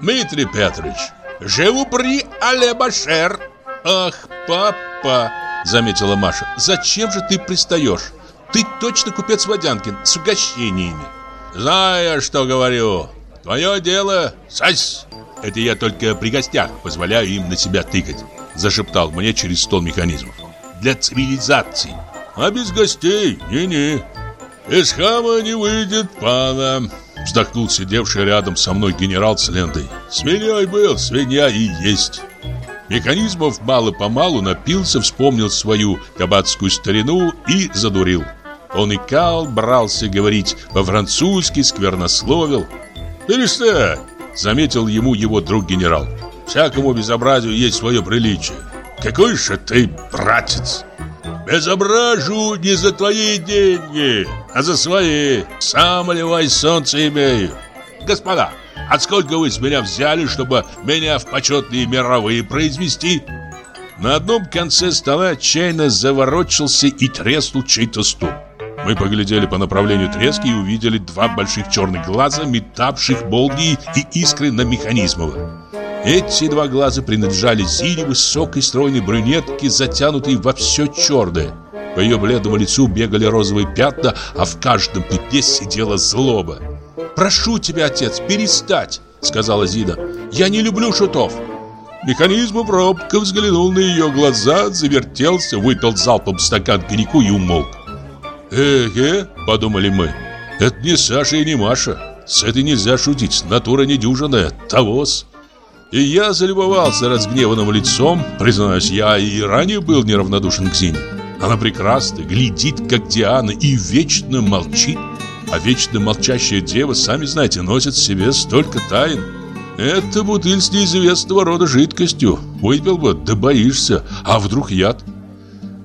«Дмитрий Петрович, vous prie, allez, ma «Ах, папа!» — заметила Маша. «Зачем же ты пристаешь? Ты точно купец Водянкин с угощениями. Знаю, что говорю. Твое дело, сась. Это я только при гостях позволяю им на себя тыкать, зашептал мне через стол механизмов. Для цивилизации. А без гостей, не-не. Из хама не выйдет пана. Вздохнул сидевший рядом со мной генерал с лентой. Свиньей был, свинья и есть. Механизмов мало-помалу напился, вспомнил свою кабацкую старину и задурил. Он икал, брался говорить по-французски, сквернословил. «Перестань!» — заметил ему его друг-генерал. «Всякому безобразию есть свое приличие. Какой же ты братец!» «Безображу не за твои деньги, а за свои. Сам оливай солнце имею. Господа, Отсколько вы с меня взяли, чтобы меня в почетные мировые произвести?» На одном конце стола отчаянно заворочился и треснул чей-то стул. Мы поглядели по направлению трески и увидели два больших черных глаза, метавших молнии и искры на Механизмова. Эти два глаза принадлежали Зине, высокой стройной брюнетке, затянутой во все черное. По ее бледному лицу бегали розовые пятна, а в каждом пятне сидела злоба. «Прошу тебя, отец, перестать!» — сказала Зина. «Я не люблю шутов!» Механизм робко взглянул на ее глаза, завертелся, выпил залпом стакан коньяку и умолк. «Эге», — подумали мы, — «это не Саша и не Маша. С этой нельзя шутить, натура недюжинная, тавос». И я залюбовался разгневанным лицом, признаюсь, я и ранее был неравнодушен к Зине. Она прекрасна, глядит, как Диана, и вечно молчит. А вечно молчащая дева, сами знаете, носит в себе столько тайн. Это бутыль с неизвестного рода жидкостью. Выпил бы, да боишься. А вдруг яд?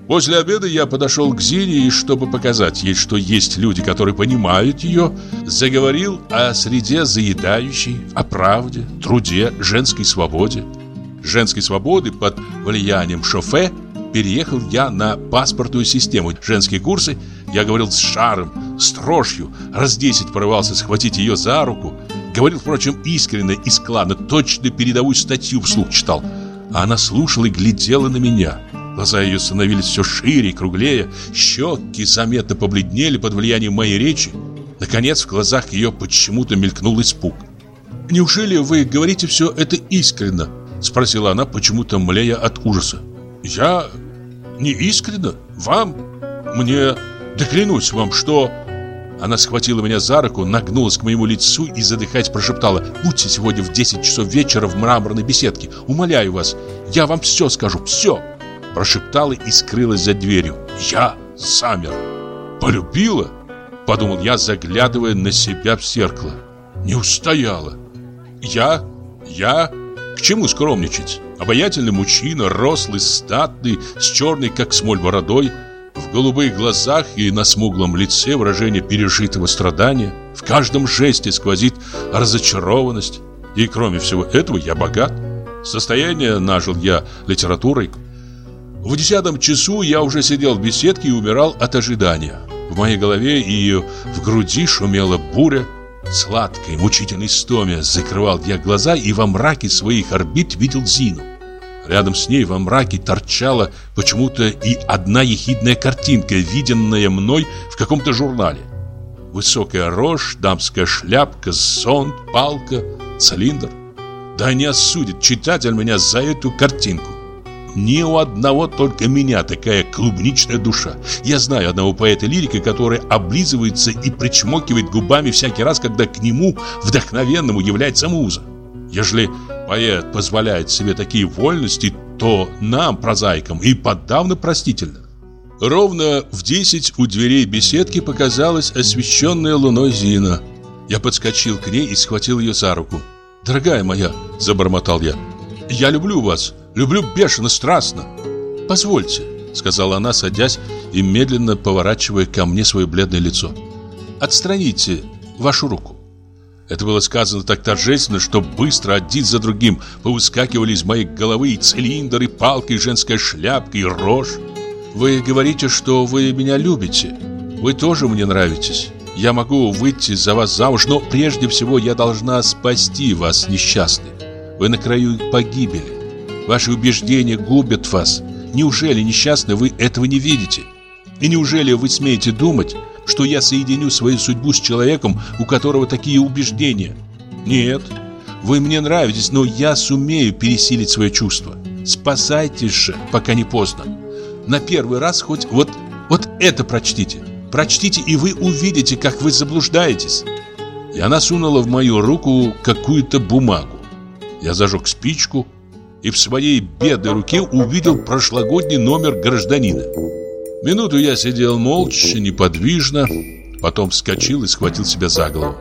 После обеда я подошел к Зине и, чтобы показать ей, что есть люди, которые понимают ее, заговорил о среде заедающей, о правде, труде, женской свободе. Женской свободы под влиянием шофе переехал я на паспортную систему. Женские курсы я говорил с шаром, с дрожью, раз десять порывался схватить ее за руку. Говорил, впрочем, искренне и складно, точно передовую статью вслух читал. А она слушала и глядела на меня. Глаза ее становились все шире и круглее, щеки заметно побледнели под влиянием моей речи. Наконец, в глазах ее почему-то мелькнул испуг. «Неужели вы говорите все это искренно?» Спросила она, почему-то млея от ужаса. «Я не искренно? Вам? Мне... Да клянусь вам, что...» Она схватила меня за руку, нагнулась к моему лицу и, задыхаясь, прошептала «Будьте сегодня в 10 часов вечера в мраморной беседке. Умоляю вас, я вам все скажу, все!» Прошептала и скрылась за дверью. «Я замер. Полюбила?» Подумал я, заглядывая на себя в зеркало. Не устояла. «Я? Я? К чему скромничать?» Обаятельный мужчина, рослый, статный, с черной, как смоль, бородой, в голубых глазах и на смуглом лице выражение пережитого страдания. В каждом жесте сквозит разочарованность. И кроме всего этого я богат. Состояние нажил я литературой. В десятом часу я уже сидел в беседке и умирал от ожидания. В моей голове и в груди шумела буря. Сладкой, мучительной стоме закрывал я глаза и во мраке своих орбит видел Зину. Рядом с ней во мраке торчала почему-то и одна ехидная картинка, виденная мной в каком-то журнале. Высокая рожь, дамская шляпка, зонт, палка, цилиндр. Да не осудит читатель меня за эту картинку. Ни у одного только меня такая клубничная душа. Я знаю одного поэта-лирика, который облизывается и причмокивает губами всякий раз, когда к нему, вдохновенному, является муза. Ежели поэт позволяет себе такие вольности, то нам, прозаикам, и подавно простительно. Ровно в десять у дверей беседки показалась освещенная луной Зина. Я подскочил к ней и схватил ее за руку. «Дорогая моя», — забормотал я, — «я люблю вас». Люблю бешено, страстно. Позвольте, сказала она, садясь и медленно поворачивая ко мне свое бледное лицо. Отстраните вашу руку. Это было сказано так торжественно, что быстро один за другим повыскакивали из моей головы и цилиндр, и палка, и женская шляпка, и рожь. Вы говорите, что вы меня любите. Вы тоже мне нравитесь. Я могу выйти за вас замуж, но прежде всего я должна спасти вас, несчастный. Вы на краю погибели. Ваши убеждения губят вас. Неужели, несчастны, вы этого не видите? И неужели вы смеете думать, что я соединю свою судьбу с человеком, у которого такие убеждения? Нет, вы мне нравитесь, но я сумею пересилить свое чувство. Спасайтесь же, пока не поздно. На первый раз хоть вот, вот это прочтите. Прочтите, и вы увидите, как вы заблуждаетесь. И она сунула в мою руку какую-то бумагу. Я зажег спичку и в своей бедной руке увидел прошлогодний номер гражданина. Минуту я сидел молча, неподвижно, потом вскочил и схватил себя за голову.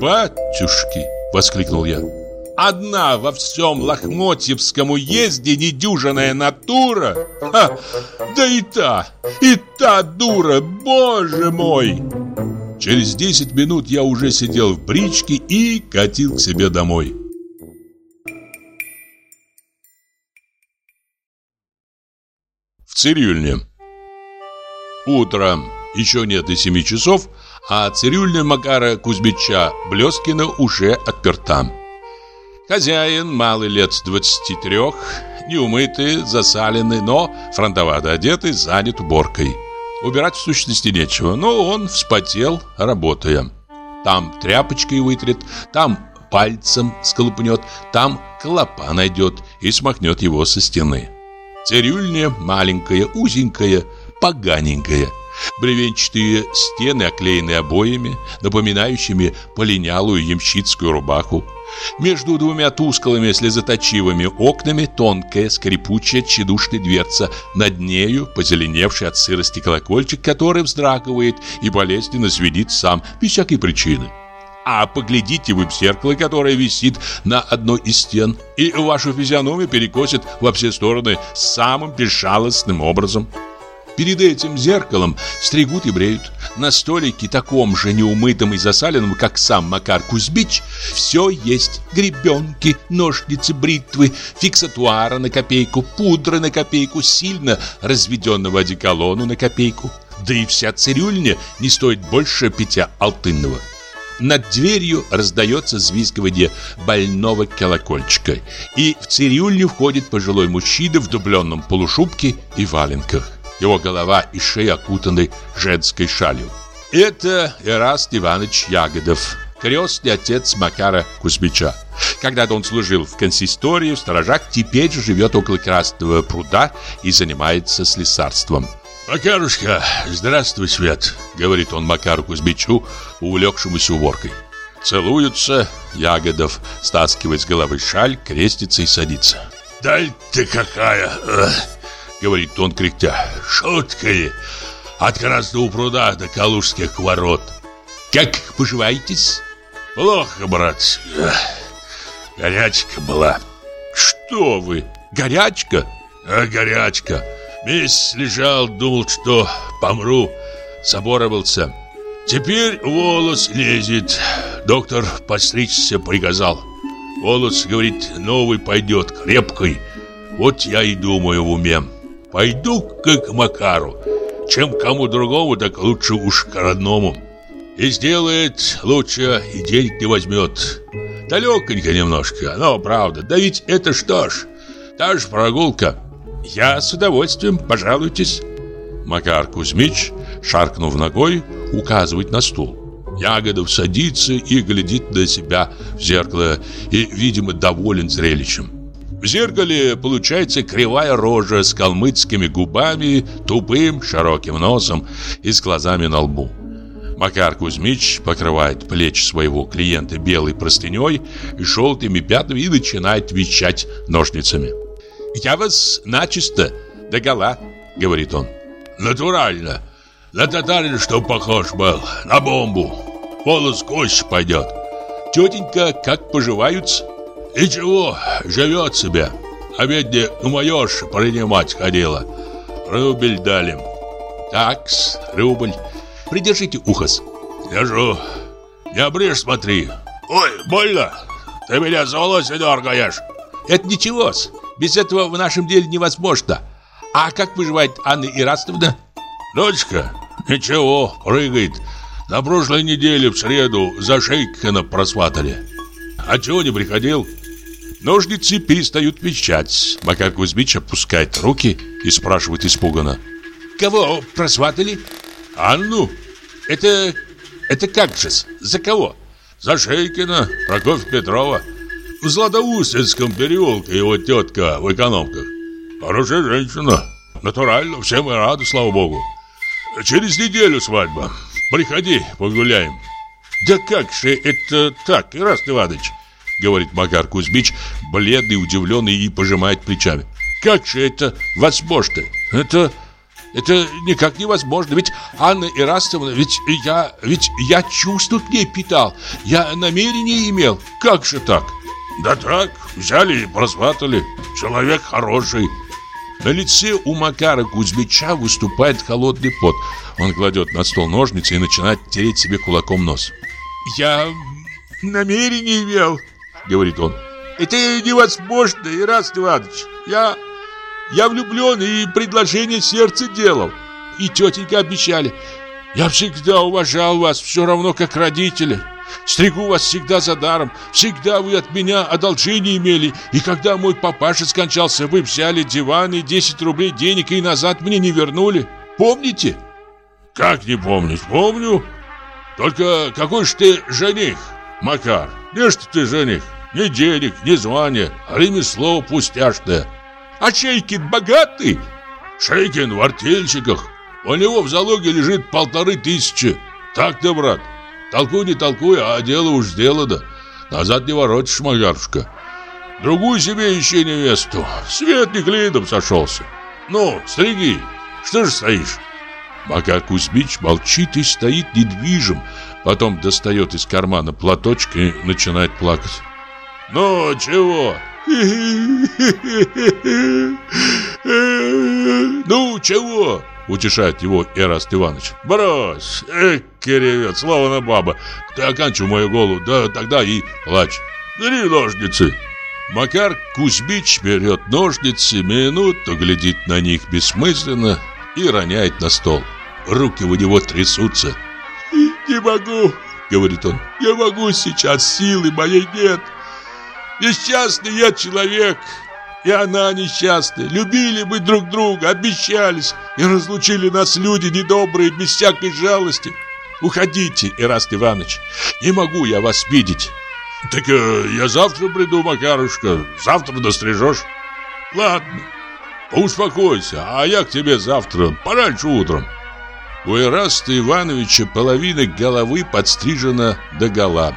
«Батюшки!» — воскликнул я. «Одна во всем Лохмотьевском уезде недюжинная натура! Ха! Да и та, и та дура, боже мой!» Через 10 минут я уже сидел в бричке и катил к себе домой. В цирюльне Утро. Еще нет и семи часов, а цирюльня Макара Кузьмича Блескина уже отперта. Хозяин, малый лет 23, неумытый, засаленный, но фронтовато одетый, занят уборкой. Убирать в сущности нечего, но он вспотел, работая. Там тряпочкой вытрет, там пальцем сколупнет, там клопа найдет и смахнет его со стены. Цирюльня маленькая, узенькая, поганенькая. Бревенчатые стены оклеены обоями, напоминающими полинялую ямщицкую рубаху. Между двумя тусклыми слезоточивыми окнами тонкая, скрипучая, тщедушная дверца. Над нею позеленевший от сырости колокольчик, который вздрагивает и болезненно сведит сам, без всякой причины. А поглядите вы в зеркало, которое висит на одной из стен, и вашу физиономию перекосит во все стороны самым безжалостным образом. Перед этим зеркалом стригут и бреют. На столике, таком же неумытом и засаленном, как сам Макар Кузьмич, все есть. Гребенки, ножницы, бритвы, фиксатуара на копейку, пудры на копейку, сильно разведенного одеколону на копейку. Да и вся цирюльня не стоит больше пятя алтынного. Над дверью раздается звизгивание больного колокольчика, и в цирюльню входит пожилой мужчина в дубленном полушубке и валенках. Его голова и шея окутаны женской шалью. Это Эраст Иванович Ягодов, крестный отец Макара Кузьмича. Когда-то он служил в консистории в сторожах, теперь живет около Красного пруда и занимается слесарством. «Макарушка, здравствуй, Свет», — говорит он Макару Кузьмичу, увлекшемуся уборкой. Целуются, Ягодов стаскивает с головы шаль, крестится и садится. «Даль ты какая!» говорит он, кряхтя. «Шутка ли? От Красного пруда до Калужских ворот. Как поживаетесь?» «Плохо, брат. Горячка была». «Что вы? Горячка?» «А горячка. Месяц лежал, думал, что помру. Соборовался. Теперь волос лезет. Доктор постричься приказал. Волос, говорит, новый пойдет, крепкий. Вот я и думаю в уме. Пойду как к Макару. Чем кому другому, так лучше уж к родному. И сделает лучше, и денег не возьмет. Далеконько немножко, но правда. Да ведь это что ж, та же прогулка. Я с удовольствием, пожалуйтесь. Макар Кузьмич, шаркнув ногой, указывает на стул. Ягодов садится и глядит на себя в зеркало и, видимо, доволен зрелищем. В зеркале получается кривая рожа с калмыцкими губами, тупым широким носом и с глазами на лбу. Макар Кузьмич покрывает плечи своего клиента белой простыней и желтыми пятнами и начинает вещать ножницами. «Я вас начисто догола», — говорит он. «Натурально. На татарин, что похож был, на бомбу. Волос кость пойдет. Тетенька, как поживаются?» И чего, живет себе. А ведь не майорша принимать ходила. Рубль дали. Такс, рубль. Придержите ухос. Держу. Не обрежь, смотри. Ой, больно. Ты меня за волосы дергаешь. Это ничего -с. Без этого в нашем деле невозможно. А как выживает Анна Ирастовна? Дочка, ничего, прыгает. На прошлой неделе в среду за Шейкина просватали. А чего не приходил? Ножницы перестают вещать. Макар Кузьмич опускает руки и спрашивает испуганно. кого просватали? Анну? Это... это как же? За кого? За Шейкина, Прокофья Петрова. В Златоустинском переулке его тетка в экономках. Хорошая женщина. Натурально, все мы рады, слава богу. Через неделю свадьба. Приходи, погуляем. Да как же это так, Ираст Иванович? Говорит Макар Кузьмич, бледный, удивленный и пожимает плечами. Как же это возможно? Это... Это никак невозможно. Ведь Анна Ирастовна, ведь я, ведь я чувства к ней питал. Я намерение имел. Как же так? Да так, взяли и просватали. Человек хороший. На лице у Макара Кузьмича выступает холодный пот. Он кладет на стол ножницы и начинает тереть себе кулаком нос. «Я намерение имел», — говорит он. «Это невозможно, Ираст Иванович. Я я влюблен и предложение сердца делал. И тетенька обещали. Я всегда уважал вас, все равно как родители. Стригу вас всегда за даром. Всегда вы от меня одолжение имели. И когда мой папаша скончался, вы взяли диван и 10 рублей денег и назад мне не вернули. Помните? Как не помнить? Помню. Только какой ж ты жених, Макар? Не что ты жених? Ни денег, ни звания, а ремесло пустяшное. А Шейкин богатый? Шейкин в артельщиках. У него в залоге лежит полторы тысячи. Так-то, брат. Толкуй не толкуй, а дело уж сделано. Назад не воротишь, Магарушка. Другую себе ищи невесту. Свет не клином сошелся. Ну, стриги, что же стоишь? Макар Кузьмич молчит и стоит недвижим. Потом достает из кармана платочек и начинает плакать. «Ну, чего?» *laughs* «Ну, чего?» — утешает его Эраст Иванович. «Брось! Эх, ревет, словно баба! Ты оканчивай мою голову, да тогда и плачь! Бери ножницы!» Макар Кузьмич берет ножницы, минуту глядит на них бессмысленно и роняет на стол. Руки у него трясутся. «Не могу!» — говорит он. «Не могу сейчас, силы моей нет!» Несчастный я человек, и она несчастная. Любили мы друг друга, обещались, и разлучили нас люди недобрые, без всякой жалости. Уходите, Ираст Иванович, не могу я вас видеть. Так э, я завтра приду, Макарушка, завтра дострижешь. Ладно, успокойся, а я к тебе завтра, пораньше утром. У Ираста Ивановича половина головы подстрижена до гола,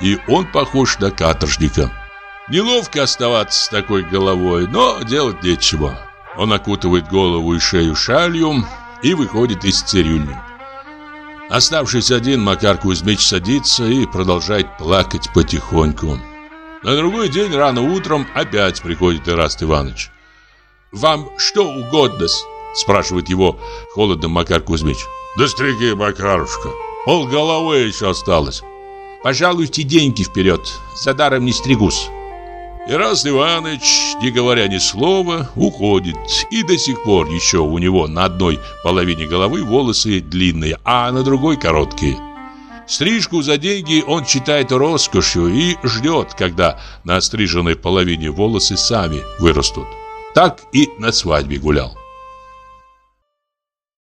и он похож на каторжника. Неловко оставаться с такой головой, но делать нечего. Он окутывает голову и шею шалью и выходит из цирюльни. Оставшись один, Макар Кузьмич садится и продолжает плакать потихоньку. На другой день рано утром опять приходит Ираст Иванович. «Вам что угодно?» – спрашивает его холодно Макар Кузьмич. «Да стриги, Макарушка, пол головы еще осталось». «Пожалуйте деньги вперед, за даром не стригусь». Ираст Иванович, не говоря ни слова, уходит. И до сих пор еще у него на одной половине головы волосы длинные, а на другой короткие. Стрижку за деньги он считает роскошью и ждет, когда на стриженной половине волосы сами вырастут. Так и на свадьбе гулял.